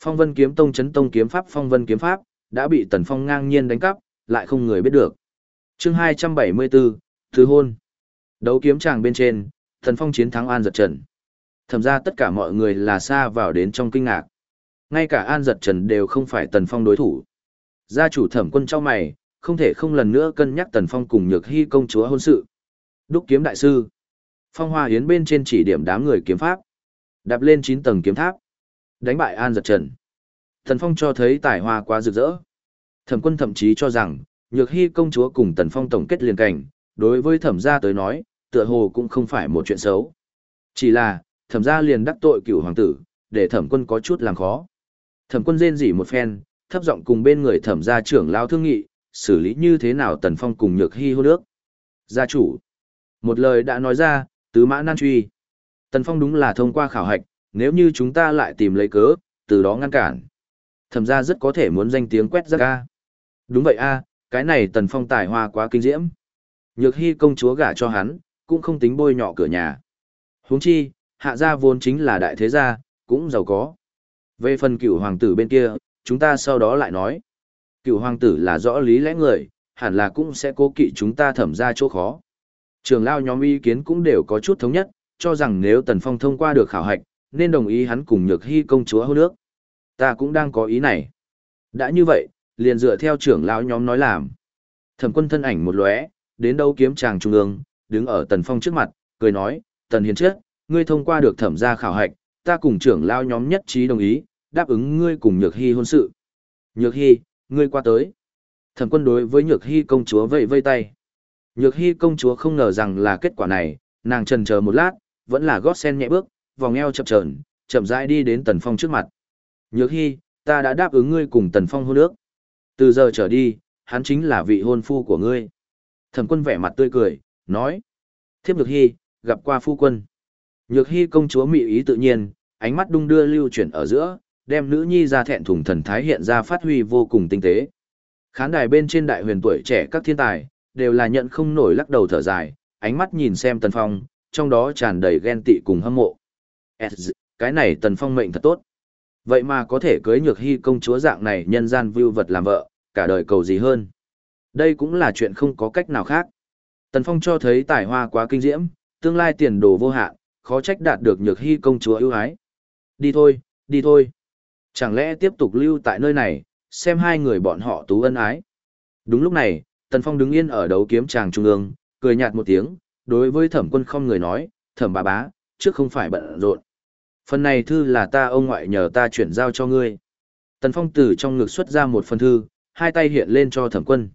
Phong Vân kiếm tông chấn tông kiếm pháp Phong Vân kiếm pháp đã bị Tần Phong ngang nhiên đánh cắp, lại không người biết được. Chương 274, Thứ hôn. Đấu kiếm tràng bên trên, Tần Phong chiến thắng An Giật Trần. Thẩm ra tất cả mọi người là xa vào đến trong kinh ngạc. Ngay cả An Giật Trần đều không phải Tần Phong đối thủ. Gia chủ Thẩm Quân trong mày, không thể không lần nữa cân nhắc Tần Phong cùng Nhược Hy công chúa hôn sự. Đúc kiếm đại sư. Phong Hoa hiến bên trên chỉ điểm đám người kiếm pháp. Đạp lên 9 tầng kiếm tháp. Đánh bại An giật trần. Thần Phong cho thấy tài hoa quá rực rỡ. Thẩm quân thậm chí cho rằng, Nhược Hy công chúa cùng Tần Phong tổng kết liền cảnh, đối với thẩm gia tới nói, tựa hồ cũng không phải một chuyện xấu. Chỉ là, thẩm gia liền đắc tội cửu hoàng tử, để thẩm quân có chút làm khó. Thẩm quân rên rỉ một phen, thấp giọng cùng bên người thẩm gia trưởng lao thương nghị, xử lý như thế nào tần phong cùng nhược hy hô nước. Gia chủ. Một lời đã nói ra, tứ mã nan truy. Tần phong đúng là thông qua khảo hạch, nếu như chúng ta lại tìm lấy cớ, từ đó ngăn cản. Thẩm gia rất có thể muốn danh tiếng quét ra ca. Đúng vậy a, cái này tần phong tài hoa quá kinh diễm. Nhược hy công chúa gả cho hắn, cũng không tính bôi nhọ cửa nhà. huống chi, hạ gia vốn chính là đại thế gia, cũng giàu có. Về phần cựu hoàng tử bên kia, chúng ta sau đó lại nói. Cựu hoàng tử là rõ lý lẽ người, hẳn là cũng sẽ cố kỵ chúng ta thẩm ra chỗ khó. Trường lao nhóm ý kiến cũng đều có chút thống nhất, cho rằng nếu Tần Phong thông qua được khảo hạch, nên đồng ý hắn cùng nhược hy công chúa hôn nước. Ta cũng đang có ý này. Đã như vậy, liền dựa theo trưởng lão nhóm nói làm. Thẩm quân thân ảnh một lóe, đến đâu kiếm chàng trung ương, đứng ở Tần Phong trước mặt, cười nói, Tần Hiền trước, ngươi thông qua được thẩm gia khảo hạch, ta cùng trưởng lao nhóm nhất trí đồng ý, đáp ứng ngươi cùng Nhược Hy hôn sự. Nhược Hy, ngươi qua tới. Thẩm quân đối với Nhược Hy công chúa vẫy vây tay. Nhược Hy công chúa không ngờ rằng là kết quả này, nàng trần chờ một lát, vẫn là gót sen nhẹ bước, vòng eo chập chờn, chậm rãi đi đến Tần Phong trước mặt. Nhược Hy, ta đã đáp ứng ngươi cùng Tần Phong hôn ước. Từ giờ trở đi, hắn chính là vị hôn phu của ngươi. Thẩm quân vẻ mặt tươi cười, nói. Thiếp Nhược Hy, gặp qua phu quân. Nhược Hy công chúa mị ý tự nhiên, ánh mắt đung đưa lưu chuyển ở giữa, đem nữ nhi ra thẹn thùng thần thái hiện ra phát huy vô cùng tinh tế. Khán đài bên trên đại huyền tuổi trẻ các thiên tài, đều là nhận không nổi lắc đầu thở dài, ánh mắt nhìn xem Tần Phong, trong đó tràn đầy ghen tị cùng hâm mộ. Cái này Tần Phong mệnh thật tốt. Vậy mà có thể cưới nhược hy công chúa dạng này nhân gian vưu vật làm vợ, cả đời cầu gì hơn. Đây cũng là chuyện không có cách nào khác. Tần Phong cho thấy tài hoa quá kinh diễm, tương lai tiền đồ vô hạn, khó trách đạt được nhược hy công chúa ưu ái. Đi thôi, đi thôi. Chẳng lẽ tiếp tục lưu tại nơi này, xem hai người bọn họ tú ân ái. Đúng lúc này, Tần Phong đứng yên ở đấu kiếm tràng trung ương, cười nhạt một tiếng, đối với thẩm quân không người nói, thẩm bà bá, trước không phải bận rộn. Phần này thư là ta ông ngoại nhờ ta chuyển giao cho ngươi. Tần Phong từ trong ngực xuất ra một phần thư, hai tay hiện lên cho thẩm quân.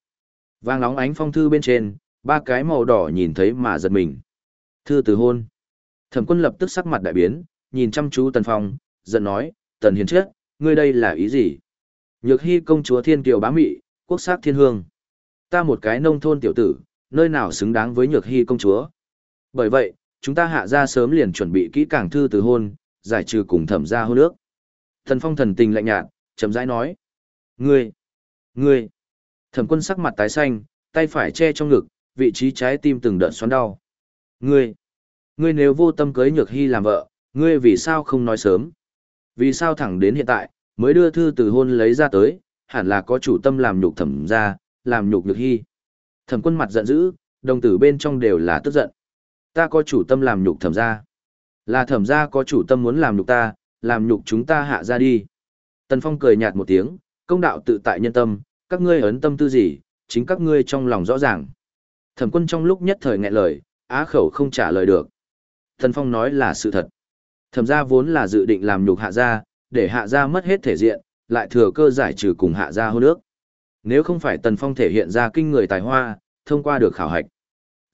Vang lóng ánh phong thư bên trên, ba cái màu đỏ nhìn thấy mà giật mình. Thư từ hôn. Thẩm quân lập tức sắc mặt đại biến, nhìn chăm chú Tần Phong, giận nói, Tần Hiền chết, ngươi đây là ý gì? Nhược hy công chúa thiên kiều bá mị, quốc sắc thiên hương. Ta một cái nông thôn tiểu tử, nơi nào xứng đáng với nhược hy công chúa. Bởi vậy, chúng ta hạ ra sớm liền chuẩn bị kỹ càng thư từ hôn, giải trừ cùng thẩm ra hôn nước. Thần phong thần tình lạnh nhạt, chậm rãi nói. Ngươi! Ngươi! Thẩm quân sắc mặt tái xanh, tay phải che trong ngực, vị trí trái tim từng đợt xoắn đau. Ngươi! Ngươi nếu vô tâm cưới nhược hy làm vợ, ngươi vì sao không nói sớm? Vì sao thẳng đến hiện tại, mới đưa thư từ hôn lấy ra tới, hẳn là có chủ tâm làm nhục thẩm ra, làm nhục nhược hy. Thẩm quân mặt giận dữ, đồng tử bên trong đều là tức giận. Ta có chủ tâm làm nhục thẩm ra. Là thẩm ra có chủ tâm muốn làm nhục ta, làm nhục chúng ta hạ ra đi. Tần Phong cười nhạt một tiếng, công đạo tự tại nhân tâm, các ngươi ấn tâm tư gì, chính các ngươi trong lòng rõ ràng. Thẩm quân trong lúc nhất thời nghẹn lời, á khẩu không trả lời được. Thần Phong nói là sự thật. Thẩm Gia vốn là dự định làm nhục hạ gia, để hạ gia mất hết thể diện, lại thừa cơ giải trừ cùng hạ gia hôn nước. Nếu không phải Tần Phong thể hiện ra kinh người tài hoa, thông qua được khảo hạch.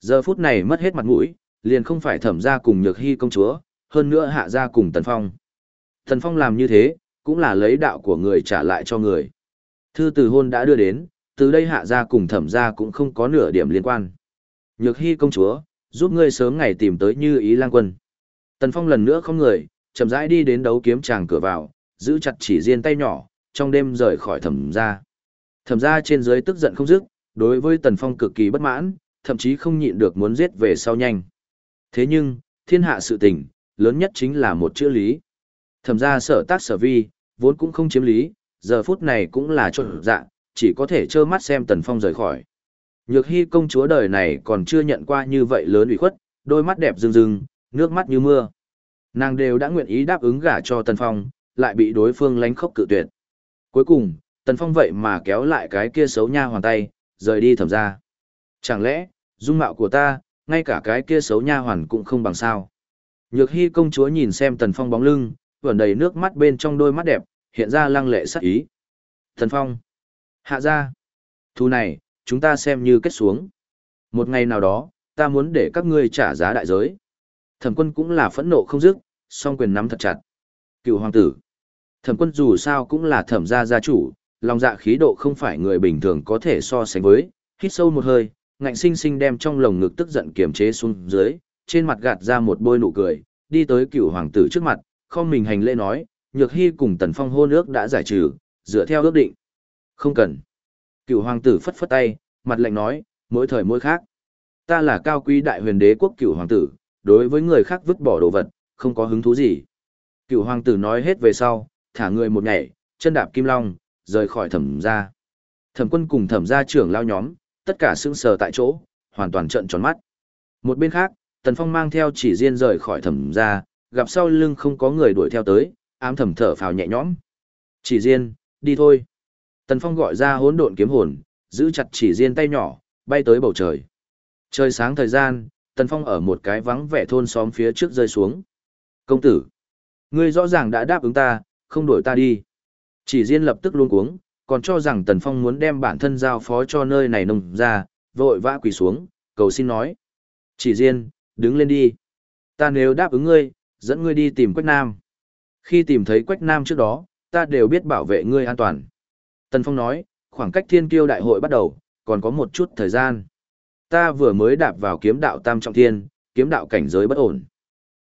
Giờ phút này mất hết mặt mũi, liền không phải thẩm gia cùng nhược hy công chúa, hơn nữa hạ gia cùng Tần Phong. Tần Phong làm như thế, cũng là lấy đạo của người trả lại cho người. Thư từ hôn đã đưa đến, từ đây hạ gia cùng thẩm gia cũng không có nửa điểm liên quan. Nhược hy công chúa, giúp ngươi sớm ngày tìm tới như ý lang quân. Tần Phong lần nữa không người, chậm rãi đi đến đấu kiếm tràng cửa vào, giữ chặt chỉ riêng tay nhỏ, trong đêm rời khỏi thẩm gia. Thẩm gia trên dưới tức giận không dứt, đối với Tần Phong cực kỳ bất mãn, thậm chí không nhịn được muốn giết về sau nhanh. Thế nhưng, thiên hạ sự tình, lớn nhất chính là một chữ lý. Thẩm gia sở tác sở vi, vốn cũng không chiếm lý, giờ phút này cũng là trộn dạ, chỉ có thể trơ mắt xem Tần Phong rời khỏi. Nhược hy công chúa đời này còn chưa nhận qua như vậy lớn ủy khuất, đôi mắt đẹp rưng rưng, nước mắt như mưa. Nàng đều đã nguyện ý đáp ứng gả cho Tần Phong, lại bị đối phương lánh khóc cự tuyệt. Cuối cùng, Tần Phong vậy mà kéo lại cái kia xấu nha hoàn tay, rời đi thẩm ra. Chẳng lẽ, dung mạo của ta, ngay cả cái kia xấu nha hoàn cũng không bằng sao. Nhược hy công chúa nhìn xem Tần Phong bóng lưng, vẩn đầy nước mắt bên trong đôi mắt đẹp, hiện ra lăng lệ sắc ý. Tần Phong, hạ ra, thu này, chúng ta xem như kết xuống. Một ngày nào đó, ta muốn để các ngươi trả giá đại giới. Thẩm quân cũng là phẫn nộ không dứt, song quyền nắm thật chặt. Cựu hoàng tử. Thẩm quân dù sao cũng là thẩm gia gia chủ, lòng dạ khí độ không phải người bình thường có thể so sánh với, hít sâu một hơi, ngạnh sinh sinh đem trong lồng ngực tức giận kiềm chế xuống dưới, trên mặt gạt ra một bôi nụ cười, đi tới cựu hoàng tử trước mặt, không mình hành lễ nói, nhược hy cùng tần phong hôn ước đã giải trừ, dựa theo ước định. Không cần. Cựu hoàng tử phất phất tay, mặt lạnh nói, mỗi thời mỗi khác. Ta là cao quý đại huyền đế quốc cựu hoàng tử, đối với người khác vứt bỏ đồ vật, không có hứng thú gì. Cựu hoàng tử nói hết về sau, thả người một nhảy, chân đạp kim long, rời khỏi thẩm gia. Thẩm quân cùng thẩm gia trưởng lao nhóm, tất cả sững sờ tại chỗ, hoàn toàn trợn tròn mắt. Một bên khác, Tần Phong mang theo chỉ riêng rời khỏi thẩm gia, gặp sau lưng không có người đuổi theo tới, ám thầm thở phào nhẹ nhõm. Chỉ riêng, đi thôi. Tần Phong gọi ra hỗn độn kiếm hồn, giữ chặt chỉ riêng tay nhỏ, bay tới bầu trời. Trời sáng thời gian, Tần Phong ở một cái vắng vẻ thôn xóm phía trước rơi xuống. Công tử, ngươi rõ ràng đã đáp ứng ta, không đuổi ta đi. Chỉ riêng lập tức luôn cuống, còn cho rằng Tần Phong muốn đem bản thân giao phó cho nơi này nông ra, vội vã quỳ xuống, cầu xin nói. Chỉ riêng, đứng lên đi. Ta nếu đáp ứng ngươi, dẫn ngươi đi tìm Quách Nam. Khi tìm thấy Quách Nam trước đó, ta đều biết bảo vệ ngươi an toàn. Tần Phong nói, khoảng cách thiên kiêu đại hội bắt đầu, còn có một chút thời gian. Ta vừa mới đạp vào kiếm đạo tam trọng thiên, kiếm đạo cảnh giới bất ổn.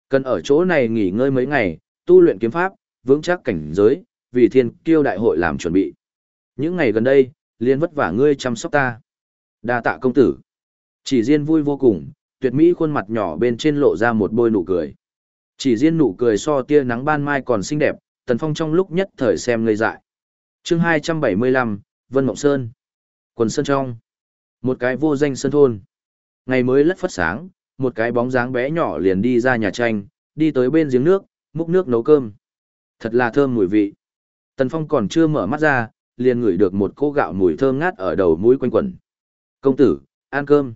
Cần ở chỗ này nghỉ ngơi mấy ngày, tu luyện kiếm pháp, vững chắc cảnh giới, vì thiên kiêu đại hội làm chuẩn bị. Những ngày gần đây, liên vất vả ngươi chăm sóc ta. đa tạ công tử. Chỉ riêng vui vô cùng, tuyệt mỹ khuôn mặt nhỏ bên trên lộ ra một bôi nụ cười. Chỉ riêng nụ cười so tia nắng ban mai còn xinh đẹp, Tần Phong trong lúc nhất thời xem ngây dại. Chương 275, Vân Mộng Sơn. Quần sơn trong. Một cái vô danh sơn thôn. Ngày mới lất phất sáng, một cái bóng dáng bé nhỏ liền đi ra nhà tranh, đi tới bên giếng nước, múc nước nấu cơm. Thật là thơm mùi vị. Tần Phong còn chưa mở mắt ra, liền ngửi được một cô gạo mùi thơm ngát ở đầu mũi quanh quẩn. Công tử, ăn cơm.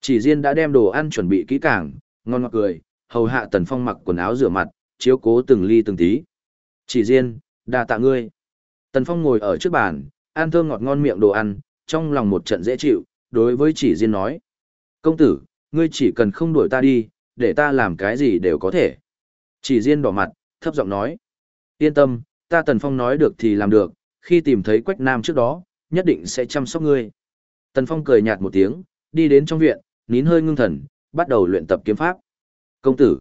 Chỉ riêng đã đem đồ ăn chuẩn bị kỹ càng, ngon ngọt cười, hầu hạ Tần Phong mặc quần áo rửa mặt, chiếu cố từng ly từng tí. Chỉ riêng, đa tạ ngươi. Tần Phong ngồi ở trước bàn, ăn thơm ngọt ngon miệng đồ ăn, trong lòng một trận dễ chịu, đối với chỉ riêng nói. Công tử, ngươi chỉ cần không đuổi ta đi, để ta làm cái gì đều có thể. Chỉ riêng đỏ mặt, thấp giọng nói. Yên tâm, ta Tần Phong nói được thì làm được, khi tìm thấy Quách Nam trước đó, nhất định sẽ chăm sóc ngươi. Tần Phong cười nhạt một tiếng, đi đến trong viện, nín hơi ngưng thần, bắt đầu luyện tập kiếm pháp. Công tử,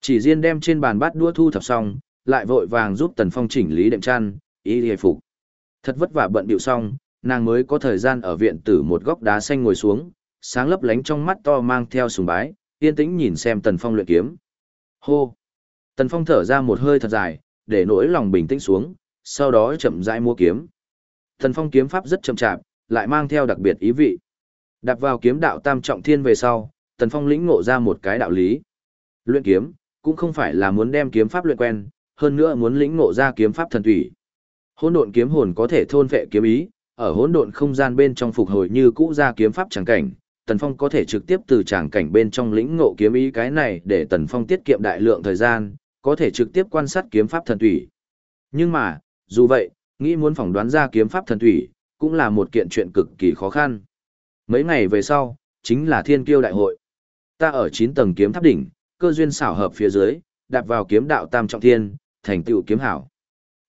chỉ riêng đem trên bàn bát đua thu thập xong, lại vội vàng giúp Tần Phong chỉnh lý đệm chăn, ý hề phục. Thật vất vả bận điệu xong, nàng mới có thời gian ở viện tử một góc đá xanh ngồi xuống, sáng lấp lánh trong mắt to mang theo sùng bái, yên tĩnh nhìn xem Tần Phong luyện kiếm. Hô! Tần Phong thở ra một hơi thật dài, để nỗi lòng bình tĩnh xuống, sau đó chậm rãi mua kiếm. Tần Phong kiếm pháp rất chậm chạp, lại mang theo đặc biệt ý vị. Đạp vào kiếm đạo tam trọng thiên về sau, Tần Phong lĩnh ngộ ra một cái đạo lý. Luyện kiếm, cũng không phải là muốn đem kiếm pháp luyện quen, hơn nữa muốn lĩnh ngộ ra kiếm pháp thần thủy. Hỗn độn kiếm hồn có thể thôn vệ kiếm ý, ở hỗn độn không gian bên trong phục hồi như cũ ra kiếm pháp chẳng cảnh, Tần Phong có thể trực tiếp từ tràng cảnh bên trong lĩnh ngộ kiếm ý cái này để Tần Phong tiết kiệm đại lượng thời gian, có thể trực tiếp quan sát kiếm pháp thần thủy. Nhưng mà, dù vậy, nghĩ muốn phỏng đoán ra kiếm pháp thần thủy, cũng là một kiện chuyện cực kỳ khó khăn. Mấy ngày về sau, chính là thiên kiêu đại hội. Ta ở 9 tầng kiếm tháp đỉnh, cơ duyên xảo hợp phía dưới, đạp vào kiếm đạo tam trọng thiên, thành tựu kiếm hảo.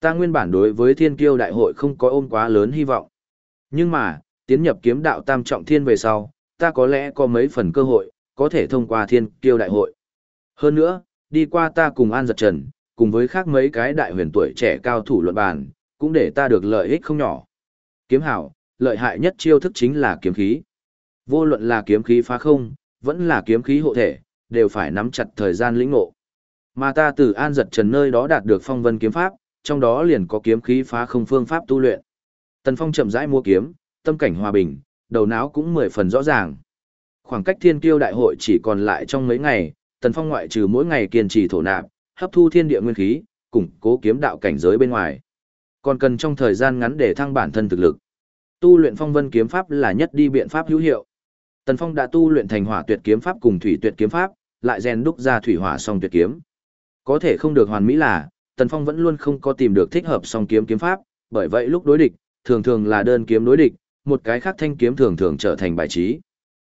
Ta nguyên bản đối với thiên kiêu đại hội không có ôm quá lớn hy vọng. Nhưng mà, tiến nhập kiếm đạo tam trọng thiên về sau, ta có lẽ có mấy phần cơ hội, có thể thông qua thiên kiêu đại hội. Hơn nữa, đi qua ta cùng An Giật Trần, cùng với khác mấy cái đại huyền tuổi trẻ cao thủ luận bàn, cũng để ta được lợi ích không nhỏ. Kiếm hảo, lợi hại nhất chiêu thức chính là kiếm khí. Vô luận là kiếm khí phá không, vẫn là kiếm khí hộ thể, đều phải nắm chặt thời gian lĩnh ngộ. Mà ta từ An Giật Trần nơi đó đạt được phong vân kiếm pháp, trong đó liền có kiếm khí phá không phương pháp tu luyện. Tần Phong chậm rãi mua kiếm, tâm cảnh hòa bình, đầu não cũng mười phần rõ ràng. Khoảng cách thiên kiêu đại hội chỉ còn lại trong mấy ngày, Tần Phong ngoại trừ mỗi ngày kiên trì thổ nạp, hấp thu thiên địa nguyên khí, củng cố kiếm đạo cảnh giới bên ngoài. Còn cần trong thời gian ngắn để thăng bản thân thực lực. Tu luyện phong vân kiếm pháp là nhất đi biện pháp hữu hiệu. Tần Phong đã tu luyện thành hỏa tuyệt kiếm pháp cùng thủy tuyệt kiếm pháp, lại rèn đúc ra thủy hỏa song tuyệt kiếm. Có thể không được hoàn mỹ là, Tần Phong vẫn luôn không có tìm được thích hợp song kiếm kiếm pháp, bởi vậy lúc đối địch, thường thường là đơn kiếm đối địch, một cái khác thanh kiếm thường thường trở thành bài trí.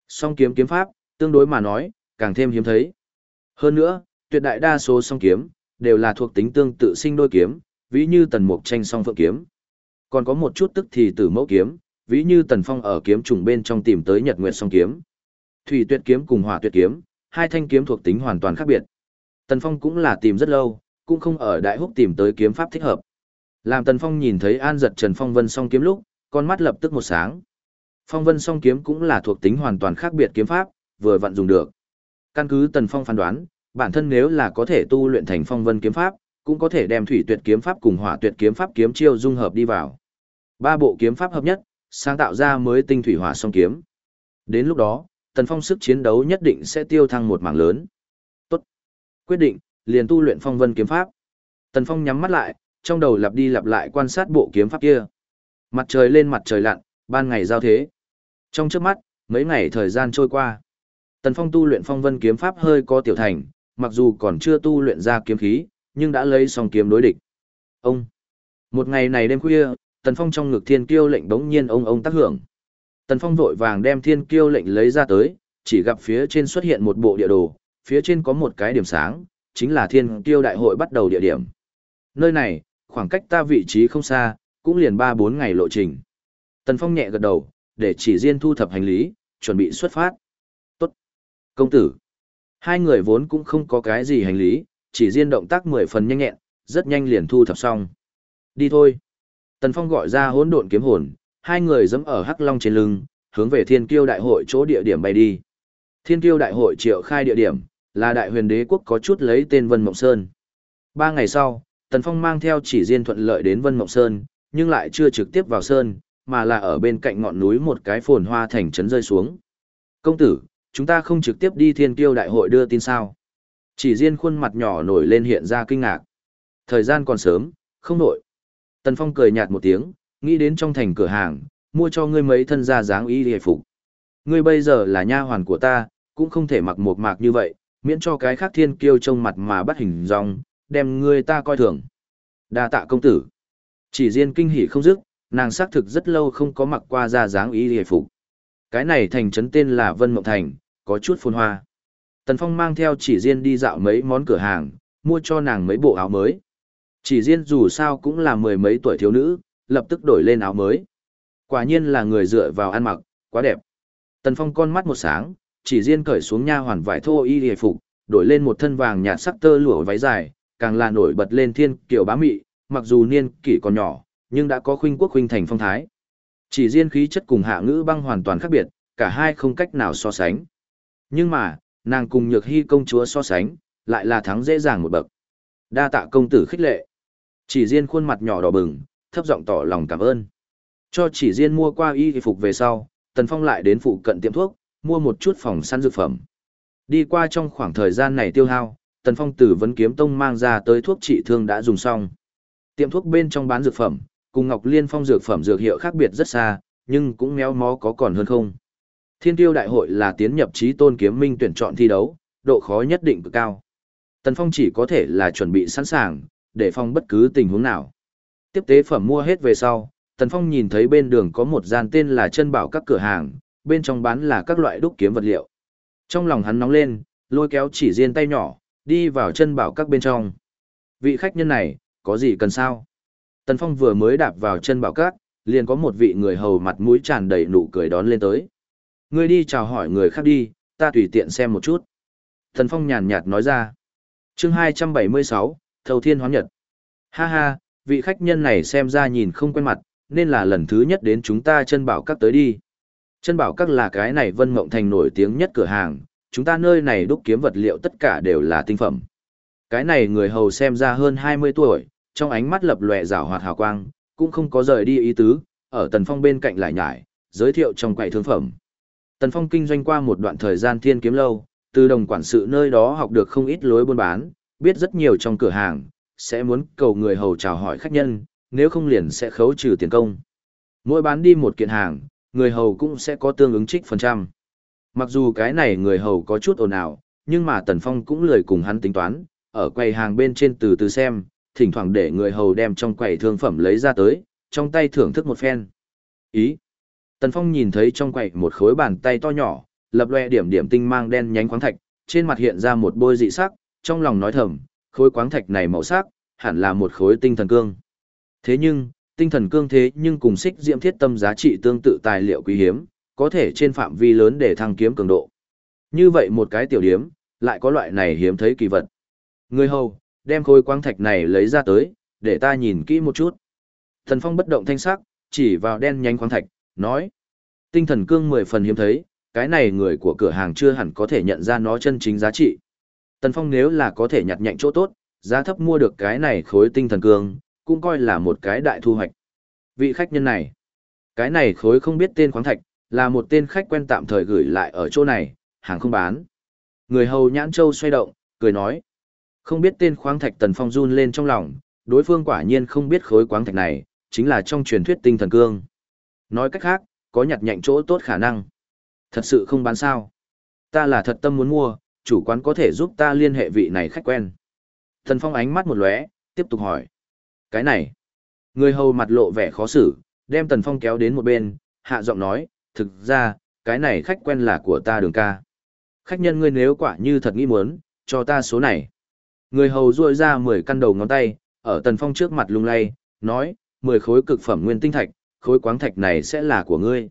Song kiếm kiếm pháp, tương đối mà nói, càng thêm hiếm thấy. Hơn nữa, tuyệt đại đa số song kiếm đều là thuộc tính tương tự sinh đôi kiếm, ví như tần mục tranh song phượng kiếm. Còn có một chút tức thì tử mẫu kiếm, ví như tần phong ở kiếm trùng bên trong tìm tới nhật nguyệt song kiếm. Thủy tuyệt kiếm cùng hỏa tuyệt kiếm, hai thanh kiếm thuộc tính hoàn toàn khác biệt. Tần phong cũng là tìm rất lâu, cũng không ở đại húc tìm tới kiếm pháp thích hợp. Làm tần phong nhìn thấy an giật trần phong vân song kiếm lúc, con mắt lập tức một sáng. Phong vân song kiếm cũng là thuộc tính hoàn toàn khác biệt kiếm pháp, vừa vặn dùng được. Căn cứ tần phong phán đoán, bản thân nếu là có thể tu luyện thành phong vân kiếm pháp, cũng có thể đem thủy tuyệt kiếm pháp cùng hỏa tuyệt kiếm pháp kiếm chiêu dung hợp đi vào. Ba bộ kiếm pháp hợp nhất, sáng tạo ra mới tinh thủy hỏa song kiếm. Đến lúc đó, Tần Phong sức chiến đấu nhất định sẽ tiêu thăng một mảng lớn. Tốt. Quyết định, liền tu luyện phong vân kiếm pháp. Tần Phong nhắm mắt lại, trong đầu lặp đi lặp lại quan sát bộ kiếm pháp kia. Mặt trời lên mặt trời lặn, ban ngày giao thế. Trong trước mắt, mấy ngày thời gian trôi qua. Tần Phong tu luyện phong vân kiếm pháp hơi có tiểu thành, mặc dù còn chưa tu luyện ra kiếm khí, nhưng đã lấy xong kiếm đối địch. Ông. Một ngày này đêm khuya, Tần Phong trong ngực thiên kiêu lệnh đống nhiên ông ông tác hưởng. Tần Phong vội vàng đem thiên kiêu lệnh lấy ra tới, chỉ gặp phía trên xuất hiện một bộ địa đồ, phía trên có một cái điểm sáng, chính là thiên kiêu đại hội bắt đầu địa điểm. Nơi này, khoảng cách ta vị trí không xa, cũng liền 3-4 ngày lộ trình. Tần Phong nhẹ gật đầu, để chỉ riêng thu thập hành lý, chuẩn bị xuất phát. Tốt. Công tử. Hai người vốn cũng không có cái gì hành lý, chỉ riêng động tác mười phần nhanh nhẹn, rất nhanh liền thu thập xong. Đi thôi. Tần Phong gọi ra hỗn độn kiếm hồn, hai người dẫm ở hắc long trên lưng, hướng về Thiên Kiêu Đại hội chỗ địa điểm bay đi. Thiên Kiêu Đại hội triệu khai địa điểm là Đại Huyền Đế quốc có chút lấy tên Vân Mộng Sơn. Ba ngày sau, Tần Phong mang theo chỉ riêng thuận lợi đến Vân Mộng Sơn, nhưng lại chưa trực tiếp vào sơn, mà là ở bên cạnh ngọn núi một cái phồn hoa thành trấn rơi xuống. Công tử, chúng ta không trực tiếp đi Thiên Kiêu Đại hội đưa tin sao? Chỉ riêng khuôn mặt nhỏ nổi lên hiện ra kinh ngạc. Thời gian còn sớm, không nổi. Tần Phong cười nhạt một tiếng, nghĩ đến trong thành cửa hàng, mua cho ngươi mấy thân gia dáng y hề phục. Ngươi bây giờ là nha hoàn của ta, cũng không thể mặc một mạc như vậy, miễn cho cái khác thiên kiêu trông mặt mà bắt hình dong, đem ngươi ta coi thường. Đa tạ công tử. Chỉ riêng kinh hỉ không dứt, nàng xác thực rất lâu không có mặc qua ra dáng y hề phục. Cái này thành trấn tên là Vân Mộng Thành, có chút phồn hoa. Tần Phong mang theo chỉ riêng đi dạo mấy món cửa hàng, mua cho nàng mấy bộ áo mới. Chỉ riêng dù sao cũng là mười mấy tuổi thiếu nữ, lập tức đổi lên áo mới. Quả nhiên là người dựa vào ăn mặc, quá đẹp. Tần Phong con mắt một sáng, chỉ riêng cởi xuống nha hoàn vải thô y hề phục, đổi lên một thân vàng nhạt sắc tơ lụa váy dài, càng là nổi bật lên thiên kiểu bá mị, mặc dù niên kỷ còn nhỏ, nhưng đã có khuynh quốc khuynh thành phong thái. Chỉ riêng khí chất cùng hạ ngữ băng hoàn toàn khác biệt, cả hai không cách nào so sánh. Nhưng mà, nàng cùng nhược hy công chúa so sánh, lại là thắng dễ dàng một bậc. Đa tạ công tử khích lệ. Chỉ riêng khuôn mặt nhỏ đỏ bừng, thấp giọng tỏ lòng cảm ơn. Cho chỉ riêng mua qua y phục về sau, Tần Phong lại đến phụ cận tiệm thuốc, mua một chút phòng săn dược phẩm. Đi qua trong khoảng thời gian này tiêu hao, Tần Phong từ vấn kiếm tông mang ra tới thuốc trị thương đã dùng xong. Tiệm thuốc bên trong bán dược phẩm, cùng Ngọc Liên Phong dược phẩm dược hiệu khác biệt rất xa, nhưng cũng méo mó có còn hơn không. Thiên tiêu đại hội là tiến nhập trí tôn kiếm minh tuyển chọn thi đấu, độ khó nhất định cực cao. Tần Phong chỉ có thể là chuẩn bị sẵn sàng, để phong bất cứ tình huống nào. Tiếp tế phẩm mua hết về sau, Tần Phong nhìn thấy bên đường có một gian tên là chân bảo các cửa hàng, bên trong bán là các loại đúc kiếm vật liệu. Trong lòng hắn nóng lên, lôi kéo chỉ riêng tay nhỏ, đi vào chân bảo các bên trong. Vị khách nhân này, có gì cần sao? Tần Phong vừa mới đạp vào chân bảo các, liền có một vị người hầu mặt mũi tràn đầy nụ cười đón lên tới. Ngươi đi chào hỏi người khác đi, ta tùy tiện xem một chút. Tần Phong nhàn nhạt nói ra. chương 276, Thầu Thiên hóa Nhật. Ha ha, vị khách nhân này xem ra nhìn không quen mặt, nên là lần thứ nhất đến chúng ta chân bảo các tới đi. Chân bảo các là cái này vân mộng thành nổi tiếng nhất cửa hàng, chúng ta nơi này đúc kiếm vật liệu tất cả đều là tinh phẩm. Cái này người hầu xem ra hơn 20 tuổi, trong ánh mắt lập lòe rảo hoạt hào quang, cũng không có rời đi ý tứ, ở Tần Phong bên cạnh lại nhải, giới thiệu trong quầy thương phẩm. Tần Phong kinh doanh qua một đoạn thời gian thiên kiếm lâu, từ đồng quản sự nơi đó học được không ít lối buôn bán, biết rất nhiều trong cửa hàng, sẽ muốn cầu người hầu chào hỏi khách nhân, nếu không liền sẽ khấu trừ tiền công. Mỗi bán đi một kiện hàng, người hầu cũng sẽ có tương ứng trích phần trăm. Mặc dù cái này người hầu có chút ồn ào, nhưng mà Tần Phong cũng lười cùng hắn tính toán, ở quầy hàng bên trên từ từ xem, thỉnh thoảng để người hầu đem trong quầy thương phẩm lấy ra tới, trong tay thưởng thức một phen. Ý. Tần Phong nhìn thấy trong quầy một khối bàn tay to nhỏ, lập loe điểm điểm tinh mang đen nhánh khoáng thạch, trên mặt hiện ra một bôi dị sắc, trong lòng nói thầm, khối khoáng thạch này màu sắc, hẳn là một khối tinh thần cương. Thế nhưng, tinh thần cương thế nhưng cùng xích diễm thiết tâm giá trị tương tự tài liệu quý hiếm, có thể trên phạm vi lớn để thăng kiếm cường độ. Như vậy một cái tiểu điếm, lại có loại này hiếm thấy kỳ vật. Người hầu, đem khối quang thạch này lấy ra tới, để ta nhìn kỹ một chút. Thần Phong bất động thanh sắc, chỉ vào đen nhánh khoáng thạch, nói. Tinh thần cương mười phần hiếm thấy, cái này người của cửa hàng chưa hẳn có thể nhận ra nó chân chính giá trị. Tần Phong nếu là có thể nhặt nhạnh chỗ tốt, giá thấp mua được cái này khối tinh thần cương, cũng coi là một cái đại thu hoạch. Vị khách nhân này, cái này khối không biết tên khoáng thạch, là một tên khách quen tạm thời gửi lại ở chỗ này, hàng không bán. Người hầu nhãn châu xoay động, cười nói. Không biết tên khoáng thạch Tần Phong run lên trong lòng, đối phương quả nhiên không biết khối khoáng thạch này, chính là trong truyền thuyết tinh thần cương. Nói cách khác, có nhặt nhạnh chỗ tốt khả năng. Thật sự không bán sao. Ta là thật tâm muốn mua, chủ quán có thể giúp ta liên hệ vị này khách quen. Thần Phong ánh mắt một lóe, tiếp tục hỏi. Cái này. Người hầu mặt lộ vẻ khó xử, đem Tần Phong kéo đến một bên, hạ giọng nói, thực ra, cái này khách quen là của ta đường ca. Khách nhân ngươi nếu quả như thật nghĩ muốn, cho ta số này. Người hầu ruôi ra 10 căn đầu ngón tay, ở Tần Phong trước mặt lung lay, nói, 10 khối cực phẩm nguyên tinh thạch, khối quáng thạch này sẽ là của ngươi.